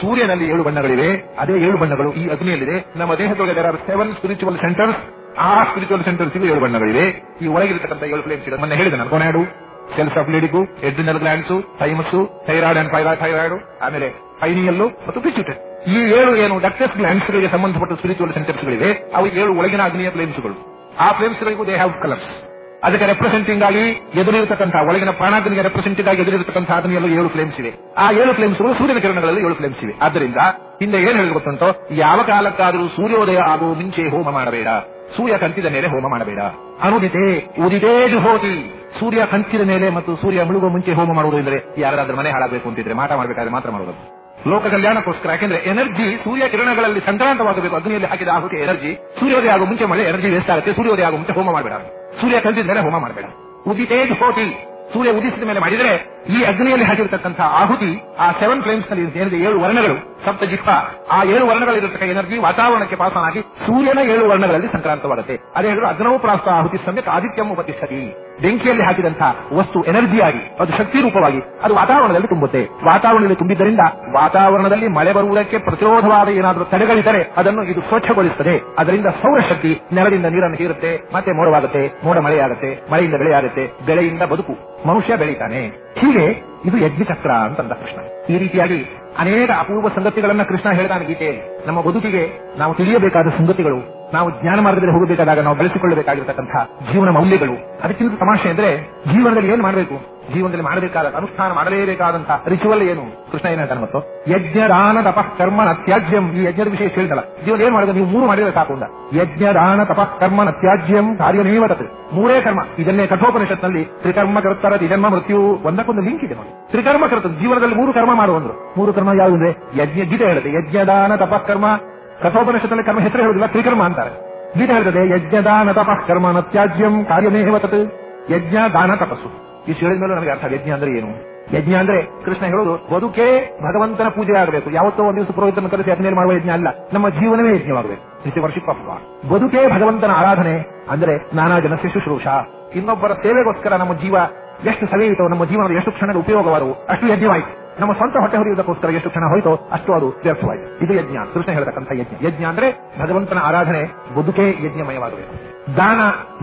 ಸೂರ್ಯನಲ್ಲಿ ಏಳು ಬಣ್ಣಗಳಿವೆ. ಅದೇ ಏಳು ಬಣ್ಣಗಳು ಈ ಅಗ್ನಿಯಲ್ಲಿದೆ. ನಮ್ಮ ದೇಹದೊಳಗೆ ಸೆವೆನ್ ಸ್ಪಿರಿಚುವಲ್ ಸೆಂಟರ್ಸ್ ಆ ಸ್ಪಿರಿಚುವಲ್ ಸೆಂಟರ್ಸ್ ಇವೆ ಏಳು ಬಣ್ಣಗಳಿವೆ. ಈ ಒಳಗಿರತಕ್ಕಂಥ ಏಳು ಫ್ಲೇಮ್ಸ್ ಇದೆ ಮೊನ್ನೆ ಹೇಳಿದೆ ನಾನು cells of Leydig adrenal glands thymus thyroid and parathyroid ಆಮೇಲೆ ಫೈನಿಯಲ್ಲು ಮತ್ತು ಈ ಏಳು ಏನು ಡಕ್ಟಸ್ ಗ್ಲ್ಯಾಂಡ್ಸ್ ಗಳಿಗೆ ಸಂಬಂಧಪಟ್ಟ ಸ್ಪಿರಿಚುವಲ್ ಸೆಂಟರ್ಸ್ ಗಳಿವೆ. ಅವು ಏಳು ಒಳಗಿನ ಅಗ್ನಿಯ ಫ್ಲೇಮ್ಸ್ಗಳು ಆ ಫ್ಲೇಮ್ಸ್ ಗಳಿಗೂ ದೇ ಹ್ಯಾವ್ ಕಲರ್ಸ್ ಅದಕ್ಕೆ ರೆಪ್ರೆಸೆಂಟಿಂಗ್ ಆಗಿ ಎದುರಿರತಕ್ಕಂತಹ ಒಳಗಿನ ಪ್ರಾಣಾಗ್ನಿಗೆ ರೆಪ್ರೆಸೆಂಟಿಂಗ್ ಆಗಿ ಎದುರಿರತಕ್ಕಂತಹ ಅಗ್ನಿಯಲ್ಲೂ ಏಳು ಫ್ಲೇಮ್ಸ್ ಇವೆ. ಆ ಏಳು ಫ್ಲೇಮ್ಸ್ಗಳು ಸೂರ್ಯನ ಕಿರಣಗಳಲ್ಲಿ ಏಳು ಫ್ಲೇಮ್ಸ್ ಇವೆ. ಆದ್ದರಿಂದ ಹಿಂದೆ ಏನ್ ಹೇಳಿ ಗೊತ್ತಂತೋ ಯಾವ ಕಾಲಕ್ಕಾದರೂ ಸೂರ್ಯೋದಯ ಆಗುವ ಮುಂಚೆ ಹೋಮ ಮಾಡಬೇಡ. ಸೂರ್ಯ ಕಂತಿದ ಮೇಲೆ ಹೋಮ ಮಾಡಬೇಡ. ಅನುದಿತೆ ಉದಿದೇದು ಹೋಗಿ ಸೂರ್ಯ ಕಂತಿದ ಮೇಲೆ ಮತ್ತು ಸೂರ್ಯ ಮುಳುಗುವ ಮುಂಚೆ ಹೋಮ ಮಾಡುವುದು ಎಂದರೆ ಯಾರಾದ್ರೂ ಮನೆ ಹಾಳಾಗಬೇಕು ಅಂತಿದ್ರೆ ಮಾಟ ಮಾಡಬೇಕಾದ್ರೆ ಮಾತ್ರ ಮಾಡೋದು ಲೋಕ ಕಲ್ಯಾಣಕ್ಕೋಸ್ಕರ ಯಾಕೆಂದ್ರೆ ಎನರ್ಜಿ ಸೂರ್ಯ ಕಿರಣಗಳಲ್ಲಿ ಸಂಕ್ರಾಂತವಾಗಬೇಕು ಅಗ್ನಿಯಲ್ಲಿ ಹಾಕಿದ ಆಹುತಿ ಎನರ್ಜಿ ಸೂರ್ಯೋದಯ ಆಗುವ ಮುಂಚೆ ಮಳೆ ಎನರ್ಜಿ ವೇಸ್ಟ್ ಆಗುತ್ತೆ ಸೂರ್ಯೋದಯ ಆಗುವ ಮುಂಚೆ ಹೋಮ ಮಾಡಬೇಡ. ಸೂರ್ಯ ಕಂತಿದ ಮೇಲೆ ಹೋಮ ಮಾಡಬೇಡ. ಉದಿತೇಜ್ ಹೋಗಿ ಸೂರ್ಯ ಉದಿಸಿದ ಮೇಲೆ ಮಾಡಿದರೆ ಈ ಅಗ್ನಿಯಲ್ಲಿ ಹಾಕಿರತಕ್ಕಂತಹ ಆಹುತಿ ಆ ಸೆವೆನ್ ಫ್ಲೇಮ್ಸ್ನಲ್ಲಿ ಏನಿದೆ ಏಳು ವರ್ಣಗಳು ಸಪ್ತ ಜಿಪ್ಪ ಆ ಏಳು ವರ್ಣಗಳಿರತಕ್ಕ ಎನರ್ಜಿ, ವಾತಾವರಣಕ್ಕೆ ಪಾಸನಾಗಿ ಸೂರ್ಯನ ಏಳು ವರ್ಣಗಳಲ್ಲಿ ಸಂಕ್ರಾಂತವಾಗುತ್ತೆ. ಅದೇ ಹೇಳಿದ್ರು ಅಗ್ನವು ಪ್ರಾಸ್ತ ಆಹುತಿ ಸಮ್ಯಕ್ ಆದಿತ್ಯಂ ಉಪತಿಷ್ಠತಿ. ಬೆಂಕಿಯಲ್ಲಿ ಹಾಕಿದಂತಹ ವಸ್ತು ಎನರ್ಜಿಯಾಗಿ ಅದು ಶಕ್ತಿ ರೂಪವಾಗಿ, ಅದು ವಾತಾವರಣದಲ್ಲಿ ತುಂಬುತ್ತೆ. ವಾತಾವರಣದಲ್ಲಿ ತುಂಬಿದ್ದರಿಂದ ವಾತಾವರಣದಲ್ಲಿ ಮಳೆ ಬರುವುದಕ್ಕೆ ಪ್ರತಿರೋಧವಾದ ಏನಾದರೂ ತಡೆಗಳಿದ್ದರೆ ಅದನ್ನು ಇದು ಸ್ವಚ್ಛಗೊಳಿಸುತ್ತದೆ ಅದರಿಂದ ಸೌರಶಕ್ತಿ ನೆಲದಿಂದ ನೀರನ್ನು ಹೀರುತ್ತೆ. ಮತ್ತೆ ಮೋಡವಾಗುತ್ತೆ. ಮೋಡ ಮಳೆಯಾಗುತ್ತೆ. ಮಳೆಯಿಂದ ಬೆಳೆಯಾಗುತ್ತೆ. ಬೆಳೆಯಿಂದ ಬದುಕು. ಮನುಷ್ಯ ಬೆಳೀತಾನೆ. ಹೀಗೆ ಇದು ಯಜ್ಞಚಕ್ರ ಅಂತಂದ ಕೃಷ್ಣ. ಈ ರೀತಿಯಾಗಿ ಅನೇಕ ಅಪೂರ್ವ ಸಂಗತಿಗಳನ್ನ ಕೃಷ್ಣ ಹೇಳ್ತಾನೆ ಗೀತೆಯಲ್ಲಿ. ನಮ್ಮ ಬದುಕಿಗೆ ನಾವು ತಿಳಿಯಬೇಕಾದ ಸಂಗತಿಗಳು ನಾವು ಜ್ಞಾನ ಮಾರ್ಗದಲ್ಲಿ ಹೋಗಬೇಕಾದಾಗ ನಾವು ಬೆಳೆಸಿಕೊಳ್ಳಬೇಕಾಗಿರತಕ್ಕಂತಹ ಜೀವನ ಮೌಲ್ಯಗಳು. ಅದಕ್ಕಿಂತ ತಮಾಷೆ ಅಂದ್ರೆ ಜೀವನದಲ್ಲಿ ಏನ್ ಮಾಡಬೇಕು? ಜೀವನದಲ್ಲಿ ಮಾಡಬೇಕಾದ ಅನುಷ್ಠಾನ ಮಾಡಲೇಬೇಕಾದಂತಹ ರಿಚುವಲ್ ಏನು? ಕೃಷ್ಣ ಏನ್ ಹೇಳ್ತಾನೆ ಮತ್ತು ಯಜ್ಞ ದಾನ ತಪಃ ಕರ್ಮ ನತ್ಯಾಜ್ಯಂ ಈ ಯಜ್ಞದ ವಿಷಯ ಹೇಳ್ತಲ್ಲ. ಜೀವನ ಏನ್ ಮಾಡೋದು ನೀವು ಮೂರು ಮಾಡಿದ್ರೆ ಸಾಕು ಅಂತ. ಯಜ್ಞ ದಾನ ತಪಃ ಕರ್ಮ ನತ್ಯಾಜ್ಯಂ ಕಾರ್ಯನೇವ ಮೂರೇ ಕರ್ಮ. ಇದನ್ನೇ ಕಠೋಪನಿಷತ್ನಲ್ಲಿ ತ್ರಿಕರ್ಮ ಕರ್ತರ ಜನ್ಮ ಮೃತ್ಯು ಒಂದಕ್ಕೊಂದು ಲಿಂಕ್ ಇದೆ ನೋಡಿ. ತ್ರಿಕರ್ಮ ಕರ್ತ ಜೀವನದಲ್ಲಿ ಮೂರು ಕರ್ಮ ಮಾಡುವಂದ್ರು ಮೂರು ಕರ್ಮ ಯಾವುದಂದ್ರೆ ಯಜ್ಞ. ಗೀತೆ ಹೇಳುತ್ತೆ. ಯಜ್ಞ ದಾನ ತಪಃ ಕರ್ಮ ಕಠೋಪನಿಷತ್ತಲ್ಲಿ ಕರ್ಮ ಹೆಸರು ಹೇಳುವುದಿಲ್ಲ, ತ್ರಿಕರ್ಮ ಅಂತಾರೆ. ಗೀತೆ ಹೇಳ್ತದೆ ಯಜ್ಞ ದಾನ ತಪಃ ಕರ್ಮ ನತ್ಯಾಜ್ಯಂ ಕಾರ್ಯಮೇವ ಯಜ್ಞ ದಾನ ತಪಸ್ಸು. ಇಷ್ಟು ಹೇಳಿದ ಮೇಲೆ ನಮಗೆ ಅರ್ಥ, ಯಜ್ಞ ಅಂದ್ರೆ ಏನು? ಯಜ್ಞ ಅಂದ್ರೆ ಕೃಷ್ಣ ಹೇಳೋದು ಬದುಕೇ ಭಗವಂತನ ಪೂಜೆ ಆಗಬೇಕು. ಯಾವತ್ತೋ ಒಂದು ದಿವಸ ಪುರೋಹಿತನ ಕರೆಸಿ ಅಗ್ನಿಯಲ್ಲಿ ಮಾಡುವ ಯಜ್ಞ ಅಲ್ಲ, ನಮ್ಮ ಜೀವನವೇ ಯಜ್ಞವಾಗಬೇಕು. ಇಸ್ ವರ್ಷಿಪ್ ಆಫ್ ಬದುಕೇ ಭಗವಂತನ ಆರಾಧನೆ ಅಂದ್ರೆ ನಾನಾ ಜನ ಶುಶ್ರೂಷ. ಇನ್ನೊಬ್ಬರ ಸೇವೆಗೋಸ್ಕರ ನಮ್ಮ ಜೀವ ಎಷ್ಟು ಸವೆಯಿತೋ ನಮ್ಮ ಜೀವನದ ಎಷ್ಟು ಕ್ಷಣದ ಉಪಯೋಗವಾದವು, ಅಷ್ಟು ಯಜ್ಞವಾಯಿತು. ನಮ್ಮ ಸ್ವಂತ ಹೊಟ್ಟೆ ಹೊರೆಯುವುದಕ್ಕೋಸ್ಕರ ಎಷ್ಟು ಕ್ಷಣ ಹೋಯ್ತೋ ಅಷ್ಟು ಅದು ವ್ಯರ್ಥವಾಯಿತು. ಇದು ಯಜ್ಞ. ಕೃಷ್ಣ ಹೇಳತಕ್ಕಂಥ ಯಜ್ಞ. ಯಜ್ಞ ಅಂದ್ರೆ ಭಗವಂತನ ಆರಾಧನೆ ಬದುಕೇ ಯಜ್ಞಮಯವಾಗಬೇಕು. ದಾನ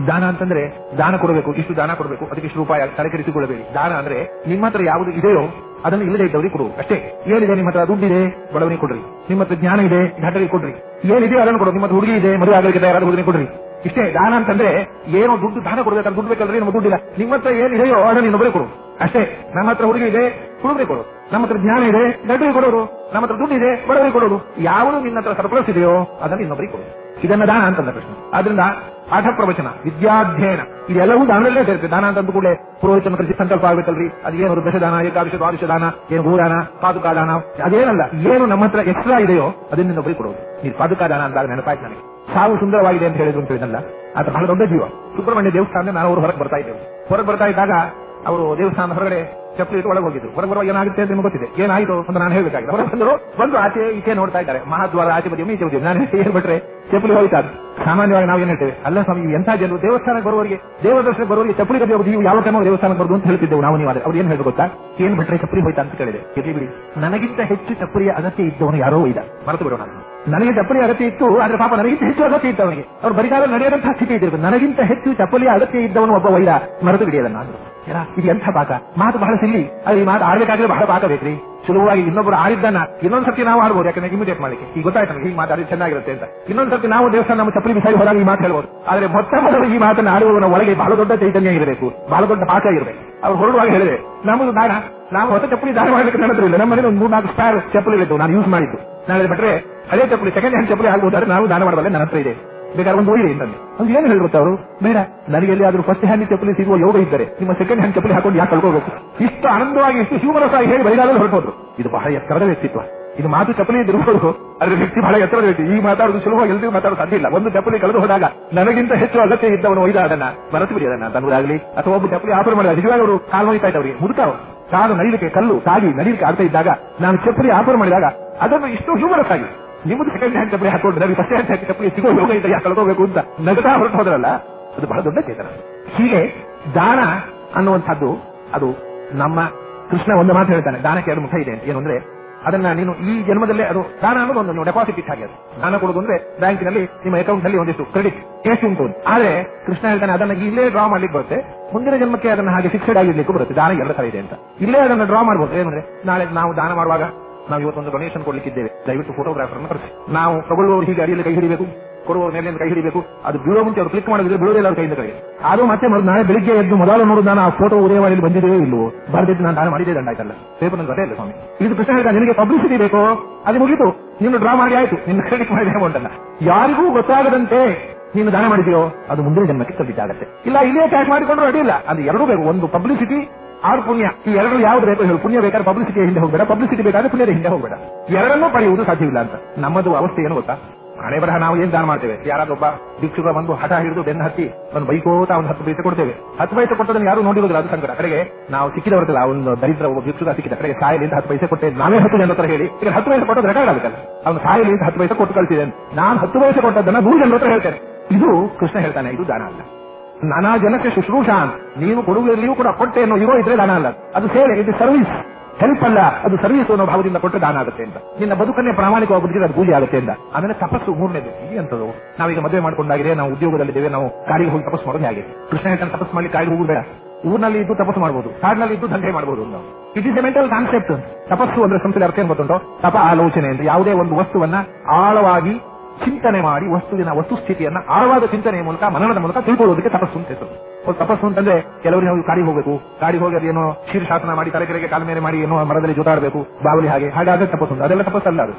ದಾನ ಅಂತಂದ್ರೆ ದಾನ ಕೊಡಬೇಕು. ಇಷ್ಟು ದಾನ ಕೊಡಬೇಕು. ಅದಕ್ಕೆ ಇಷ್ಟು ರೂಪಾಯಿ ತಲೆಕೆಡಿಸಿಕೊಳ್ಳಬೇಡಿ. ದಾನ ಅಂದ್ರೆ ನಿಮ್ಮ ಹತ್ರ ಯಾವುದು ಇದೆಯೋ ಅದನ್ನು ಇಲ್ಲದೆ ಇದ್ದವರಿಗೆ ಕೊಡು. ಅಷ್ಟೇ. ಏನಿದೆ ನಿಮ್ಮ ಹತ್ರ? ದುಡ್ಡಿದೆ ಬಡವನಿಗೆ ಕೊಡ್ರಿ. ನಿಮ್ಮ ಹತ್ರ ಜ್ಞಾನ ಇದೆ ಘಟರಿಗೆ ಕೊಡ್ರಿ. ಏನಿದೆ ಅದನ್ನು ಕೊಡು. ನಿಮ್ಮ ಹುಡುಗಿ ಇದೆ, ಮದುವೆ ಆಗಲಿಕ್ಕೆ ತಯಾರಾದ ಹುಡುಗಿ ಕೊಡ್ರಿ. ಇಷ್ಟೇ. ದಾನ ಅಂತಂದ್ರೆ ಏನೋ ದುಡ್ಡು ದಾನ ಕೊಡ್ಬೇಕಂತ ದುಡ್ಡು ಬೇಕಂದ್ರೆ ನಮ್ಮ ದುಡ್ಡಿಲ್ಲ. ನಿಮ್ಮ ಹತ್ರ ಏನಿದೆಯೋ ಅದನ್ನು ಇನ್ನೊಬ್ಬರೇ ಕೊಡು. ಅಷ್ಟೇ. ನಮ್ಮ ಹತ್ರ ಹುಡುಗಿ ಇದೆ ಹುಡುಗರೇ ಕೊಡು. ನಮ್ಮ ಹತ್ರ ಜ್ಞಾನ ಇದೆ ಗಡ್ಡರಿಗೆ ಕೊಡೋರು, ನಮ್ಮ ಹತ್ರ ದುಡ್ಡು ಇದೆ ಬಡವರಿಗೆ ಕೊಡೋರು. ಯಾವುದು ನಿನ್ನ ಹತ್ರ ಸರ್ಪ್ಲಸ್ ಇದೆಯೋ ಅದನ್ನು ಇನ್ನೊಬ್ಬರಿಗೆ ಕೊಡು. ಇದನ್ನ ದಾನ ಅಂತಂದ ಪ್ರಶ್ನೆ ಆದ್ರಿಂದ ಪಾಠ ಪ್ರವಚನ, ವಿದ್ಯಾಧ್ಯಯನ, ಇದೆಲ್ಲವೂ ದಾನದಲ್ಲೇ ಸೇರುತ್ತೆ ದಾನ ಅಂತ ಕೂಡಲೇ ಪುರೋಹಿತನ ಕೃಷಿ ಸಂಕಲ್ಪ ಆಗುತ್ತಲ್ರಿ ಅದೇನು ದಶದಾನ, ಏಕಾದಶ, ದ್ವಾದಶ ದಾನ, ಏನು ಭೂದಾನ, ಪಾದುಕಾ ದಾನ, ಅದೇನಲ್ಲ. ಏನು ನಮ್ಮ ಹತ್ರ ಎಕ್ಸ್ಟ್ರಾ ಇದೆಯೋ, ಅದನ್ನ ಇನ್ನೊಬ್ಬರಿಗೆ ಕೊಡೋದು. ನೀವು ಪಾದುಕಾ ದಾನ ಅಂದಾಗ ನೆನಪಾಯ್ತು ನನಗೆ. ಸಾವು ಸುಂದರವಾಗಿದೆ ಅಂತ ಹೇಳಿದ್ರು ಅಂತ ಹೇಳಿದಲ್ಲ ಆತ ಬಹಳ ದೊಡ್ಡ ಜೀವ. ಸುಬ್ರಹ್ಮಣ್ಯ ದೇವಸ್ಥಾನ ನಾನು ಅವರು ಹೊರಗೆ ಬರ್ತಾ ಇದ್ದೇವೆ. ಹೊರಗೆ ಬರ್ತಾ ಇದ್ದಾಗ, ಅವರು ದೇವಸ್ಥಾನ ಹೊರಗಡೆ ಚಪ್ಪಲಿ ಇಟ್ಟು ಒಳಗೆ ಹೋಗಿದ್ರು. ಹೊರಗೆ ಬರುವ ಏನಾಗುತ್ತೆ ಅಂತ ನಿಮ್ಗೆ ಗೊತ್ತಿದೆ. ಏನಾಯಿತು ಅಂತ ನಾನು ಹೇಳಬೇಕಾಗಿದೆ. ಹೊರಗೆ ಬಂದರು, ಬಂದು ಆಚೆ ಈಚೆ ನೋಡ್ತಾ ಇದ್ದಾರೆ. ಮಹಾದ್ವಾರ, ಆಚೆ ಬದಿಯಮ್ಮ ಈಚೆ ಬದಿಯಮ್ಮ ನಾನು ಹೇಳ್ಬಿಟ್ರೆ ಚಪ್ಪಲಿ ಹೋಯ್ತಾ ಸಾಮಾನ್ಯವಾಗಿ ನಾವು ಏನ್ ಹೇಳ್ತೇವೆ? ಅಲ್ಲ ಸ್ವಾಮಿ ಎಂತ ಜನರು? ದೇವಸ್ಥಾನಕ್ಕೆ ಬರುವವರಿಗೆ ದೇವದರ್ಶನ ಬರುವವರಿಗೆ ಚಪ್ಪಲಿ ಕಟ್ಟಿ ಹೋಗುದು ನೀವು ಯಾವ ಟೈಮ್ ದೇವಸ್ಥಾನಕ್ಕೆ ಬರುದು ಅಂತ ಹೇಳ್ತಿದ್ದೆವು ನಾವು ನೀವು ಅವ್ರು ಏನ್ ಹೇಳಿ ಗೊತ್ತಾ? ಏನ್ ಬಿಟ್ರೆ ಚಪ್ಪಲಿ ಹೋಯ್ತಾ ಅಂತ ಕೇಳಿದೆ. ಇರ್ಲಿ ಬಿಡಿ. ನನಗಿಂತ ಹೆಚ್ಚು ಚಪ್ಪಲಿಯ ಅಗತ್ಯ ಇದ್ದವನು ಯಾರೋ ಇದ್ದ ಮರೆತು ಬಿಡೋಣ. ನನಗೆ ಚಪ್ಪಲಿ ಅಗತ್ಯ ಇತ್ತು, ಆದ್ರೆ ಪಾಪ ನನಗಿಂತ ಹೆಚ್ಚು ಅಗತ್ಯ ಇತ್ತು ಅವನಿಗೆ. ಅವ್ರು ಬರಿಗಾಲ ನಡೆಯದಂತಹ ಸ್ಥಿತಿ ಇದ್ದಿರ್ಬೇಕು. ನನಗಿಂತ ಹೆಚ್ಚು ಚಪ್ಪಲಿಯ ಅಗತ್ಯ ಇದ್ದವನು ಒಬ್ಬ ವೈರ. ಮರೆತು ಬಿಡಿಯಲ್ಲ ನಾನು ಇದು ಎಂಥ ಪಾಕ? ಮಾತು ಬಹಳ ಸಿಲ್ಲಿ. ಅದು ಈ ಮಾತು ಆಡ್ಬೇಕಾದ್ರೆ ಬಹಳ ಪಾಕ ಬೇಕ್ರಿ. ಸುಲಭವಾಗಿ ಇನ್ನೊಬ್ಬರು ಆಡಿದ್ದನ್ನ ಇನ್ನೊಂದ್ಸತಿ ನಾವು ಆಡ್ಬೋದು, ಯಾಕಂದ್ರೆ ಇಮಿಡಿಯೇಟ್ ಮಾಡಲಿಕ್ಕೆ. ಈಗ ಗೊತ್ತಾಯ್ತು ನಮಗೆ ಹೀಗೆ ಮಾತಾಡಿ ಚೆನ್ನಾಗಿರುತ್ತೆ ಅಂತ. ಇನ್ನೊಂದ್ ಸರ್ತಿ ನಾವು ದೇವಸ್ಥಾನ ನಮ್ಮ ಚಪ್ಪಲಿ ಬಿಸಾಡಿ ಹೋದಾಗ ಈ ಮಾತು ಹೇಳ್ಬೋದು. ಆದ್ರೆ ಮೊತ್ತ ಮೊದಲು ಈ ಮಾತನ್ನು ಆಡುವವನ ಒಳಗೆ ಬಹಳ ದೊಡ್ಡ ಚೈತನ್ಯ ಇರಬೇಕು. ಬಹಳ ದೊಡ್ಡ ಪಾಠ ಇರಬೇಕು. ಅವ್ರು ಹೊರಡುವಾಗ ಹೇಳಿದೆ, ನಮ್ಮದು ದಾಣ ನಾವು ಹೊಸ ಚಪ್ಪಲಿ ದಾನ ಮಾಡಲಿಕ್ಕೆ ನಡೆದಿಲ್ಲ ನಮ್ಮ ಮನೇಲಿ ಒಂದು ಮೂರು ನಾಲ್ಕು ಸ್ಟಾರ್ ಚಪ್ಪಲಿಗಳಿದ್ದು ನಾನು ಯೂಸ್ ಮಾಡಿದ್ದು. ನಾಳೆ ಬಿಟ್ರೆ ಹಳೆ ಚಪ್ಪಲಿ ಸೆಕೆಂಡ್ ಹ್ಯಾಂಡ್ ಚಪ್ಪಲಿ ಆಗ್ಬೋದಾದ್ರೆ ನಾವು ದಾನ ಮಾಡಬಲ್ಲ. ನನ್ನ ಹತ್ರ ಇದೆ. ಬೇಕಾದ್ರೆ ಒಂದು ಒಯ್ಯಿರಿ ಅಂತಂದೆ ಅದು ಏನು ಹೇಳ್ಬಿಟ್ಟು ಅವರು? ಬೇಡ. ನನಗೆ ಎಲ್ಲಿಯಾದ್ರೂ ಫಸ್ಟ್ ಹ್ಯಾಂಡ್ ಚಪ್ಪಲಿ ಸಿಗುವ ಯೋಗ ಇದ್ದರೆ ನಿಮ್ಮ ಸೆಕೆಂಡ್ ಹ್ಯಾಂಡ್ ಚಪ್ಪಲಿ ಹಾಕೊಂಡು ಯಾಕೆ ಕಳ್ಕೊಬೇಕು ಇಷ್ಟು ಆನಂದವಾಗಿ, ಇಷ್ಟು ಆಗಿ ಹೇಳಿ ಬೈಗಾಲಲ್ಲಿ ಹೊರಟೋದ್ರು. ಇದು ಬಹಳ ಎತ್ತರದ ವ್ಯಕ್ತಿತ್ವ. ಇದು ಮಾತು ಚಪ್ಪಲಿ ಇದ್ದಿರ್ಬೋದು ಅದ್ರ ವ್ಯಕ್ತಿ ಬಹಳ ಎತ್ತರ ವ್ಯಕ್ತಿ. ಈ ಮಾತಾಡೋದು ಸುಲಭವಾಗಿ ಎಲ್ರಿಗೂ ಮಾತಾಡೋದು ಸಾಧ್ಯ ಇಲ್ಲ. ಒಂದು ಚಪ್ಪಲಿ ಕಳೆದು ಹೋದಾಗ ನನಗಿಂತ ಹೆಚ್ಚು ಅಗತ್ಯ ಇದ್ದವನು ಒಯ್ದ ಅದನ್ನ ಮರೆತು ಬಿಡಿ ಅದನ್ನ. ತನ್ನದಾಗ್ಲಿ. ಅಥವಾ ಒಬ್ಬ ಚಪ್ಪಲಿ ಆಫರ್ ಮಾಡಿದ. ನಿಜವಾಗಿ ಅವರು ಕಾಲು ನೋಯ್ತಾ ಇದ್ದವರಿಗೆ ಮುದುಕರು? ಕಾಲು ನಡಿಲಿಕ್ಕೆ ಕಲ್ಲು ತಾಗಿ ನಡೀಲಿಕ್ಕೆ ಆಗ್ತಾ ಇದ್ದಾಗ, ನಾನು ಚಪ್ಪಲಿ ಆಫರ್ ಮಾಡಿದಾಗ, ಅದನ್ನು ಇಷ್ಟು ಹ್ಯೂಮರಸ್ ಆಗಿ. ನಿಮ್ಮದು ಸೆಕೆಂಡ್ ಹ್ಯಾಂಡ್ ಚಪ್ಪಲಿ ಹಾಕೊಂಡು ನನಗೆ ಫಸ್ಟ್ ಹ್ಯಾಂಡ್ ಚಪ್ಪಲಿ ಸಿಗೋ ಯೋಗ ಇದ್ದ ಕಳ್ಕೋಬೇಕು ಅಂತ ನಗತಾ ಹೊರಟು ಹೋದ್ರಲ್ಲ, ಅದು ಬಹಳ ದೊಡ್ಡ ಚೇತನ. ಹೀಗೆ ದಾನ ಅನ್ನುವಂಥದ್ದು, ಅದು ನಮ್ಮ ಕೃಷ್ಣ ಒಂದು ಮಾತು ಹೇಳ್ತಾನೆ. ದಾನಕ್ಕೆ ಎರಡು ಮುಖ ಇದೆ ಏನು ಅಂದ್ರೆ ಅದನ್ನ ನೀನು ಈ ಜನ್ಮದಲ್ಲೇ ಅದು ದಾನ ಅನ್ನೋದು ಒಂದು ಡೆಪಾಸಿಟ್ ಹಾಗೆ ಅದು. ದಾನ ಕೊಡೋದು ಅಂದ್ರೆ ಬ್ಯಾಂಕಿನಲ್ಲಿ ನಿಮ್ಮ ಅಕೌಂಟ್ನಲ್ಲಿ ಒಂದಿಷ್ಟು ಕ್ರೆಡಿಟ್ ಎಷ್ಟು ಉಂಟು. ಆದ್ರೆ ಕೃಷ್ಣ ಹೇಳ್ತಾನೆ, ಅದನ್ನ ಇಲ್ಲೇ ಡ್ರಾ ಮಾಡ್ಲಿಕ್ಕೆ ಬರುತ್ತೆ. ಮುಂದಿನ ಜನ್ಮಕ್ಕೆ ಅದನ್ನ ಹಾಗೆ ಫಿಕ್ಸೆಡ್ ಆಗಿರ್ಲಿಕ್ಕೆ ಬರುತ್ತೆ. ದಾನ ಎಲ್ಲ ತರ ಇದೆ ಅಂತ. ಇಲ್ಲೇ ಅದನ್ನ ಡ್ರಾ ಮಾಡಬಹುದು ಏನಂದ್ರೆ ನಾಳೆ ನಾವು ದಾನ ಮಾಡುವಾಗ ನಾವು ಇವತ್ತೊಂದು ಡೊನೇಷನ್ ಕೊಡ್ಲಿಕ್ಕಿದ್ದೇವೆ. ದಯವಿಟ್ಟು ಫೋಟೋಗ್ರಾಫರ್ ಅನ್ನು ಕರೆಸಿ. ನಾವು ತಗೊಳ್ಳುವವರು ಹೀಗೆ ಅಡಿಯಲ್ಲಿ ಕೈ ಹಿಡಿಬೇಕು. ಕೊಡುವ ಮೇಲೆ ಕೈ ಹಿಡಿಬೇಕು. ಅದು ಬೀಳೋ ಮುಂಚೆ ಅವರು ಕ್ಲಿಕ್ ಮಾಡಿದ್ರೆ ಬೀಳೋದಿಲ್ಲ ಅವ್ರ ಕೈಯಿಂದ ಕೈಗೆ ಅದು ಮತ್ತೆ ಮರು ನಾಳೆ ಬೆಳಿಗ್ಗೆ ಎದ್ದು ಮೊದಲು ನೋಡುದು ನಾನು ಆ ಫೋಟೋ ಉದಯವಾಡಿಯಲ್ಲಿ ಬಂದಿದೆಯೋ ಇಲ್ಲೋ ಬರ್ದಿದ್ದು ನಾನು ನಾನು ಮಾಡಿದ್ದೆ ದಂಡಾಯ್ತಲ್ಲ ಪೇಪರ್ ನನ್ನ ಕಥೆ ಇಲ್ಲ ಸ್ವಾಮಿ. ಇದು ಕೃಷ್ಣ ಹೇಳಿದ ನಿನಗೆ ಪಬ್ಲಿಸಿಟಿ ಬೇಕು? ಅದು ಮುಗಿತು. ನೀನು ಡ್ರಾ ಮಾಡಿ ಆಯ್ತು. ನಿನ್ನ ಕ್ರೆಡಿಟ್ ಮಾಡಿದ ಅಮೌಂಟ್ ಯಾರಿಗೂ ಗೊತ್ತಾಗದಂತೆ ನೀನು ದಾನ ಮಾಡಿದೆಯೋ, ಅದು ಮುಂದಿನ ಜನ್ಮಕ್ಕೆ ಸಲ್ಲಿದ್ದಾಗತ್ತೆ ಇಲ್ಲ ಇಲ್ಲೇ ಕ್ಯಾಶ್ ಮಾಡಿಕೊಂಡ್ರು ಅಡ್ಡಿಲ್ಲ ಅದು ಎರಡೂ ಬೇಕು. ಒಂದು ಪಬ್ಲಿಸಿಟಿ ಆರು ಪುಣ್ಯ. ಈ ಎರಡು ಯಾವ್ದು ಬೇಕು ಹೇಳಿ. ಪುಣ್ಯ ಬೇಕಾದ್ರೆ ಪಬ್ಲಿಸಿಟಿ ಹಿಂದೆ ಹೋಗ್ಬೇಡ. ಪಬ್ಲಿಸಿಟಿ ಬೇಕಾದ್ರೆ ಪುಣ್ಯದ ಹಿಂದೆ ಹೋಗ್ಬೇಡ. ಎರಡನ್ನೂ ಪಡೆಯುವುದು ಸಾಧ್ಯವಿಲ್ಲ ಅಂತ. ನಮ್ಮದು ಅವಸ್ಥೆ ಏನು ಗೊತ್ತಾ? ಹಣೆ ಬರಹ ನಾವು ಏನ್ ದಾನ ಮಾಡ್ತೇವೆ? ಯಾರಾದೊಬ್ಬ ಭಿಕ್ಷುಕ ಬಂದು ಹಠ ಹಿಡಿದು ಬೆನ್ನ ಹತ್ತಿ ಒಂದು ಬೈಕೋತ ಒಂದು ಹತ್ತು ಪೈಸೆ ಕೊಡ್ತೇವೆ. ಹತ್ತು ಪೈಸೆ ಕೊಟ್ಟದನ್ನು ಯಾರು ನೋಡಿರೋದಿಲ್ಲ, ಅದು ಸಂಕಟ. ಕಡೆಗೆ ನಾವು ಸಿಕ್ಕಿದವರ್ತಲ್ಲ ಒಂದು ದರಿದ್ರ ಒಬ್ಬ ಭಿಕ್ಷುಕ ಸಿಕ್ಕಿದ. ಕಡೆಗೆ ಸಾಯಲಿಂದ ಹತ್ತು ಪೈಸೆ ಕೊಟ್ಟೆ. ನಾವೇ ಹತ್ತು ಜನ ಹತ್ರ ಹೇಳಿ, ಈಗ ಹತ್ತು ಪೈಸೆ ಕೊಟ್ಟದ್ದು ರೆಕಾರ್ಡ್ ಆಗುತ್ತಲ್ಲ? ಅವನು ಸಾಯಲಿಂದ ಹತ್ತು ಪೈಸೆ ಕೊಟ್ಟು ಕಳಿಸಿದೆ ನಾನು ಹತ್ತು ಪೈಸೆ ಕೊಟ್ಟದ್ದನ್ನ ನೂರು ಜನರ ಹತ್ರ ಹೇಳ್ತೇನೆ. ಇದು ಕೃಷ್ಣ ಹೇಳ್ತಾನೆ, ಇದು ದಾನ ಅಲ್ಲ. ನಾನಾ ಜನಕ್ಕೆ ಶುಶ್ರೂಷಾ ನೀವು ನೀನು ಕೊಡುಗೆಯಲ್ಲಿಯೂ ಕೂಡ ಕೊಟ್ಟೆ ಅನ್ನೋ ಇರೋ ಇದ್ರೆ ದಾನ ಅಲ್ಲ. ಅದು ಸೇವೆ, ಇದು ಸರ್ವಿಸ್ ಹೆಲ್ಪ್ ಅಲ್ಲ ಅದು ಸರ್ವಿಸ್ ಅನ್ನೋ ಭಾವದಿಂದ ಕೊಟ್ಟು ದಾನ ಆಗುತ್ತೆ ಅಂತ. ನಿನ್ನ ಬದುಕನ್ನೇ ಪ್ರಾಮಾಣಿಕವಾಗಿ ಅದು ಕೂಲಿ ಆಗುತ್ತೆ ಅಂತ. ಆಮೇಲೆ ತಪಸ್ಸು ಮೂರನೇದು. ಈ ಅಂತದ್ದು ನಾವೀಗ ಮದುವೆ ಮಾಡ್ಕೊಂಡಾಗಿದೆ ನಾವು ಉದ್ಯೋಗದಲ್ಲಿದ್ದೇವೆ ನಾವು ಕಾಡಿಗೆ ಹೋಗಿ ತಪಸ್ಸು ಮಾಡೋದೇ ಆಗಿದೆ ಕೃಷ್ಣ ತಪಸ್ಸು ಮಾಡಿ ಕಾಡಿಗೆ ಹೋಗುಬೇಡ ಊರಿನಲ್ಲಿ ಇದ್ದು ತಪಸ್ಸು ಮಾಡಬಹುದು ಕಾಡಿನಲ್ಲಿ ಇದ್ದು ದಂಧೆ ಮಾಡಬಹುದು ನಾವು it is a mental concept ತಪಸ್ಸು ಅಂದ್ರೆ ಸಂಸ್ಥೆ ಅರ್ಥ ಏನ್ ಗೊತ್ತುಂಟೋ? ತಪ ಆಲೋಚನೆ ಅಂದ್ರೆ ಯಾವುದೇ ಒಂದು ವಸ್ತುವನ್ನ ಆಳವಾಗಿ ಚಿಂತನೆ ಮಾಡಿ, ವಸ್ತುವಿನ ವಸ್ತುಸ್ಥಿತಿಯನ್ನ ಆಳವಾದ ಚಿಂತನೆಯ ಮೂಲಕ ಮನನದ ಮೂಲಕ ತಿಳ್ಕೊಳ್ಳೋದಕ್ಕೆ ತಪಸ್ಸು ಅಂತ ತಪಸ್ಸು ಅಂತಂದ್ರೆ ಕೆಲವರಿಗೆ ನಾವು ಕಾಡಿಗೆ ಹೋಗಬೇಕು. ಕಾಡಿಗೆ ಹೋಗಿ ಅದೇನೋ ಶೀರ್ಷಾಸನ ಮಾಡಿ ತಲೆಕೆರೆಗೆ ಕಾಲ ಮೇಲೆ ಮಾಡಿ ಏನೋ ಮರದಲ್ಲಿ ಜೋತಾಡಬೇಕು, ಬಾವಲಿ ಹಾಗೆ. ಹಾಗಾದ್ರೆ ತಪಸ್ಸು ಅದೆಲ್ಲ ತಪಸ್ಸಲ್ಲ ಅದು.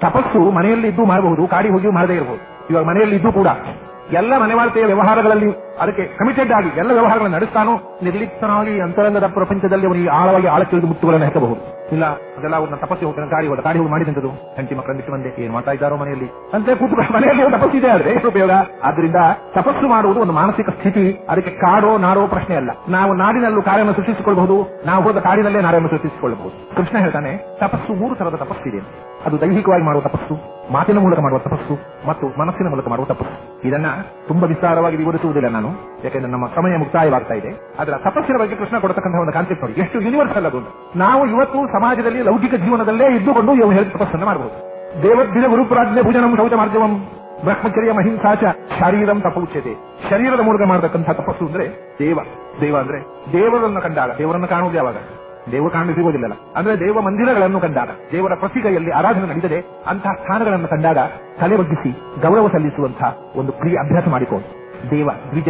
ತಪಸ್ಸು ಮನೆಯಲ್ಲಿ ಇದ್ದು ಮಾಡಬಹುದು, ಕಾಡಿಗೆ ಹೋಗಿ ಮಾಡದೇ ಇರಬಹುದು ಇವಾಗ ಮನೆಯಲ್ಲಿ ಇದ್ದು ಕೂಡ ಎಲ್ಲ ಮನೆವಾರ್ತೆಯ ವ್ಯವಹಾರಗಳಲ್ಲಿ ಅದಕ್ಕೆ ಕಮಿಟೆಡ್ ಆಗಿ ಎಲ್ಲ ವ್ಯವಹಾರಗಳನ್ನು ನಡೆಸ್ತಾನೋ ನಿರ್ಲಿಪ್ತನಾಗಿ ಅಂತರಂಗದ ಪ್ರಪಂಚದಲ್ಲಿ ಅವನಿಗೆ ಆಳವಾಗಿ ಆಳಕ್ಕಿಳಿದು ಮುತ್ತುಗಳನ್ನು ಹಾಕಬಹುದು. ಇಲ್ಲ, ಅದೆಲ್ಲ ಅವ್ರನ್ನ ತಪಸ್ಸಿ ಹೋಗ್ತಾನೆ, ಗಾಡಿ ಹೋದ ಗಾಡಿ ಹೋಗಿ ಮಾಡಿದಂತದ್ದು ಹೆಂಡತಿ ಮಕ್ಕಳ ಬಿಟ್ಟು ಬಂದೆ, ಏನ್ ಮಾಡ್ತಾ ಇದ್ದಾರೋ ಮನೆಯಲ್ಲಿ. ಅಂತ ಕೂತು ಮನೆಯಲ್ಲಿ ತಪಸ್ಸಿದೆ ಆದ್ರೆ, ಏನು ಉಪಯೋಗ? ಆದ್ರಿಂದ ತಪಸ್ಸು ಮಾಡುವುದು ಒಂದು ಮಾನಸಿಕ ಸ್ಥಿತಿ, ಅದಕ್ಕೆ ಕಾಡೋ ನಾಡೋ ಪ್ರಶ್ನೆ ಅಲ್ಲ. ನಾವು ನಾಡಿನಲ್ಲೂ ಕಾರ್ಯವನ್ನು ಸೃಷ್ಟಿಸಿಕೊಳ್ಳಬಹುದು ನಾವು ಹೋದ ಕಾಡಿನಲ್ಲೇ ನಾಡನ್ನು ಸೃಷ್ಟಿಸಿಕೊಳ್ಳಬಹುದು. ಕೃಷ್ಣ ಹೇಳ್ತಾನೆ, ತಪಸ್ಸು ಮೂರು ತರದ ತಪಸ್ಸಿದೆ ಅದು ದೈಹಿಕವಾಗಿ ಮಾಡುವ ತಪಸ್ಸು. ಮಾತಿನ ಮೂಲಕ ಮಾಡುವ ತಪಸ್ಸು ಮತ್ತು ಮನಸ್ಸಿನ ಮೂಲಕ ಮಾಡುವ ತಪಸ್ಸು. ಇದನ್ನ ತುಂಬಾ ವಿಸ್ತಾರವಾಗಿ ವಿವರಿಸುವುದಿಲ್ಲ ನಾನು. ಯಾಕೆಂದ್ರೆ ನಮ್ಮ ಸಮಯ ಮುಕ್ತಾಯವಾಗ್ತಾ ಇದೆ. ಅದರ ತಪಸ್ಸಿನ ಬಗ್ಗೆ ಕೃಷ್ಣ ಕೊಡತಕ್ಕಂತಹ ಒಂದು ಕಾನ್ಸೆಪ್ಟ್ ನೋಡಿ. ಎಷ್ಟು ಯೂನಿವರ್ಸಲ್ ಅದು ನಾವು ಇವತ್ತು ಸಮಾಜದಲ್ಲಿ ಲೌಕಿಕ ಜೀವನದಲ್ಲೇ ಇದ್ದುಕೊಂಡು ಇವು ಹೇಳಿ ತಪಸ್ಸನ್ನು ಮಾಡಬಹುದು ದೇವದ್ವಿಜ ಗುರುಪರಾಜ್ಞೆ ಭುಜನಂ ಶೌಚ ಮಾರ್ಗವಂ ಬ್ರಹ್ಮಚರ್ಯ ಮಹಿಂಸಾಚ ಶರೀರಂ ತಪೋಚ್ಯತೆ. ಶರೀರದ ಮೂಲಕ ಮಾಡತಕ್ಕಂತಹ ತಪಸ್ಸು ಅಂದ್ರೆ ದೇವ. ದೇವ ಅಂದ್ರೆ ದೇವರನ್ನು ಕಂಡಾಗ, ದೇವರನ್ನು ಕಾಣುವುದು ಯಾವಾಗ? ದೇವ ಕಾಣಲು ಸಿಗುವುದಿಲ್ಲ ಅಂದ್ರೆ ದೇವ ಮಂದಿರಗಳನ್ನು ಕಂಡಾಗ, ದೇವರ ಪ್ರತಿಕೆಯಲ್ಲಿ ಆರಾಧನೆ ನಡೆದರೆ ಅಂತಹ ಸ್ಥಾನಗಳನ್ನು ಕಂಡಾಗ ತಲೆ ಬಗ್ಗಿಸಿ ಗೌರವ ಸಲ್ಲಿಸುವಂತಹ ಒಂದು ಪ್ರಿಯ ಅಭ್ಯಾಸ ಮಾಡಿಕೊಂಡು ದೇವ, ದ್ವಿಜ,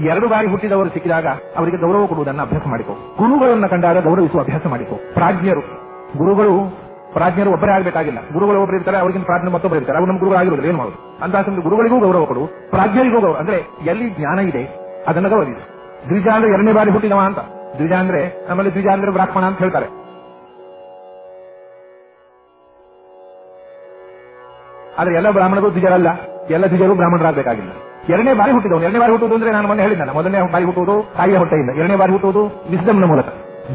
ಎರಡು ಬಾರಿ ಹುಟ್ಟಿದವರು ಸಿಕ್ಕಿದಾಗ ಅವರಿಗೆ ಗೌರವ ಕೊಡುವುದನ್ನು ಅಭ್ಯಾಸ ಮಾಡಿಕೊ. ಗುರುಗಳನ್ನು ಕಂಡಾಗ ಗೌರವಿಸುವ ಅಭ್ಯಾಸ ಮಾಡಿಕೊ. ಪ್ರಾಜ್ಞರು, ಗುರುಗಳು ಪ್ರಾಜ್ಞರು ಒಬ್ಬರೇ ಆಗಬೇಕಾಗಿಲ್ಲ. ಗುರುಗಳು ಒಬ್ಬರು ಇರ್ತಾರೆ, ಅವರಿಗಿಂತ ಪ್ರಾಜ್ಞೆ ಮತ್ತೊಬ್ಬರು ಇರ್ತಾರೆ. ಅವ್ರು ನಮ್ಮ ಗುರುಗಳಾಗಿರೋದಿಲ್ಲ ಏನು ಮಾಡೋದು ಅಂತ ಸಮಯದಲ್ಲಿ ಗುರುಗಳಿಗೂ ಗೌರವ ಕೊಡು, ಪ್ರಾಜ್ಞರಿಗೂ ಗೌರವ. ಅಂದ್ರೆ ಎಲ್ಲಿ ಜ್ಞಾನ ಇದೆ, ಅದನ್ನ ಗೌರವಿಸು. ದ್ವಿಜ ಅಂದ್ರೆ ಎರಡನೇ ಬಾರಿ ಹುಟ್ಟಿದವ ಅಂತ. ದ್ವಿಜ ಅಂದ್ರೆ, ನಮ್ಮಲ್ಲಿ ದ್ವಿಜ ಅಂದ್ರೆ ಬ್ರಾಹ್ಮಣ ಅಂತ ಹೇಳ್ತಾರೆ. ಆದ್ರೆ ಎಲ್ಲ ಬ್ರಾಹ್ಮಣರು ದ್ವಿಜರಲ್ಲ. ಎಲ್ಲ ದ್ವಿಜರು ಬ್ರಾಹ್ಮಣರಾಗಬೇಕಾಗಿಲ್ಲ. ಎರಡನೇ ಬಾರಿ ಹುಟ್ಟಿದವನು. ಎರಡನೇ ಬಾರಿ ಹುಟ್ಟುವುದು ಅಂದ್ರೆ ನಾನು ಮೊನ್ನೆ ಹೇಳಿದ್ದಾನೆ ಮೊದಲನೇ ಬಾರಿ ಹುಟ್ಟುವುದು ತಾಯಿಯ ಹೊಟ್ಟೆಯಿಂದ. ಎರಡನೇ ಬಾರಿ ಹುಟ್ಟುವುದು ವಿಸ್ಡಮ್ನ ಮೂಲಕ.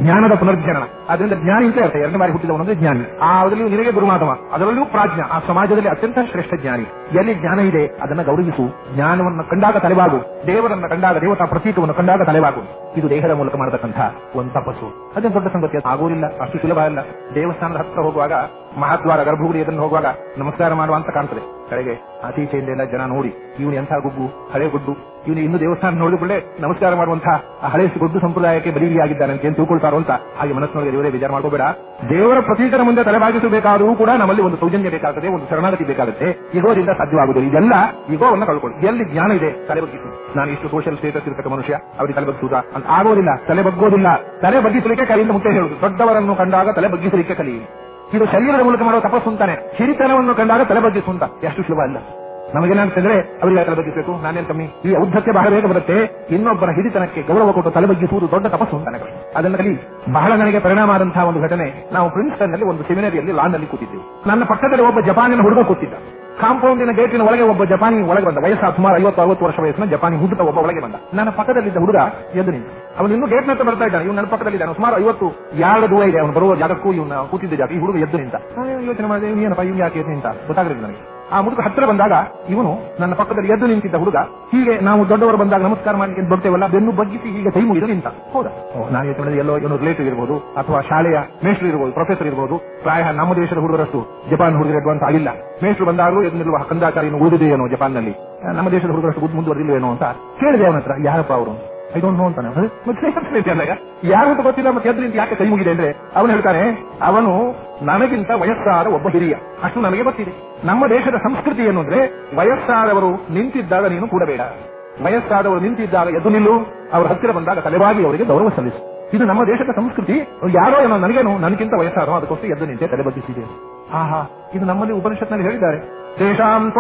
ಜ್ಞಾನದ ಪುನರ್ಜ್ಞಾನ ಅದರಿಂದ ಜ್ಞಾನಿ ಅಂತ ಹೇಳ್ತಾರೆ. ಎರಡನೇ ಬಾರಿ ಹುಟ್ಟಿದವನು ಅಂದ್ರೆ ಜ್ಞಾನಿ. ಆ ಅದರಲ್ಲೂ ನಿನಗೆ ಗುರುಮಾತಮ ಅದರಲ್ಲೂ ಪ್ರಾಜ್ಞ. ಆ ಸಮಾಜದಲ್ಲಿ ಅತ್ಯಂತ ಶ್ರೇಷ್ಠ ಜ್ಞಾನಿ. ಎಲ್ಲಿ ಜ್ಞಾನ ಇದೆ, ಅದನ್ನ ಗೌರವಿಸು. ಜ್ಞಾನವನ್ನು ಕಂಡಾಗ ತಲೆಬಾಗು ದೇವರನ್ನ ಕಂಡಾಗ, ದೇವತಾ ಪ್ರತೀಕವನ್ನು ಕಂಡಾಗ ತಲೆಬಾಗು ಇದು ದೇಹದ ಮೂಲಕ ಮಾಡತಕ್ಕಂಥ ಒಂದು ತಪಸ್ಸು. ಅದೇ ದೊಡ್ಡ ಸಂಗತಿ. ಆಗುವುದಿಲ್ಲ ಅಷ್ಟು ಸುಲಭ ಅಲ್ಲ. ದೇವಸ್ಥಾನದ ಹತ್ತಿರ ಹೋಗುವಾಗ, ಮಹಾದ್ವಾರ, ಗರ್ಭಗುಡಿ ಅದನ್ನು ಹೋಗುವಾಗ, ನಮಸ್ಕಾರ ಮಾಡುವ ಅಂತ ಕಾಣ್ತದೆ. ಕಡೆಗೆ ಆತೀಚೆಯಿಂದ ಎಲ್ಲ ಜನ ನೋಡಿ, ಇವನು ಎಂಥ ಗುಗ್ಗು, ಹಳೆ ಗುಡ್ಡು, ಇವನು ಇನ್ನು ದೇವಸ್ಥಾನ ನೋಡಿಕೊಳ್ಳೆ ನಮಸ್ಕಾರ ಮಾಡುವಂತಹ ಹಳೆ ಗುಡ್ಡು ಸಂಪ್ರದಾಯಕ್ಕೆ ಏನ್ ತಿಳ್ಕೊಳ್ತಾರೆ ಅಂತ ಹಾಗೆ ಮನಸ್ಸಿನೊಳಗೆ ದೇವರೇ ವಿಚಾರ ಮಾಡ್ಕೋಬೇಡ. ದೇವರ ಪ್ರತೀಕರ ಮುಂದೆ ತಲೆಬಾಗಿಸಬೇಕಾದರೂ ಕೂಡ ನಮ್ಮಲ್ಲಿ ಒಂದು ಸೌಜನ್ಯ ಬೇಕಾಗುತ್ತೆ ಒಂದು ಶರಣಾಗತಿ ಬೇಕಾಗುತ್ತೆ. ಇಗೋದಿಂದ ಸಾಧ್ಯವಾಗುವುದಿಲ್ಲ. ಇದೆಲ್ಲ ಇಗೋವನ್ನು ಕಳ್ಕೊಳ್ಳಿ. ಎಲ್ಲಿ ಜ್ಞಾನ ಇದೆ, ತಲೆ ನಾನು ಇಷ್ಟು ಸೋಷಿಯಲ್ ಸ್ಟೇಟಸ್ ಇರತಕ್ಕ ಮನುಷ್ಯ, ಅವರಿಗೆ ತಲೆ ಅಂತ ಆಗೋದಿಲ್ಲ, ತಲೆ ಬಗ್ಗೋದಿಲ್ಲ. ತಲೆ ಬಗ್ಗಿಸಲಿಕ್ಕೆ ಕಲಿಯಿಂದ ಮುಖ್ಯ ಹೇಳುದು. ದೊಡ್ಡವರನ್ನು ಕಂಡಾಗ ತಲೆ ಬಗ್ಗಿಸಲಿಕ್ಕೆ ಕಲಿ ಇದು ಶರೀರದ ಮೂಲಕ ಮಾಡುವ ತಪಸ್ಸು ಅಂತಾನೆ. ಸಿರಿತನವನ್ನು ಕಂಡಾಗ ತಲೆ ಬಗ್ಗಿಸು ಅಂತ. ಎಷ್ಟು ಸುಲಭ ಅಲ್ಲ. ನಮಗೇನಾಗ್ತಂದ್ರೆ ಅವರಿಗೆ ತಲೆ ಬಗ್ಗಿಸಬೇಕು. ನಾನೇನ್ ಕಮ್ಮಿ? ಈ ಉದ್ದಕ್ಕೆ ಬಹಳ ಬೇಗ ಬರುತ್ತೆ. ಇನ್ನೊಬ್ಬರ ಹಿರಿತನಕ್ಕೆ ಗೌರವ ಕೊಟ್ಟು ತಲೆ ಬಗ್ಗಿಸುವುದು ದೊಡ್ಡ ತಪಸ್ಸು ಅಂತಾನೆ ಅದನ್ನ ಕಲಿ, ಬಹಳ ನನಗೆ ಪರಿಣಾಮ ಆದಂತಹ ಒಂದು ಘಟನೆ ನಾವು ಪ್ರಿನ್ಸ್ಟನ್ನಲ್ಲಿ ಒಂದು ಸೆಮಿನರಿಯಲ್ಲಿ ಲಾನ್ನಲ್ಲಿ ಕೂತಿದ್ದೆವು. ನನ್ನ ಪಕ್ಕದಲ್ಲಿ ಒಬ್ಬ ಜಪಾನಿನ ಹುಡುಗ ಕೂತಿದ್ದ. ಕಾಂಪೌಂಡಿನ ಗೇಟಿನ ಒಳಗೆ ಒಬ್ಬ ಜಪಾನಿ ಒಳಗೆ ಬಂದ. ವಯಸ್ಸಾದ ಸುಮಾರು ಐವತ್ತು, ಅರವತ್ತು ವರ್ಷ ವಯಸ್ಸಿನ ಜಪಾನಿ ಹುಡುಗ ಒಬ್ಬ ಒಳಗೆ ಬಂದ. ನನ್ನ ಪಕ್ಕದಲ್ಲಿದ್ದ ಹುಡುಗ ಎದ್ದು ನಿಂತು. ಅವನು ಇನ್ನೂ ಗೇಟ್ ನತ್ತ ಬರ್ತಾ ಇದ್ದಾನೆ. ಇವನು ನನ್ನ ಪಕ್ಕದಲ್ಲಿದ್ದಾನೆ. ಸುಮಾರು ಐವತ್ತು ಯಾರ್ಡ್ ದೂರ ಇದೆ. ಅವನು ಬರುವ ಜಾಗಕ್ಕೂ ಇವನು ಕೂತಿದ್ದ ಜಾಗ. ಈ ಹುಡುಗ ಎದ್ದು ನಿಂತ. ಯೋಚನೆ ಮಾಡಿದೆ? ಏನಪ್ಪ? ಇವ್ ಯಾಕೆ ನಿಂತ? ಗೊತ್ತಾಗಲಿಲ್ಲ ನನಗೆ. ಆ ಹುಡುಗ ಹತ್ತಿರ ಬಂದಾಗ ಇವನು ನನ್ನ ಪಕ್ಕದಲ್ಲಿ ಎದ್ದು ನಿಂತಿದ್ದ ಹುಡುಗ, ಹೀಗೆ ನಾವು ದೊಡ್ಡವರು ಬಂದಾಗ ನಮಸ್ಕಾರ ಮಾಡಿ ಅಂತ ಬರ್ತೇವಲ್ಲ ಬೆನ್ನು ಬಗ್ಗಿಸಿ ಹೀಗೆ ಕೈ ಇದು ನಿಂತ. ಹೌದಾ? ನಾನು ಯೋಚನೆ ಎಲ್ಲೋ ಏನೋ ರಿಲೇಟಿವ್ ಇರಬಹುದು ಅಥವಾ ಶಾಲೆಯ ಮೇಷ್ಟ್ರು ಇರಬಹುದು ಪ್ರೊಫೆಸರ್ ಇರಬಹುದು ಪ್ರಾಯ ನಮ್ಮ ದೇಶದ ಹುಡುಗರಷ್ಟು ಜಪಾನ್ ಹುಡುಗರು ಅಡ್ವಾನ್ಸ್ ಆಗಿಲ್ಲ. ಮೇಷ್ಟ್ರು ಬಂದಾಗಲೂ ಎದ್ದು ನಿಲ್ಲುವ ಕಂದಾಚಾರ ಓದಿದೆಯೇನೋ ಜಪಾನ್ನಲ್ಲಿ. ನಮ್ಮ ದೇಶದ ಹುಡುಗರಷ್ಟು ಮುಂದುವರೆದಿಲ್ವೇನೋ ಅಂತ ಕೇಳಿದೆ ಅವನ ಹತ್ರ ಯಾರಪ್ಪ ಅವರು? ಐ ಡೋಂಟ್ ನೋ ಅಂತಾನೆ ಮತ್ತೆ ಹೇಳ್ತಾನೆ ಅಂದಾಗ ಯಾರು ಅಂತ ಗೊತ್ತಿಲ್ಲ, ಮತ್ತೆ ಎದ್ರಿಂದ ಯಾಕೆ ಕೈ ಮುಗಿದೆ ಅಂದ್ರೆ ಅವನು ಹೇಳ್ತಾನೆ, ಅವನು ನನಗಿಂತ ವಯಸ್ಸಾದ ಒಬ್ಬ ಹಿರಿಯ. ಅಷ್ಟು ನನಗೆ ಗೊತ್ತಿದೆ. ನಮ್ಮ ದೇಶದ ಸಂಸ್ಕೃತಿ ಏನು ಅಂದ್ರೆ, ವಯಸ್ಸಾದವರು ನಿಂತಿದ್ದಾಗ ನೀನು ಕೂಡಬೇಡ. ವಯಸ್ಸಾದವರು ನಿಂತಿದ್ದಾಗ ಎದ್ದು ನಿಲ್ಲು. ಅವರ ಹತ್ತಿರ ಬಂದಾಗ ತಲೆಬಾಗಿ ಅವರಿಗೆ ಗೌರವ ಸಲ್ಲಿಸು. ಇದು ನಮ್ಮ ದೇಶದ ಸಂಸ್ಕೃತಿ. ಯಾರೋ ಏನೋ ನನಗೇನು, ನನಗಿಂತ ವಯಸ್ಸಾದೋ ಅದಕ್ಕೋಸ್ಕರ ಎದ್ದು ನಿಂತೆ ತಲೆ ಆಹಾ, ಇದು ನಮ್ಮಲ್ಲಿ ಉಪನಿಷತ್ನಲ್ಲಿ ಹೇಳಿದ್ದಾರೆ. ತೇಷಾಂ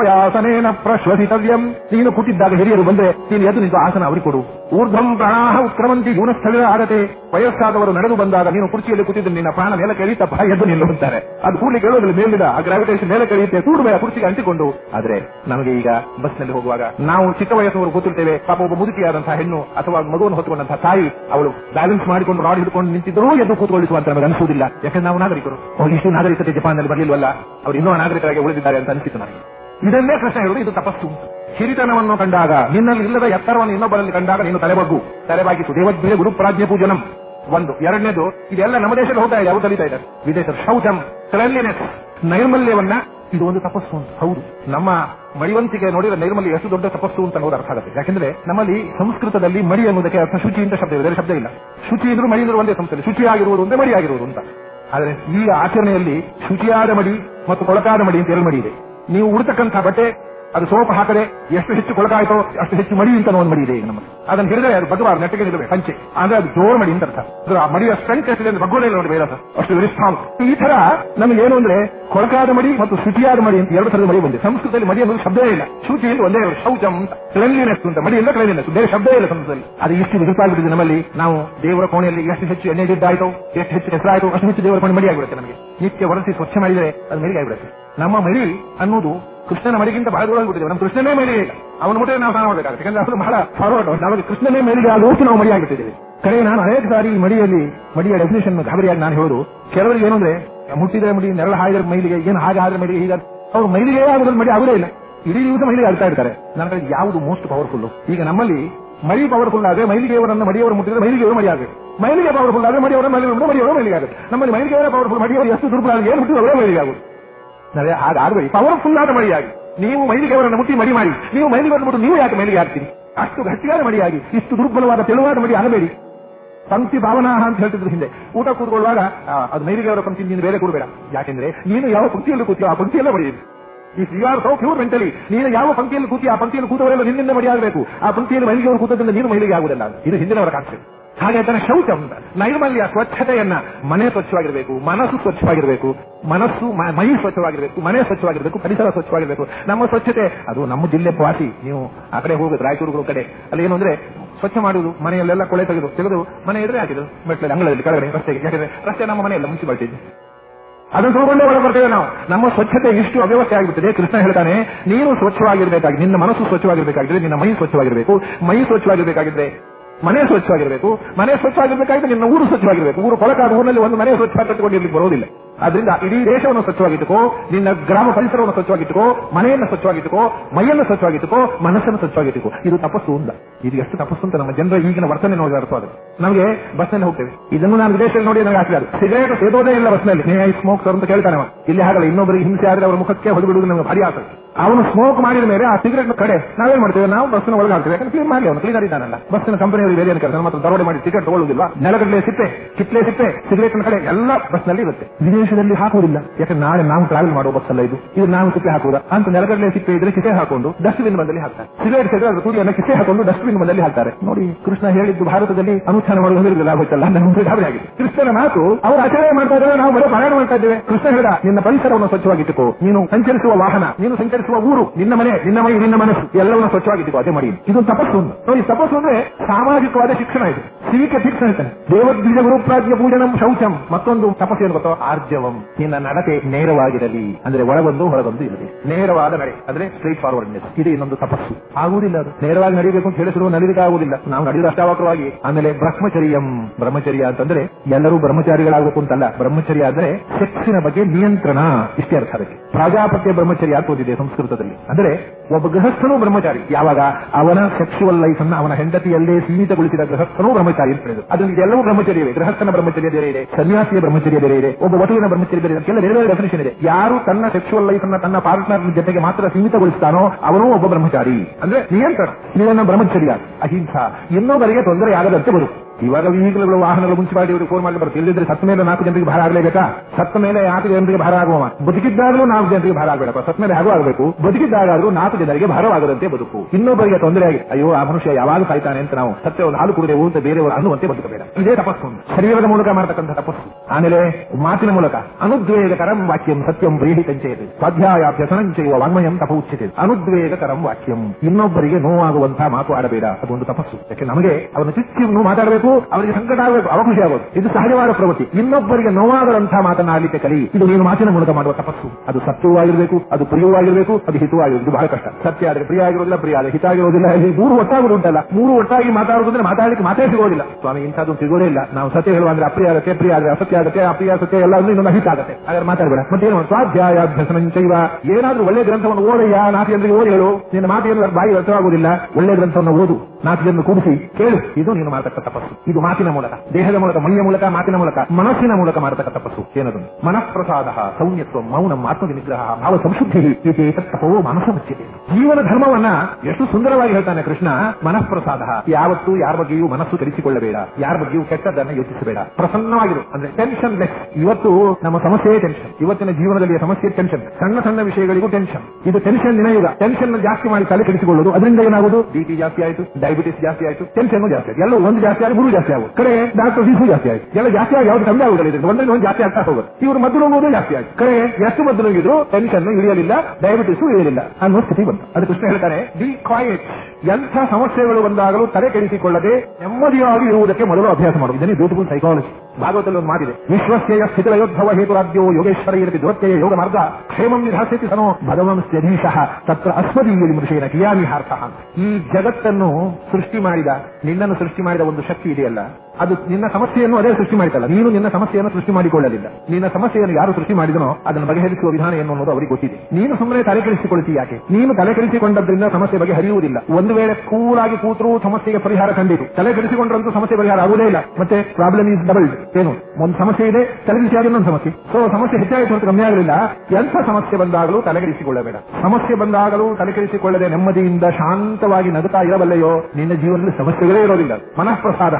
ಪ್ರಶ್ವಸಿತವ್ಯಂ. ನೀನು ಕೂತಿದ್ದಾಗ ಹಿರಿಯರು ಬಂದ್ರೆ, ನೀನು ಎದ್ದು ನಿಂತು ಆಸನ ಅವರಿಗೆ ಕೊಡು. ಊರ್ಧ್ವಂ ಪ್ರಾಣಾಹ ಉತ್ಕ್ರಮಂತಿ ಜೀವನಸ್ಥಳ ಆಗತೆ ವಯಸ್ಸಾದವರು ನಡೆದು ಬಂದಾಗ ನೀನು ಕುರ್ಚಿಯಲ್ಲಿ ಕೂತಿದ್ದು ನಿನ್ನ ಪ್ರಾಣ ಮೇಲೆ ಕೆಳೀತಪ್ಪ ಎದ್ದು ನಿಲ್ಲು ಅಂತಾರೆ. ಅದು ಕೂಲಿ ಕೇಳೋದಿಲ್ಲ ಮೇಲಿದ ಆ ಗ್ರಾವಿಟೇಷನ್ ಮೇಲೆ ಕಳೆಯುತ್ತೆ ಕೂಡಬೇಡ ಕುರ್ಚಿಗೆ ಅಂಟಿಕೊಂಡು. ಆದ್ರೆ ನಮಗೆ ಈಗ ಬಸ್ನಲ್ಲಿ ಹೋಗುವಾಗ ನಾವು ಚಿಕ್ಕ ವಯಸ್ಸವರು ಕೂತಿರ್ತೇವೆ ಪಾಪ ಒಬ್ಬ ಮುದುಕಿಯಾದಂತಹ ಹೆಣ್ಣು ಅಥವಾ ಮಗುವನ್ನು ಹೊತ್ತುಕೊಂಡಂತಹ ತಾಯಿ, ಅವಳು ಬ್ಯಾಲೆನ್ಸ್ ಮಾಡಿಕೊಂಡು ರಾಡ್ ಹಿಡ್ಕೊಂಡು ನಿಂತಿದ್ರೂ ಎದ್ದು ಕೂತ್ಕೊಳ್ಳಿಸುವಂತ ನಮಗೆ ಅನಿಸುವುದಿಲ್ಲ ಯಾಕಂದ್ರೆ ನಾವು ನಾಗರಿಕರು. ಇಷ್ಟು ನಾಗರಿಕತೆ ಜಪಾನ್ನಲ್ಲಿ ಬರಲಿಲ್ವಲ್ಲ? ಅವರು ಇನ್ನೂ ಅನಾಗರಿಕರಾಗಿ ಉಳಿದಿದ್ದಾರೆ ಅಂತ ಅನಿಸಿತು ನನಗೆ. ಇದನ್ನೇ ಕೃಷ್ಣ ಹೇಳುವುದು, ಇದು ತಪಸ್ಸು. ಹಿರಿತನವನ್ನು ಕಂಡಾಗ, ನಿನ್ನಲ್ಲಿ ಇಲ್ಲದ ಎತ್ತರವನ್ನು ಇನ್ನೊಬ್ಬರಲ್ಲಿ ಕಂಡಾಗ ನೀನು ತಲೆಬಗ್ಗು. ತಲೆಬಾಗಿಸು. ದೇವಜ್ಞೆ ಗುರು ಪ್ರಾಜ್ಞೆ ಪೂಜನಂ. ಒಂದು. ಎರಡನೇದು, ಇದೆಲ್ಲ ನಮ್ಮ ದೇಶದಲ್ಲಿ ಹೋಗ್ತಾ ಇದೆ ಅವರು ಕಲಿತಾ ಇದ್ದಾರೆ ವಿದೇಶ ಶೌಚಂ. ಕ್ಲೆನ್ಲಿನೆಸ್ ನೈರ್ಮಲ್ಯವನ್ನ, ಇದು ಒಂದು ತಪಸ್ಸು ಅಂತ. ಹೌದು. ನಮ್ಮ ಮಡಿವಂತಿಕೆ ನೋಡಿದ್ರೆ ನೈರ್ಮಲ್ಯ ಎಷ್ಟು ದೊಡ್ಡ ತಪಸ್ಸು ಅಂತ ಅನ್ನೋದು ಅರ್ಥ ಆಗುತ್ತೆ. ಯಾಕಂದ್ರೆ ನಮ್ಮಲ್ಲಿ ಸಂಸ್ಕೃತದಲ್ಲಿ ಮಡಿ ಅನ್ನೋದಕ್ಕೆ ಅರ್ಥ ಶುಚಿ ಅಂತ ಶಬ್ದ ಇದೆ, ಬೇರೆ ಶಬ್ದ ಇಲ್ಲ. ಶುಚಿ ಇದ್ರು ಮಡಿ ಇದ್ರು ಒಂದೇ ಸಂಸ್ಥೆ. ಶುಚಿ ಆಗಿರುವುದು ಒಂದೇ ಮಡಿ ಆಗಿರುವುದು ಅಂತ. ಆದ್ರೆ ಈ ಆಚರಣೆಯಲ್ಲಿ ಶುಚಿಯಾದ ಮಡಿ ಮತ್ತು ಕೊಳಕಾದ ಮಡಿ ಅಂತ ಎರಡು ಮಡಿ ಇದೆ. ನೀವು ಉಡ್ತಕ್ಕಂಥ ಬಟ್ಟೆ ಅದು ಸೋಪ್ ಹಾಕದೆ ಎಷ್ಟು ಹೆಚ್ಚು ಕೊಳಕಾಯಿತೋ ಅಷ್ಟು ಹೆಚ್ಚು ಮಡಿ ಅಂತ ಒಂದು ಮಡಿ ಇದೆ ಈಗ ನಮಗೆ ಅದನ್ನು ಹಿಡಿದ್ರೆ ಅದು ಬಗ್ಗಬಾರ್ದು ನೆಟ್ಟಿಗೆ ನಿಲ್ಲಬೇಕು ಕಂಚೆ. ಅಂದ್ರೆ ಅದು ಜೋರ್ ಮಡಿ ಅಂತ ಅರ್ಥ. ಆ ಮಡಿಯ ಸ್ಟ್ರೆಂತ್ ಎಷ್ಟಿದೆ ಬಗ್ಗೋದೇ ಇಲ್ಲ ನೋಡಿ ಬೇರೆ. ಅಷ್ಟು ವೆರಿ ಸ್ಟ್ರಾಂಗ್ ಈ ತರ ನಮಗೆ ಏನು ಅಂದ್ರೆ ಕೊಳಕಾದ ಮಡಿ ಮತ್ತು ಶುಚಿಯಾದ ಮಡಿ ಅಂತ ಎರಡು ತರದ ಮಡಿ ಬಂದಿದೆ. ಸಂಸ್ಕೃತದಲ್ಲಿ ಮಡಿ ಅನ್ನೋದು ಶಬ್ದವೇ ಇಲ್ಲ. ಶುಚಿಯಲ್ಲಿ ಒಂದೇ ಒಂದು ಶೌಚಂ ಅಂತ. ಕ್ಲೆನ್ಲಿನೆಸ್ ಅಂತ. ಇಲ್ಲ ಕ್ಲೆನ್ಲಿನೆಸ್ ಬೇರೆ ಶಬ್ದವೇ ಇಲ್ಲ ಸಂಸ್ಕೃತದಲ್ಲಿ. ಅದು ಇಷ್ಟು ವಿರುಪಾಗ್ಬಿಟ್ಟಿದೆ ನಮ್ಮಲ್ಲಿ. ನಾವು ದೇವರ ಕೋಣೆಯಲ್ಲಿ ಎಷ್ಟು ಹೆಚ್ಚು ಎಣ್ಣೆ ಜಿಡ್ಡಾಯ್ತು ಎಷ್ಟು ಹೆಚ್ಚು ಹೆಸರಾಯಿತು, ಅಷ್ಟು ಹೆಚ್ಚು ದೇವರ ಕೋಣೆ ಮಡಿ ಆಗಿಬಿಡುತ್ತೆ ನಮಗೆ. ನಿತ್ಯ ಒರೆಸಿ ಸ್ವಚ್ಛ ಮಾಡಿದರೆ ಅದು ಮಡಿಗೆ ಆಗಿಬಿಡುತ್ತೆ ನಮ್ಮ ಮಡಿ ಅನ್ನೋದು ಕೃಷ್ಣನ ಮಡಿಗಿಂತ ಬಹಳ ದೂರ ಬಿಟ್ಟಿದ್ದೇವೆ ನಮ್ಮ ಕೃಷ್ಣನೇ ಮೇಲೆ ಇಲ್ಲ ಅವನ ಮುಟ್ಟೆ ನಾವು ಸ್ನಾನ ಮಾಡಬೇಕಾಗುತ್ತೆ. ಯಾಕಂದ್ರೆ ಅವನು ಬಹಳ ಫಾರ್ವರ್ಡ್ ನಮಗೆ ಕೃಷ್ಣನೇ ಮೇಲಿಗೆ ಆಗೋಕೆ ನಾವು ಮಡಿ ಆಗಿಬಿಟ್ಟಿದ್ದೇವೆ ಕಡೆ ನಾನು ಅನೇಕ ಸಾರಿ ಮಡಿಯಲ್ಲಿ, ಮಡಿಯ ಡೆಫಿನೇಷನ್ ಗಾಬರಿಯಾಗಿ ನಾನು ಹೇಳೋದು ಕೆಲವರಿಗೆ ಏನಂದ್ರೆ ಮುಟ್ಟಿದ್ರೆ ಮಡಿ, ನೆರಳು ಹಾಯಿದ್ರೆ ಮೈಲಿಗೆ, ಏನು ಹಾಗೆ ಆದ್ರೆ ಮಡಿ ಈಗ ಅವ್ರು ಮೈಲಿಗೆ ಆಗೋದ್ರಲ್ಲಿ ಮಡಿ ಆಗುದೇ ಇಲ್ಲ. ಇಡೀ ದಿವಸ ಮೈಲಿಗೆ ಆಗ್ತಾ ಇರ್ತಾರೆ. ಕಡೆ ಯಾವುದು ಮೋಸ್ಟ್ ಪವರ್ಫುಲ್ ಈಗ ನಮ್ಮಲ್ಲಿ ಮಡಿ ಪವರ್ಫುಲ್ ಆದ್ರೆ ಮೈಲಿಗೆಯವರನ್ನ ಮಡಿಯವರು ಮುಟ್ಟಿದ್ರೆ ಮೈಲಿಗೆಯವರು ಮಡಿ ಆಗುತ್ತೆ ಮೈಲಿಗೆ ಪವರ್ಫುಲ್ ಆದ್ರೆ ಮಡಿಯವರ ಮೈಲಿಗೆ ಮಡಿಯವರು ಮೈಲಿಗೆ ಆಗುತ್ತೆ. ನಮ್ಮಲ್ಲಿ ಮೈಲಿಗೆಯವರ ಪವರ್ಫುಲ್ ಮಡಿಯವರು ಎಷ್ಟು ದುರ್ಬಲ ಏನು ಮುಟ್ಟಿದ್ರೆ ಅವರೇ ಮೈಲಿಗೆ ಆಗುತ್ತೆ ನಾವೇ ಹಾಗಾಗಬೇಡಿ ಪವರ್ಫುಲ್ ಆದ ಮಡಿಯಾಗಿ. ನೀವು ಮೈಲಿಗೆಯವರನ್ನು ಮುಟ್ಟಿ ಮಡಿ ಮಾಡಿ. ನೀವು ಮೈಲಿಗೆಯವರನ್ನು ಮುಟ್ಟು ನೀವು ಯಾಕೆ ಮೈಲಿಗೆ ಆಡ್ತೀರಿ ಅಷ್ಟು ಗಟ್ಟಿಯಾದ ಮಡಿಯಾಗಿ, ಇಷ್ಟು ದುರ್ಬಲವಾದ ತೆಳುವಾದ ಮಡಿ ಆಗಬೇಡಿ. ಪಂಕ್ತಿ ಭಾವನಾ ಅಂತ ಹೇಳ್ತಿದ್ರು ಹಿಂದೆ. ಊಟ ಕೂತ್ಕೊಳ್ಳುವಾಗ ಅದು ಮೈಲಿಗೆಯವರ ಪಂಕ್ತಿ ನೀನು ಬೇರೆ ಕೂಡಬೇಡ. ಯಾಕೆಂದ್ರೆ ನೀನು ಯಾವ ಪಂಕ್ತಿಯಲ್ಲಿ ಕೂತಿಯೋ ಆ ಪಂಕ್ತಿಯಲ್ಲೇ ಮಡಿಯಿರಿ. ಈ you are so pure mentally ನೀನು ಯಾವ ಪಂಕ್ತಿಯಲ್ಲಿ ಕೂತಿ ಆ ಪಂಕ್ತಿಯಲ್ಲಿ ಕೂತವರೆಲ್ಲ ನಿನ್ನಿಂದ ಮಡಿಯಾಗಬೇಕು. ಆ ಪಂಕ್ತಿಯಲ್ಲಿ ಮೈಲಿಗೆಯವರು ಕೂತದ್ರಿಂದ ನೀನು ಮೈಲಿಗೆ ಆಗುವುದಿಲ್ಲ ಇದು ಹಿಂದಿನವರ ಕಾನ್ಸೆಪ್ಟ್. ಹಾಗೆ ತಾನೆ ಶೌಚ ನೈರ್ಮಲ್ಯ, ಸ್ವಚ್ಛತೆಯನ್ನ ಮನೆ ಸ್ವಚ್ಛವಾಗಿರಬೇಕು, ಮನಸ್ಸು ಸ್ವಚ್ಛವಾಗಿರಬೇಕು, ಮನಸ್ಸು ಮ- ಸ್ವಚ್ಛವಾಗಿರಬೇಕು, ಮನೆ ಸ್ವಚ್ಛವಾಗಿರಬೇಕು, ಪರಿಸರ ಸ್ವಚ್ಛವಾಗಿರಬೇಕು. ನಮ್ಮ ಸ್ವಚ್ಛತೆ, ಅದು ನಮ್ಮ ಜಿಲ್ಲೆ ಪ್ರವಾಸಿ. ನೀವು ಆ ಕಡೆ ಹೋಗುದು ರಾಯಚೂರುಗಳ ಕಡೆ. ಅಲ್ಲಿ ಏನು ಅಂದ್ರೆ ಸ್ವಚ್ಛ ಮಾಡುವುದು, ಮನೆಯಲ್ಲೆಲ್ಲ ಕೊಳೆ ತೆಗೆದು ತೆಗೆದು ಮನೆ ಇದ್ರೆ ಹಾಕಿದ್ರು ಮೆಟ್ಲಲ್ಲಿ, ಅಂಗಳದಲ್ಲಿ, ಕೆಳಗಡೆ ರಸ್ತೆಗೆ ಯಾಕಂದ್ರೆ ರಸ್ತೆ ನಮ್ಮ ಮನೆಯಲ್ಲ ಮುನ್ಸಿಪಾಲಿಟಿ ಅದನ್ನು ತಿಳ್ಕೊಂಡೇ ಒಳಗೆ ಬರ್ತೇವೆ ನಾವು. ನಮ್ಮ ಸ್ವಚ್ಛತೆ ಇಷ್ಟು ಅವ್ಯವಸ್ಥೆ ಆಗಿಬಿಟ್ಟಿದೆ. ಕೃಷ್ಣ ಹೇಳ್ತಾನೆ, ನೀನು ಸ್ವಚ್ಛವಾಗಿರಬೇಕಾಗಿ, ನಿನ್ನ ಮನಸ್ಸು ಸ್ವಚ್ಛವಾಗಿರ್ಬೇಕಾಗಿದ್ರೆ, ನಿನ್ನ ಮೈ ಸ್ವಚ್ಛವಾಗಿರಬೇಕು. ಮೈ ಸ್ವಚ್ಛವಾಗಿರ್ಬೇಕಾಗಿದ್ರೆ ಮನೆ ಸ್ವಚ್ಛವಾಗಿರಬೇಕು, ಮನೆ ಸ್ವಚ್ಛವಾಗಿರ್ಬೇಕಾದ್ರೆ ನಿನ್ನ ಊರು ಸ್ವಚ್ಛವಾಗಿರಬೇಕು. ಊರು ಕೊಳಕಾದ ಊರಿನಲ್ಲಿ ಒಂದು ಮನೆ ಸ್ವಚ್ಛ ಕಟ್ಟಿಕೊಂಡಿರ್ಲಿಕ್ಕೆ ಬರೋದಿಲ್ಲ. ಆದ್ರಿಂದ ಇಡೀ ದೇಶವನ್ನು ಸ್ವಚ್ಛವಾಗಿಟ್ಟುಕೋ, ನಿನ್ನ ಗ್ರಾಮ ಪರಿಸರವನ್ನು ಸ್ವಚ್ಛವಾಗಿಟ್ಟುಕೋ, ಮನೆಯನ್ನು ಸ್ವಚ್ಛವಾಗಿಟ್ಟುಕೋ, ಮೈಯನ್ನು ಸ್ವಚ್ಛವಾಗಿಟ್ಟುಕೋ, ಮನಸ್ಸನ್ನು ಸ್ವಚ್ಛವಾಗಿಟ್ಟುಕೋ. ಇದು ತಪಸ್ಸು ಅಂತ. ಇದು ಎಷ್ಟು ತಪಸ್ಸು ಅಂತ ನಮ್ಮ ಜನರ ಈಗಿನ ವರ್ತನೆ ನೋಡಿ ಅರ್ಥ ಅದು ನಮಗೆ ಬಸ್ನಲ್ಲಿ ಹೋಗ್ತೇವೆ. ಇದನ್ನು ನಾನು ವಿದೇಶದಲ್ಲಿ ನೋಡಿ ನನಗೆ ಆಸೆ ಅದು ಸಿಗರೇಟ್ ಸೇದೋದೇ ಇಲ್ಲ ಬಸ್ನಲ್ಲಿ. ನೇ ಐ ಸ್ಮೋಕ್ ಅಂತ ಕೇಳ್ತಾನೆ ಇಲ್ಲಿ ಹಾಗಲ್ಲ, ಇನ್ನೊಬ್ಬರಿಗೆ ಹಿಂಸೆ ಆದ್ರೆ ಅವರ ಮುಖಕ್ಕೆ ಹೊಡೆದು ಬಿಡುವುದು ನಮಗೆ ಭಾರಿ ಆಸಕ್ತಿ ಅವನು ಸ್ಮೋಕ್ ಮಾಡಿದ ಮೇಲೆ ಆ ಸಿಗರೆಟ್ ಕಡೆ ನಾವೇನ್ ಮಾಡ್ತೇವೆ? ನಾವು ಬಸ್ ಒಳಗೆ ಹಾಕ್ತೇವೆ ಯಾಕಂದ್ರೆ ಕ್ಲೀನ್ ಮಾಡಲಿ ಅವನು ಕ್ಲೀನರ್ ಇದ್ದಾನಲ್ಲ ಬಸ್ಸಿನ ಕಂಪನಿಯವರು ಬೇರೆ ಕೆಲಸ ಮಾತ್ರ ದರೋಡೆ ಮಾಡಿ ಟಿಕೆಟ್ ತಗೊಳ್ಳುವುದಿಲ್ಲ ನೆಲಗಡಲೆ ಸಿಪ್ಪೆ ಕಿಟ್ಲೆ ಸಿಪ್ಪೆ ಸಿಗರೇಟ್ ಕಡೆ ಎಲ್ಲ ಬಸ್ನಲ್ಲಿ ಇರುತ್ತೆ. ವಿದೇಶದಲ್ಲಿ ಹಾಕುವುದಿಲ್ಲ. ಯಾಕಂದ್ರೆ ನಾಳೆ ನಾವು ಟ್ರಾವೆಲ್ ಮಾಡುವ ಬಸ್ ಅಲ್ಲ ಇದು. ಇದು ನಾವು ಸಿಪ್ಪೆ ಹಾಕುವುದು? ಅಂತ ನೆಲಗಡಲೆ ಸಿಪ್ಪೆ ಇದ್ರೆ ಕಿಸೆ ಹಾಕೊಂಡು ಡಸ್ಟ್ಬಿನ್ ಬಂದಲ್ಲಿ ಹಾಕ್ತಾರೆ. ಸಿಗರೇಟ್ ಸೇರಿದ್ರೆ ಅದ್ರ ತುದಿಯನ್ನು ಕಿಸೆ ಹಾಕೊಂಡು ಡಸ್ಟ್ಬಿನ್ ಬಂದಲ್ಲಿ ಹಾಕ್ತಾರೆ. ನೋಡಿ, ಕೃಷ್ಣ ಹೇಳಿದ್ದು ಭಾರತದಲ್ಲಿ ಅನುಷ್ಠಾನ ಮಾಡುವುದಿಲ್ಲ ಆಗುತ್ತಲ್ಲ ನಮ್ಗೆ ಗಾಬರಿ ಆಗಿದೆ. ಕೃಷ್ಣನ ಮಾತು, ಅವರು ಆಚರಣೆ ಮಾಡ್ತಾ ಇದ್ದಾರೆ, ನಾವು ಬರೋ ಪಾರಾಯಣ ಮಾಡ್ತಾ ಇದ್ದೇವೆ. ಕೃಷ್ಣ ಹೇಳಿದ, ನಿನ್ನ ಪರಿಸರವನ್ನು ಸ್ವಚ್ಛವಾಗಿಟ್ಟುಕೋ. ನೀನು ಸಂಚರಿಸುವ ವಾಹನ, ನೀನು ಸಂಚರಿಸುವ ಊರು, ನಿನ್ನ ಮನೆ ನಿನ್ನ ಮನೆ ನಿನ್ನ ಮನಸ್ಸು, ಎಲ್ಲವನ್ನ ಸ್ವಚ್ಛವಾಗಿಟ್ಟುಕೋ, ಅದೇ ಮಾಡಿ. ಇದು ತಪಸ್ಸು. ನೋಡಿ, ತಪಸ್ಸು ಅಂದ್ರೆ ಸಾಮಾಜಿಕವಾದ ಶಿಕ್ಷಣ ಇದು. ಸಿವಿಕ ಶಿಕ್ಷಣ ಹೇಳ್ತಾನೆ ದೇವದ್ವಿಜ ಗುರುಪ್ರಾಜ್ಯ ಪೂಜನಂ ಶೌಚಂ. ಮತ್ತೊಂದು ತಪಸ್ಸು ಏನು ಗೊತ್ತೋ? ಆರ್ಜವಂ ನಿನ್ನ ನಡತೆ ನೇರವಾಗಿರಲಿ. ಅಂದ್ರೆ ಒಳಗೊಂದು ಹೊರಗೊಂದು ಇರಲಿ. ನೇರವಾದ ನಡೆ. ಅಂದ್ರೆ ಸ್ಟ್ರೈಟ್ ಫಾರ್ವರ್ಡ್ನೆಸ್ ಇದು ಇನ್ನೊಂದು ತಪಸ್ಸು. ಆಗುವುದಿಲ್ಲ ಅದು. ನೇರವಾಗಿ ನಡೀಬೇಕು ಅಂತ ಹೇಳಿದ್ರು ನಡೀಲಿಕ್ಕೆ ಆಗುವುದಿಲ್ಲ. ನಾವು ನಡೆಯುವುದು ಅಷ್ಟಾವಕ್ರವಾಗಿ ಆಮೇಲೆ ಬ್ರಹ್ಮಚರ್ಯಂ. ಬ್ರಹ್ಮಚರ್ಯ ಅಂತಂದ್ರೆ ಎಲ್ಲರೂ ಬ್ರಹ್ಮಚಾರಿಗಳಾಗಬೇಕು ಅಂತಲ್ಲ. ಬ್ರಹ್ಮಚರ್ಯ ಅಂದ್ರೆ ಸೆಕ್ಸಿನ ಬಗ್ಗೆ ನಿಯಂತ್ರಣ. ಇಷ್ಟೇ ಅರ್ಥ ಅದಕ್ಕೆ. ಪ್ರಾಜಾಪತ್ಯ ಬ್ರಹ್ಮಚರ್ಯ ಓದಿದೆ ಸಂಸ್ಕೃತದಲ್ಲಿ. ಅಂದ್ರೆ ಒಬ್ಬ ಗೃಹಸ್ಥನೂ ಬ್ರಹ್ಮಚಾರಿ. ಯಾವಾಗ? ಅವನ ಸೆಕ್ಸುವಲ್ ಲೈಫ್ ಅನ್ನ ಅವನ ಹೆಂಡತಿಯಲ್ಲೇ ಸೀಮಿತಗೊಳಿಸಿದ ಗೃಹಸ್ಥನೂ ಬ್ರಹ್ಮಚಾರಿ ಅಂತ ಹೇಳಿದ್ರು. ಅದು ಇದೆಲ್ಲವೂ ಬ್ರಹ್ಮಚರ್ಯವೇ. ಗೃಹಸ್ಥನ ಬ್ರಹ್ಮಚರ್ಯ ಬೇರೆ ಇದೆ. ಸನ್ಯಾಸಿಯ ಬ್ರಹ್ಮಚರ್ಯ ಬೇರೆ ಇದೆ. ಒಬ್ಬ ವಟುವಿನ ಬ್ರಹ್ಮಚರ್ಯ ಬೇರೆ ಇದೆ ಅದಕ್ಕೆಲ್ಲ ಬೇರೆ ಬೇರೆ ಡೆಫಿನೇಷನ್ ಇದೆ. ಯಾರು ತನ್ನ ಸೆಕ್ಷುವಲ್ ಲೈಫ್ ಅನ್ನ ತನ್ನ ಪಾರ್ಟ್ನರ್ ಜೊತೆಗೆ ಮಾತ್ರ ಸೀಮಿತಗೊಳಿಸ್ತಾನೋ ಅವನು ಒಬ್ಬ ಬ್ರಹ್ಮಚಾರಿ. ಅಂದ್ರೆ ನಿಯಂತ್ರಣ. ಇದನ್ನ ಬ್ರಹ್ಮಚರ್ಯ ಅಹಿಂಸಾ. ಇನ್ನೊಬ್ಬರಿಗೆ ತೊಂದರೆ ಆಗದಂತೆ ಬರು. ಇವಾಗ ಈಗಲೂ ವಾಹನಗಳು ಮುನ್ಸಿಪಾಲಿಟಿಯವರು ಫೋನ್ ಮಾಡಿ ಬರುತ್ತೆ ಇಲ್ಲದಿದ್ರೆ ಸತ್ತ ಮೇಲೆ ನಾಲ್ಕು ಜನರಿಗೆ ಭಾರ ಆಗಲೇಬೇಕಾ ಸತ್ತ ಮೇಲೆ ನಾಲ್ಕು ಜನರಿಗೆ ಭಾರ ಆಗುವ ಬದುಕಿದ್ದಾಗಲೂ ನಾಲ್ಕು ಜನರಿಗೆ ಭಾರ ಆಗಬೇಕು ಸತ್ತ ಮೇಲೆ ಹಾಗೂ ಆಗಬೇಕು. ಬದುಕಿದ್ದಾಗಾದ್ರೂ ನಾಲ್ಕು ಜನರಿಗೆ ಭಾರವಾಗದಂತೆ ಬದುಕು. ಇನ್ನೊಬ್ಬರಿಗೆ ತೊಂದರೆ ಆಗಿದೆ ಅಯ್ಯೋ, ಆ ಮನುಷ್ಯ ಯಾವಾಗ ಸಾಯ್ತಾನೆ ಅಂತ ನಾವು ಸತ್ಯ ಒಂದು ಹಾಲು ಕುಡಿದೆವು ಅಂತ ಬೇರೆಯವರು ಅನ್ನುವಂತೆ ಬದುಕಬೇಡ. ಇದೇ ತಪಸ್ಸು ಶರೀರದ ಮೂಲಕ ಮಾಡತಕ್ಕಂಥ ತಪಸ್ಸು. ಆಮೇಲೆ ಮಾತಿನ ಮೂಲಕ, ಅನುದ್ವೇಗಕರಂ ವಾಕ್ಯಂ ಸತ್ಯಂ ಬ್ರೀಹಿ ಕಂಚಯತೆ ಸ್ವಾಧ್ಯಾಯ ವ್ಯಸನಂಚೆಯುವ ವಾಂಗ್ಮಯಂ ತಪ ಉಚ್ಚಿದೆ ಅನುದ್ವೇಗಕರಂ ವಾಕ್ಯಂ. ಇನ್ನೊಬ್ಬರಿಗೆ ನೋವಾಗುವಂತಹ ಮಾತು ಆಡಬೇಡ. ಅದೊಂದು ತಪಸ್ಸು. ಯಾಕೆ, ನಮಗೆ ಅವನ ಚಿಚ್ಚಿ ಮಾತಾಡಬೇಕು. ಅವರಿಗೆ ಸಂಕಟ ಆಗಬೇಕು ಅವ ಖುಷಿ ಇದು ಸಹಜವಾದ ಪ್ರವೃತ್ತಿ. ಇನ್ನೊಬ್ಬರಿಗೆ ನೋವಾಗದಂತಹ ಮಾತನಾಡಲಿಕ್ಕೆ ಕಲಿ. ಇದು ನೀನು ಮಾತಿನ ಮೂಲಕ ಮಾಡುವ ತಪಸ್ಸು. ಅದು ಸತ್ಯವೂ ಆಗಿರಬೇಕು, ಅದು ಪ್ರಿಯವೂ ಆಗಿರಬೇಕು, ಅದು ಹಿತವೂ ಬಹಳ ಕಷ್ಟ. ಸತ್ಯ ಆದರೆ ಪ್ರಿಯ ಆಗಿರೋದಿಲ್ಲ, ಪ್ರಿಯ ಆದರೆ ಹಿತ ಆಗಿರೋದಿಲ್ಲ. ಮೂರು ಒಟ್ಟಾಗುದು ಉಂಟಲ್ಲ. ಮೂರು ಒಟ್ಟಾಗಿ ಮಾತಾಡುವುದಂದ್ರೆ ಮಾತಾಡಲಿಕ್ಕೆ ಮಾತೇ ಸಿಗೋದಿಲ್ಲ. ಸ್ವಾಮಿ ಇಂಥದ್ದು ಸಿಗೋದೇ ಇಲ್ಲ. ನಾವು ಸತ್ಯ ಹೇಳುವ ಅಂದ್ರೆ ಅಪ್ರಿಯ ಆಗುತ್ತೆ, ಪ್ರಿಯ ಆದರೆ ಅಸತ್ಯ ಆಗುತ್ತೆ, ಅಪ್ರಿಯ ಸತ್ಯ ಎಲ್ಲ ಅಂದ್ರೆ ಇನ್ನೊಂದು ಹಿತ ಆಗುತ್ತೆ. ಹಾಗಾದ್ರೆ ಮಾತಾಡಬೇಡ. ಮತ್ತೆ ಏನು ಸ್ವಾಧ್ಯಾಯ ಚೈವ. ಏನಾದ್ರೂ ಒಳ್ಳೆ ಗ್ರಂಥವನ್ನು ಓದಯ್ಯ ನಾಲ್ಕು ಜನರಿಗೆ ಓದಿ ಹೇಳು. ನಿನ್ನ ಮಾತಿನ ಬಾಯಿ ವ್ಯರ್ಥವಾಗುವುದಿಲ್ಲ ಒಳ್ಳೆ ಗ್ರಂಥವನ್ನು ಓದು ನಾಲ್ಕು ಜನರು ಕೂಡಿಸಿ, ಕೇಳು. ಇದು ನೀನು ಮಾಡತಕ್ಕ ತಪಸ್ಸು. ಇದು ಮಾತಿನ ಮೂಲಕ, ದೇಹದ ಮೂಲಕ ಮೈಯ ಮೂಲಕ, ಮಾತಿನ ಮೂಲಕ, ಮನಸ್ಸಿನ ಮೂಲಕ ಮಾಡತಕ್ಕ ತಪಸ್ಸು ಏನದು ಮನಃಪ್ರಸಾದ, ಸೌಮ್ಯತ್ವ, ಮೌನ ಆತ್ಮ ನಿಗ್ರಹ ಭಾವ ಸಂಶುದ್ಧಿ ತಪೋ ಮನಸ್ಸು ಮುಚ್ಚಿದೆ. ಜೀವನ ಧರ್ಮವನ್ನ ಎಷ್ಟು ಸುಂದರವಾಗಿ ಹೇಳ್ತಾನೆ ಕೃಷ್ಣ, ಮನಃಪ್ರಸಾದ. ಯಾವತ್ತು ಯಾರ ಬಗ್ಗೆಯೂ ಮನಸ್ಸು ಕೆಡಿಸಿಕೊಳ್ಳಬೇಡ, ಯಾರ ಬಗ್ಗೆಯೂ ಕೆಟ್ಟದನ್ನ ಯೋಚಿಸಬೇಡ. ಪ್ರಸನ್ನವಾಗಿರು, ಅಂದ್ರೆ ಟೆನ್ಷನ್ ಲೆಸ್ ಇವತ್ತು ನಮ್ಮ ಸಮಸ್ಯೆ ಟೆನ್ಷನ್ ಇವತ್ತಿನ ಜೀವನದಲ್ಲಿ ಸಮಸ್ಯೆ ಟೆನ್ಷನ್ ಸಣ್ಣ ಸಣ್ಣ ವಿಷಯಗಳಿಗೂ ಟೆನ್ಷನ್ ಇದು ಟೆನ್ಷನ್ ದಿನಯುಗ ಟೆನ್ಷನ್ ಜಾಸ್ತಿ ಮಾಡಿ ತಲೆ ಕೆಡಿಸಿಕೊಳ್ಳೋದು, ಅದರಿಂದ ಏನಾಗುವುದು? ಬಿಪಿ ಜಾಸ್ತಿ ಆಯಿತು ಡಯಾಬಿಟಿಸ್ ಜಾಸ್ತಿ ಆಯಿತು ಟೆನ್ಷನ್ ಜಾಸ್ತಿ ಆಯಿತು. ಎಲ್ಲ ಒಂದು ಜಾಸ್ತಿ ಆಗಿ ಮೂರು ಜಾಸ್ತಿ ಆಗುತ್ತೆ ಕಡೆ ಡಾಕ್ಟರ್ ಫೀಸು ಜಾಸ್ತಿ ಆಯ್ತು. ಎಲ್ಲ ಜಾಸ್ತಿ ಆಗಿ ಯಾವ್ದು ಕಮ್ಮಿ ಆಗುದಿಲ್ಲ ಇದರಿಂದ ಒಂದರಿಂದ ಒಂದು ಜಾಸ್ತಿ ಆಗ್ತಾ ಹೋಗುತ್ತೆ ಇವರು ಮದ್ದು ನುಂಗುವುದು ಜಾಸ್ತಿ ಆಯ್ತು. ಕಡೆ ಎಷ್ಟು ಮದ್ದು ನೋಡಿದ್ರು ಟೆನ್ಷನ್ ಇಳಿಯಲಿಲ್ಲ ಡಯಾಬಿಟಿಸ್ ಇಳಿಯಲಿಲ್ಲ ಅನ್ನೋ ಸ್ಥಿತಿ ಬಂತು. ಅದು ಕೃಷ್ಣ ಹೇಳ್ತಾರೆ ಬಿ ಕ್ವಾಯಟ್ ಎಂಥ ಸಮಸ್ಯೆಗಳು ಬಂದಾಗಲೂ ತಲೆ ಕೆಡಿಸಿಕೊಳ್ಳದೆ ನೆಮ್ಮದಿಯಾಗಿ ಇರುವುದಕ್ಕೆ ಮೊದಲು ಅಭ್ಯಾಸ ಮಾಡುವುದು ಬ್ಯೂಟಿಫುಲ್ ಸೈಕಾಲಜಿ ಭಾಗವತದಲ್ಲಿ ಒಂದು ಮಾತಿದೆ. ವಿಶ್ವಸ್ಯ ಸ್ಥಿತಿರಯೋದ್ಭವ ಹೇತುರಾಜ್ಯೋ ಯೋಗೇಶ್ವರ ಇರತಿ ದುರತ್ಯಯ ಯೋಗ ಮಾರ್ಗ ಕ್ಷೇಮಂ ನಿಧಾಸ್ಯತಿ ಸನೋ ಭಗವಂಸ್ಯಧೀಶಃ ತತ್ರ ಅಸ್ಮದೀಯ ಮೃಷೇನ ಕಿಯಾಮಿಹಾರ್ಥ. ಈ ಜಗತ್ತನ್ನು ಸೃಷ್ಟಿ ಮಾಡಿದ, ನಿನ್ನನ್ನು ಸೃಷ್ಟಿ ಮಾಡಿದ ಒಂದು ಶಕ್ತಿ ಇದೆಯಲ್ಲ? ಅದು ನಿನ್ನ ಸಮಸ್ಯೆಯನ್ನು ಅದೇ ಸೃಷ್ಟಿ ಮಾಡಿತಲ್ಲ. ನೀನು ನಿನ್ನ ಸಮಸ್ಯೆಯನ್ನು ಸೃಷ್ಟಿ ಮಾಡಿಕೊಳ್ಳಲಿಲ್ಲ. ನಿನ್ನ ಸಮಸ್ಯೆಯನ್ನು ಯಾರು ಸೃಷ್ಟಿ ಮಾಡಿದನೋ ಅದನ್ನು ಬಗೆಹರಿಸುವ ವಿಧಾನ ಏನು ಅನ್ನೋದು ಅವರಿಗೆ ಗೊತ್ತಿದೆ. ನೀನು ಸುಮ್ಮನೆ ತಲೆ ಯಾಕೆ? ನೀನು ತಲೆ ಕೆಡಿಸಿಕೊಂಡದ್ರಿಂದ ಸಮಸ್ಯೆ ಬಗ್ಗೆ ಹರಿಯುವುದಿಲ್ಲ ಒಂದು ವೇಳೆ ಕೂಲಾಗಿ ಕೂತರೂ ಸಮಸ್ಯೆಗೆ ಪರಿಹಾರ ಕಂಡಿತು. ತಲೆ ಕೆಡಿಸಿಕೊಂಡ್ರಂತೂ ಸಮಸ್ಯೆ ಪರಿಹಾರ ಆಗುವುದೇ ಇಲ್ಲ. ಮತ್ತೆ ಪ್ರಾಬ್ಲಮ್ ಈಸ್ ಡಬಲ್ಡ್ ಏನು? ಒಂದು ಸಮಸ್ಯೆ ಇದೆ ತಲೆಗಿಡಿಸಿ ಇನ್ನೊಂದು ಸಮಸ್ಯೆ. ಸೊ ಸಮಸ್ಯೆ ಹೆಚ್ಚಾಗಿ ಅಂತ ಕಮ್ಮಿ ಆಗಲಿಲ್ಲ. ಎಂಥ ಸಮಸ್ಯೆ ಬಂದಾಗಲೂ ತಲೆಗೆಡಿಸಿಕೊಳ್ಳಬೇಡ ಸಮಸ್ಯೆ ಬಂದಾಗಲೂ ತಲೆಕೆಡಿಸಿಕೊಳ್ಳದೆ ನೆಮ್ಮದಿಯಿಂದ ಶಾಂತವಾಗಿ ನಗುತ್ತಾ ಇರಬಲ್ಲೆಯೋ, ನಿನ್ನ ಜೀವನದಲ್ಲಿ ಸಮಸ್ಯೆಗಳೇ ಇರೋದಿಲ್ಲ. ಮನಃಪ್ರಸಾದ.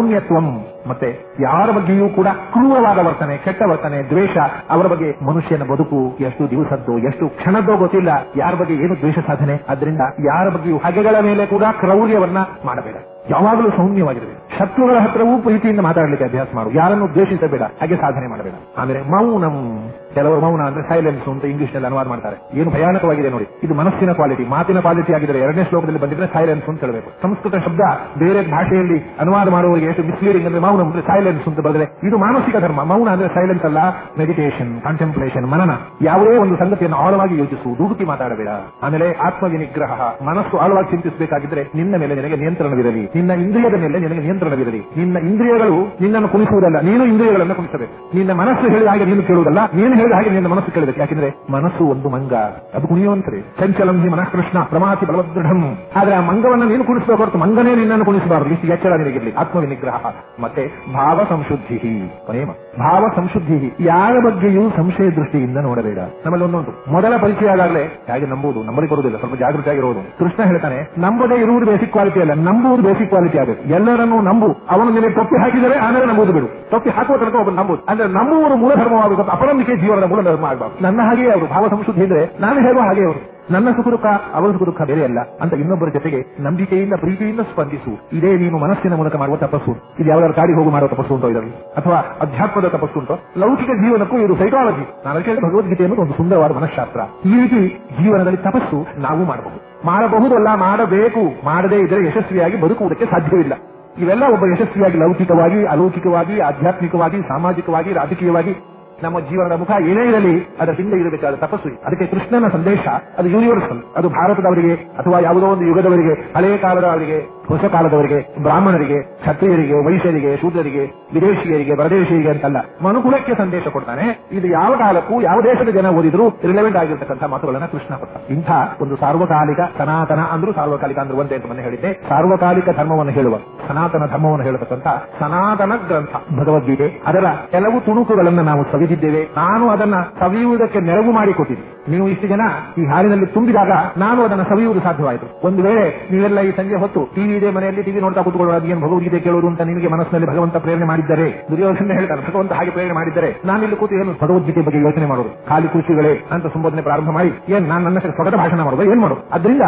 ಸೌಮ್ಯತ್ವಂ ಮತ್ತೆ ಯಾರ ಬಗ್ಗೆಯೂ ಕೂಡ ಕ್ರೂರವಾದ ವರ್ತನೆ, ಕೆಟ್ಟ ವರ್ತನೆ, ದ್ವೇಷ, ಅವರ ಬಗ್ಗೆ ಮನುಷ್ಯನ ಬದುಕು ಎಷ್ಟು ದಿವಸದ್ದು, ಎಷ್ಟು ಕ್ಷಣದ್ದೋ ಗೊತ್ತಿಲ್ಲ. ಯಾರ ಬಗ್ಗೆ ಏನು ದ್ವೇಷ ಸಾಧನೆ? ಅದರಿಂದ ಯಾರ ಬಗ್ಗೆಯೂ ಹಗೆಗಳ ಮೇಲೆ ಕೂಡ ಕ್ರೌರ್ಯವನ್ನ ಮಾಡಬೇಡ. ಯಾವಾಗಲೂ ಸೌಮ್ಯವಾಗಿರಬೇಕು. ಶತ್ರುಗಳ ಹತ್ರವೂ ಪ್ರೀತಿಯಿಂದ ಮಾತಾಡಲಿಕ್ಕೆ ಅಭ್ಯಾಸ ಮಾಡು. ಯಾರನ್ನು ದ್ವೇಷಿಸಬೇಡ. ಹಾಗೆ ಸಾಧನೆ ಮಾಡಬೇಡ. ಆಮೇಲೆ ಮೌನಂ. ಕೆಲವರು ಮೌನ ಅಂದ್ರೆ ಸೈಲೆನ್ಸ್ ಅಂತ ಇಂಗ್ಲಿಷ್ನಲ್ಲಿ ಅನುವಾದ ಮಾಡ್ತಾರೆ. ಏನು ಭಯಾನಕವಾಗಿದೆ ನೋಡಿ. ಇದು ಮನಸ್ಸಿನ ಕ್ವಾಲಿಟಿ ಮಾತಿನ ಕ್ವಾಲಿಟಿ ಆಗಿದ್ರೆ ಎರಡನೇ ಶ್ಲೋಕದಲ್ಲಿ ಬಂದಿದ್ರೆ ಸೈಲೆನ್ಸ್ ಅಂತ ಹೇಳಬೇಕು. ಸಂಸ್ಕೃತ ಶಬ್ದ ಬೇರೆ ಭಾಷೆಯಲ್ಲಿ ಅನುವಾದ ಮಾಡುವವರಿಗೆ ಎಷ್ಟು ಮಿಸ್ಲೀಡಿಂಗ್ ಅಂದ್ರೆ ಮೌನ ಅಂದ್ರೆ ಸೈಲೆನ್ಸ್ ಅಂತ ಬರೆದ್ರೆ ಇದು ಮಾನಸಿಕ ಧರ್ಮ. ಮೌನ ಅಂದ್ರೆ ಸೈಲೆನ್ಸ್ ಅಲ್ಲ ಮೆಡಿಟೇಷನ್ ಕಾಂಟೆಂಪ್ಲೇಷನ್ ಮನನ. ಯಾವುದೇ ಒಂದು ಸಂಗತಿಯನ್ನು ಆಳವಾಗಿ ಯೋಚಿಸು, ದುಡುಕಿ ಮಾತಾಡಬೇಡ. ಆಮೇಲೆ ಆತ್ಮವಿನಿಗ್ರಹ. ಮನಸ್ಸು ಆಳವಾಗಿ ಚಿಂತಿಸಬೇಕಾಗಿದ್ರೆ ನಿನ್ನ ಮೇಲೆ ನಿನಗೆ ನಿಯಂತ್ರಣವಿರಲಿ. ನಿನ್ನ ಇಂದ್ರಿಯದ ಮೇಲೆ ನಿನಗೆ ನಿಯಂತ್ರಣವಿರಲಿ. ನಿನ್ನ ಇಂದ್ರಿಯಗಳು ನಿನ್ನನ್ನು ಕುಣಿಸುವುದಲ್ಲ, ನೀನು ಇಂದ್ರಿಯಗಳನ್ನು ಕುಣಿಸಬೇಕು. ನಿನ್ನ ಮನಸ್ಸು ಹೇಳಿದ ಹಾಗೆ ನೀನು ಕೇಳುವುದಲ್ಲ, ನೀನು ಹೇಳಿದ ಹಾಗೆ ನಿನ್ನ ಮನಸ್ಸು ಕೇಳಬೇಕು ಯಾಕೆಂದ್ರೆ ಮನಸ್ಸು ಒಂದು ಮಂಗ. ಅದು ಕುಣಿಯುವಂತರಿ ಚಂಚಲಂ ಹಿ ಮನಃ ಕೃಷ್ಣ ಪ್ರಮಾತಿ ಬಲವದೃಢಂ ಆದ್ರೆ ಆ ಮಂಗವನ್ನು ನೀನು ಕುಣಿಸಬೇಕು ಹೊರತು ಮಂಗನೇ ನಿನ್ನನ್ನು ಕುಣಿಸಬಾರದು. ಇಷ್ಟು ಎಚ್ಚರ ನಿನಗಿರಲಿ. ಆತ್ಮವಿನಿಗ್ರಹ. ಮತ್ತೆ ಭಾವ ಸಂಶುದ್ಧಿ ಪ್ರೇಮ ಭಾವ ಸಂಶುದ್ಧಿ ಯಾರ ಬಗ್ಗೆಯೂ ಸಂಶಯ ದೃಷ್ಟಿಯಿಂದ ನೋಡಬೇಡ. ನಮ್ಮಲ್ಲಿ ಒಂದೊಂದು ಮೊದಲ ಪರಿಚಯ ಆದಾಗಲೇ ಹೇಗೆ ನಂಬುವುದು? ನಂಬಲಿಕ್ಕೆ ಬರುವುದಿಲ್ಲ ಸ್ವಲ್ಪ ಜಾಗೃತಿ ಆಗಿರುವುದು ಕೃಷ್ಣ ಹೇಳ್ತಾನೆ, ನಂಬದೇ ಇರುವುದು ಬೇಸಿಕ್ ಕ್ವಾಲಿಟಿ ಅಲ್ಲ. ನಂಬುವುದು ಬೇಸಿಕ್ ಕ್ವಾಲಿಟಿ ಆಗಬೇಕು ಎಲ್ಲರನ್ನೂ ನಂಬು. ಅವನು ನಿನಗೆ ತೊಪ್ಪಿ ಹಾಕಿದರೆ ಆಮೇಲೆ ನಂಬುವುದು ಬಿಡು. ತೊಪ್ಪಿ ಹಾಕುವ ತನಕ ಒಬ್ಬ ನಂಬುದು. ಅಂದ್ರೆ ನಂಬುವುದು ಮೂಲ ಧರ್ಮವಾಗಬೇಕು ಅಪನಂಬಿಕೆ ಜೀವನದ ಮೂಲ ಧರ್ಮ ಆಗಬಾರ್ದು. ನನ್ನ ಹಾಗೆಯೇ ಅವರು ಭಾವ ಸಂಶುದ್ಧಿ ಇದ್ರೆ ನಾನು ಹೇಳುವ ಹಾಗೆ ಅವರು. ನನ್ನ ಸುಖ ದುಃಖ ಅವರ ಸುಖ ದುಃಖ ಬೇರೆ ಅಲ್ಲ ಅಂತ ಇನ್ನೊಬ್ಬರ ಜೊತೆಗೆ ನಂಬಿಕೆಯಿಂದ, ಪ್ರೀತಿಯಿಂದ ಸ್ಪಂದಿಸು. ಇದೇ ನೀನು ಮನಸ್ಸಿನ ಮೂಲಕ ಮಾಡುವ ತಪಸ್ಸು. ಇದು ಯಾವ್ದಾದ್ರು ಕಾಡಿ ಹೋಗಿ ಮಾಡುವ ತಪಸ್ಸು ಅಂತ ಇದರಲ್ಲಿ. ಅಥವಾ ಅಧ್ಯಾತ್ಮದ ತಪಸ್ಸು ಅಂತ. ಲೌಕಿಕ ಜೀವನಕ್ಕೂ ಇದು ಸೈಕಾಲಜಿ. ನಾನು ಕೇಳಿದ ಭಗವದ್ಗೀತೆ ಅನ್ನೋದು ಒಂದು ಸುಂದರವಾದ ಮನಃಶಾಸ್ತ್ರ. ಈ ರೀತಿ ಜೀವನದಲ್ಲಿ ತಪಸ್ಸು ನಾವು ಮಾಡಬಹುದು. ಮಾಡಬಹುದಲ್ಲ, ಮಾಡಬೇಕು. ಮಾಡದೇ ಇದ್ರೆ ಯಶಸ್ವಿಯಾಗಿ ಬದುಕುವುದಕ್ಕೆ ಸಾಧ್ಯವಿಲ್ಲ. ಇವೆಲ್ಲ ಒಬ್ಬ ಯಶಸ್ವಿಯಾಗಿ ಲೌಕಿಕವಾಗಿ, ಅಲೌಕಿಕವಾಗಿ, ಆಧ್ಯಾತ್ಮಿಕವಾಗಿ, ಸಾಮಾಜಿಕವಾಗಿ, ರಾಜಕೀಯವಾಗಿ ನಮ್ಮ ಜೀವನದ ಮುಖ ಏನೇ ಇರಲಿ, ಅದರ ಹಿಂದೆ ಇರಬೇಕಾದ ತಪಸ್ಸು, ಅದಕ್ಕೆ ಕೃಷ್ಣನ ಸಂದೇಶ, ಅದು ಯೂನಿವರ್ಸಲ್ ಅದು ಭಾರತದವರಿಗೆ ಅಥವಾ ಯಾವುದೋ ಒಂದು ಯುಗದವರಿಗೆ ಹಳೆಯ ಕಾಲದವರಿಗೆ, ಹೊಸ ಕಾಲದವರಿಗೆ, ಬ್ರಾಹ್ಮಣರಿಗೆ, ಕ್ಷತ್ರಿಯರಿಗೆ, ವೈಶ್ಯರಿಗೆ, ಶೂದ್ರರಿಗೆ, ವಿದೇಶಿಯರಿಗೆ, ಪರದೇಶಿಯರಿಗೆ ಅಂತಲ್ಲ, ಮನುಕುಲಕ್ಕೆ ಸಂದೇಶ ಕೊಡ್ತಾನೆ. ಇದು ಯಾವ ಕಾಲಕ್ಕೂ, ಯಾವ ದೇಶದ ಜನ ಓದಿದ್ರು ರಿಲೆವೆಂಟ್ ಆಗಿರ್ತಕ್ಕಂಥ ಮಾತುಗಳನ್ನ ಕೃಷ್ಣ ಕೊಟ್ಟ ಇಂಥ ಒಂದು ಸಾರ್ವಕಾಲಿಕ ಸನಾತನ ಅಂದ್ರೂ ಸಾರ್ವಕಾಲಿಕ ಅಂದ್ರೆ ಒಂದೇ ಅಂತ ಮೊನ್ನೆ ಹೇಳಿದ್ದೆ. ಸಾರ್ವಕಾಲಿಕ ಧರ್ಮವನ್ನು ಹೇಳುವ, ಸನಾತನ ಧರ್ಮವನ್ನು ಹೇಳತಕ್ಕಂಥ ಸನಾತನ ಗ್ರಂಥ ಭಗವದ್ಗೀತೆ. ಅದರ ಕೆಲವು ತುಣುಕುಗಳನ್ನು ನಾವು ಸವಿದಿದ್ದೇವೆ ನಾನು ಅದನ್ನ ಸವಿಯುವುದಕ್ಕೆ ನೆರವು ಮಾಡಿಕೊಟ್ಟಿದ್ದೆ. ನೀವು ಇಷ್ಟು ಜನ ಈ ಹಾಲಿನಲ್ಲಿ ತುಂಬಿದಾಗ ನಾನು ಅದನ್ನು ಸವಿಯುವುದು ಸಾಧ್ಯವಾಯಿತು. ಒಂದು ವೇಳೆ ನೀವೆಲ್ಲ ಈ ಸಂಜೆ ಹೊತ್ತು ಟಿವಿ ಇದೆ, ಮನೆಯಲ್ಲಿ ಟಿವಿ ನೋಡ್ತಾ ಕೂತ್ಕೊಳ್ಳೋದು ಅದೇನು ಭಗವದ್ಗೀತೆ ಕೇಳೋದು ಅಂತ ನಿಮಗೆ ಮನಸ್ಸಿನಲ್ಲಿ ಭಗವಂತ ಪ್ರೇರಣೆ ಮಾಡಿದ್ದಾರೆ, ದುರ್ಯೋಧನ ಹೇಳ್ತಾರೆ, ಭಗವಂತ ಹಾಗೆ ಪ್ರೇರಣೆ ಮಾಡಿದ್ದರೆ ನಾನು ಇಲ್ಲಿ ಕೂತು ಏನು ಭಗವದ್ಗೀತೆ ಬಗ್ಗೆ ಯೋಚನೆ ಮಾಡೋದು. ಖಾಲಿ ಕೃಷಿಗಳೇ ಅಂತ ಸಂಬೋಧನೆ ಪ್ರಾರಂಭ ಮಾಡಿ, ಏನ್ ನಾನು ನನ್ನ ಸ್ವಗತ ಭಾಷಣ ಮಾಡೋದು, ಏನ್ ಮಾಡೋದು? ಅದರಿಂದ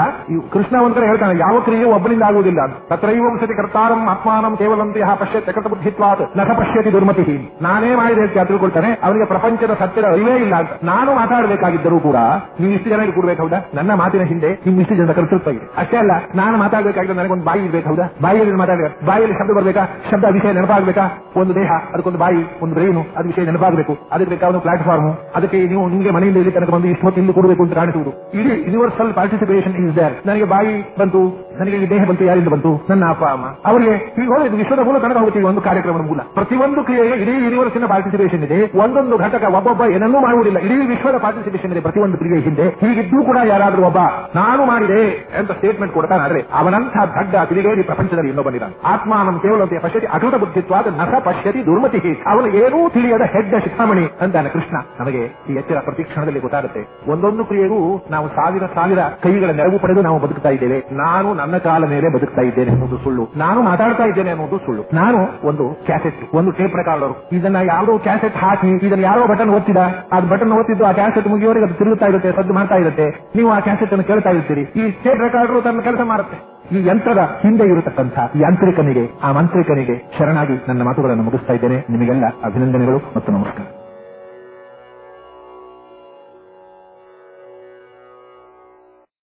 ಕೃಷ್ಣ ಕಡೆ ಹೇಳ್ತಾನೆ, ಯಾವ ಕ್ರಿಯೆಯೂ ಒಬ್ಬನಿಂದ ಆಗುವುದಿಲ್ಲ. ಅಂತ ತತ್ರೈವಂ ಸತಿ ಕರ್ತಾರಂ ಆತ್ಮಾನಂ ಕೇವಲಂತೆ ಪಶ್ಯ ಕೃತ ಬುದ್ಧಿತ್ವಾತ್ ನಖ ಪಶ್ಯತಿ ದುರ್ಮತಿ ನಾನೇ ಮಾಡಿದೆ ಅಂತ ತಿಳ್ಕೊಳ್ತಾನೆ ಅವನಿಗೆ ಪ್ರಪಂಚದ ಸತ್ಯದ ಅರಿವೇ ಇಲ್ಲ ನಾನು ಮಾತಾಡಬೇಕಾಗಿದ್ದರೂ ಕೂಡ ನೀವು ಇಷ್ಟು ಜನ ಇಲ್ಲಿ ನನ್ನ ಮಾತಿನ ಹಿಂದೆ ನಿಮ್ಮ ಇಷ್ಟು ಜನ ಕರ್ತೃತ್ವ ಇದೆ? ಅಷ್ಟೇ ಅಲ್ಲ, ನಾನು ಮಾತಾಡಬೇಕಾಗಿದ್ದು ನನಗೊಂದು ಬಾಯಿ ಇರ್ಬೇಕು ಹೌದಾ? ಬಾಯಿಯಲ್ಲಿ ಮಾತಾಡಬೇಕು ಬಾಯಿಯಲ್ಲಿ ಶಬ್ದ ಬರಬೇಕಾ? ಶಬ್ದ ವಿಷಯ ನೆನಪಾಗಬೇಕಾ? ಒಂದು ದೇಹ, ಅದಕ್ಕೊಂದು ಬಾಯಿ, ಒಂದು ಬ್ರೈನು, ಅದು ವಿಷಯ ನೆನಪಾಗಬೇಕು. ಅದಕ್ಕೆ ಬೇಕಾದ ಪ್ಲಾಟ್ಫಾರ್ಮ್ ಅದಕ್ಕೆ ನೀವು ನಿಮಗೆ ಮನೆಯಿಂದ ಇಲ್ಲಿ ತನಕ ಬಂದು ಇಷ್ಟು ಇಲ್ಲಿ ಕೊಡಬೇಕು ಅಂತ ಕಾಣಿಸುವುದು. ಇಡೀ ಯೂನಿವರ್ಸಲ್ ಪಾರ್ಟಿಸಿಪೇಷನ್ ಇಸ್ ದೇರ್ ನನಗೆ ಬಾಯಿ ಬಂತು, ನನಗೆ ಈ ದೇಹ ಬಂತು, ಯಾರಿಂದ ಬಂತು? ನನ್ನ ಅಪ್ಪ, ಅಮ್ಮ. ಅವರಿಗೆ ಈಗ ವಿಶ್ವದ ಮೂಲ ಕಣಕ ಹೋಗುತ್ತೀವಿ ಒಂದು ಕಾರ್ಯಕ್ರಮದ ಮೂಲ. ಪ್ರತಿಯೊಂದು ಕ್ರಿಯೆಗೆ ಇಡೀ ಯೂನಿವರ್ಸಿನ ಪಾರ್ಟಿಸಿಪೇಷನ್ ಇದೆ. ಒಂದೊಂದು ಘಟಕ ಒಬ್ಬೊಬ್ಬ ಏನನ್ನೂ ಮಾಡುವುದಿಲ್ಲ. ಇಡೀ ವಿಶ್ವದ ಪಾರ್ಟಿಸಿಪೇಷನ್ ಇದೆ ಪ್ರತಿಯೊಂದು ಕ್ರಿಯೆ ಹಿಂದೆ ಹೀಗಿದ್ದೂ ಕೂಡ ಯಾರಾದರೂ ಒಬ್ಬ, ನಾನು ಮಾಡಿದೆ ಅಂತ ಸ್ಟೇಟ್ಮೆಂಟ್ ಕೊಡ್ತಾನಾದ್ರೆ ಅವನಂಥ ದಡ್ಡ ತಿಳಿಗೇರಿ ಪ್ರಪಂಚದಲ್ಲಿ ಇನ್ನೊಬ್ಬನಿದ್ದಾನೆ. ಆತ್ಮಾನಂ ಕೇವಲ ಪಶ್ಯತಿ ಅಟುಟ ಬುದ್ಧಿತ್ವಾದ ನಸ ಪಶ್ಯತಿ ದುರ್ಮತಿ ಅವನು ಏನೂ ತಿಳಿಯದ ಹೆಡ್ಡ ಶಿಖಾಮಣಿ ಅಂತಾನೆ ಕೃಷ್ಣ. ನಮಗೆ ಈ ಎಚ್ಚರ ಪ್ರತಿಕ್ಷಣದಲ್ಲಿ ಗೊತ್ತಾಗುತ್ತೆ. ಒಂದೊಂದು ಕ್ರಿಯೆಗೂ ನಾವು ಸಾವಿರ ಸಾವಿರ ಕೈಗಳ ನೆರವು ಪಡೆದು ನಾವು ಬದುಕ್ತಾ ಇದ್ದೇವೆ. ನಾನು ನನ್ನ ಕಾಲ ಮೇಲೆ ಬದುಕ್ತಾ ಇದ್ದೇನೆ ಅನ್ನೋದು ಸುಳ್ಳು. ನಾನು ಮಾತಾಡ್ತಾ ಇದ್ದೇನೆ ಅನ್ನೋದು ಸುಳ್ಳು. ನಾನು ಒಂದು ಕ್ಯಾಸೆಟ್, ಒಂದು ಟೇಪ್ ರೆಕಾರ್ಡರ್ ಇದನ್ನ ಯಾವುದೋ ಕ್ಯಾಸೆಟ್ ಹಾಕಿ ಇದನ್ನ ಯಾರೋ ಬಟನ್ ಒತ್ತಿದ, ಆ ಬಟನ್ ಓದ್ತಿದ್ದು ಆ ಕ್ಯಾಸೆಟ್ ಮುಗಿಯೋರಿಗೆ ಅದು ತಿರುಗುತ್ತಾ ಇರುತ್ತೆ, ಸದ್ದು ಮಾಡ್ತಾ ಇರುತ್ತೆ. ನೀವು ಆ ಕ್ಯಾಸೆಟ್ ಅನ್ನು ಕೇಳ್ತಾ ಇರ್ತೀರಿ. ಈ ಸ್ಟೇಟ್ ರೆಕಾರ್ಡರ್ ತನ್ನ ಕೆಲಸ ಮಾಡುತ್ತೆ. ಈ ಯಂತ್ರದ ಹಿಂದೆ ಇರತಕ್ಕಂಥ ಯಾಂತ್ರಿಕನಿಗೆ, ಆ ಮಂತ್ರಿಕನಿಗೆ ಶರಣಾಗಿ ನನ್ನ ಮಾತುಗಳನ್ನು ಮುಗಿಸ್ತಾ ಇದ್ದೇನೆ. ನಿಮಗೆಲ್ಲ ಅಭಿನಂದನೆಗಳು ಮತ್ತು ನಮಸ್ಕಾರ.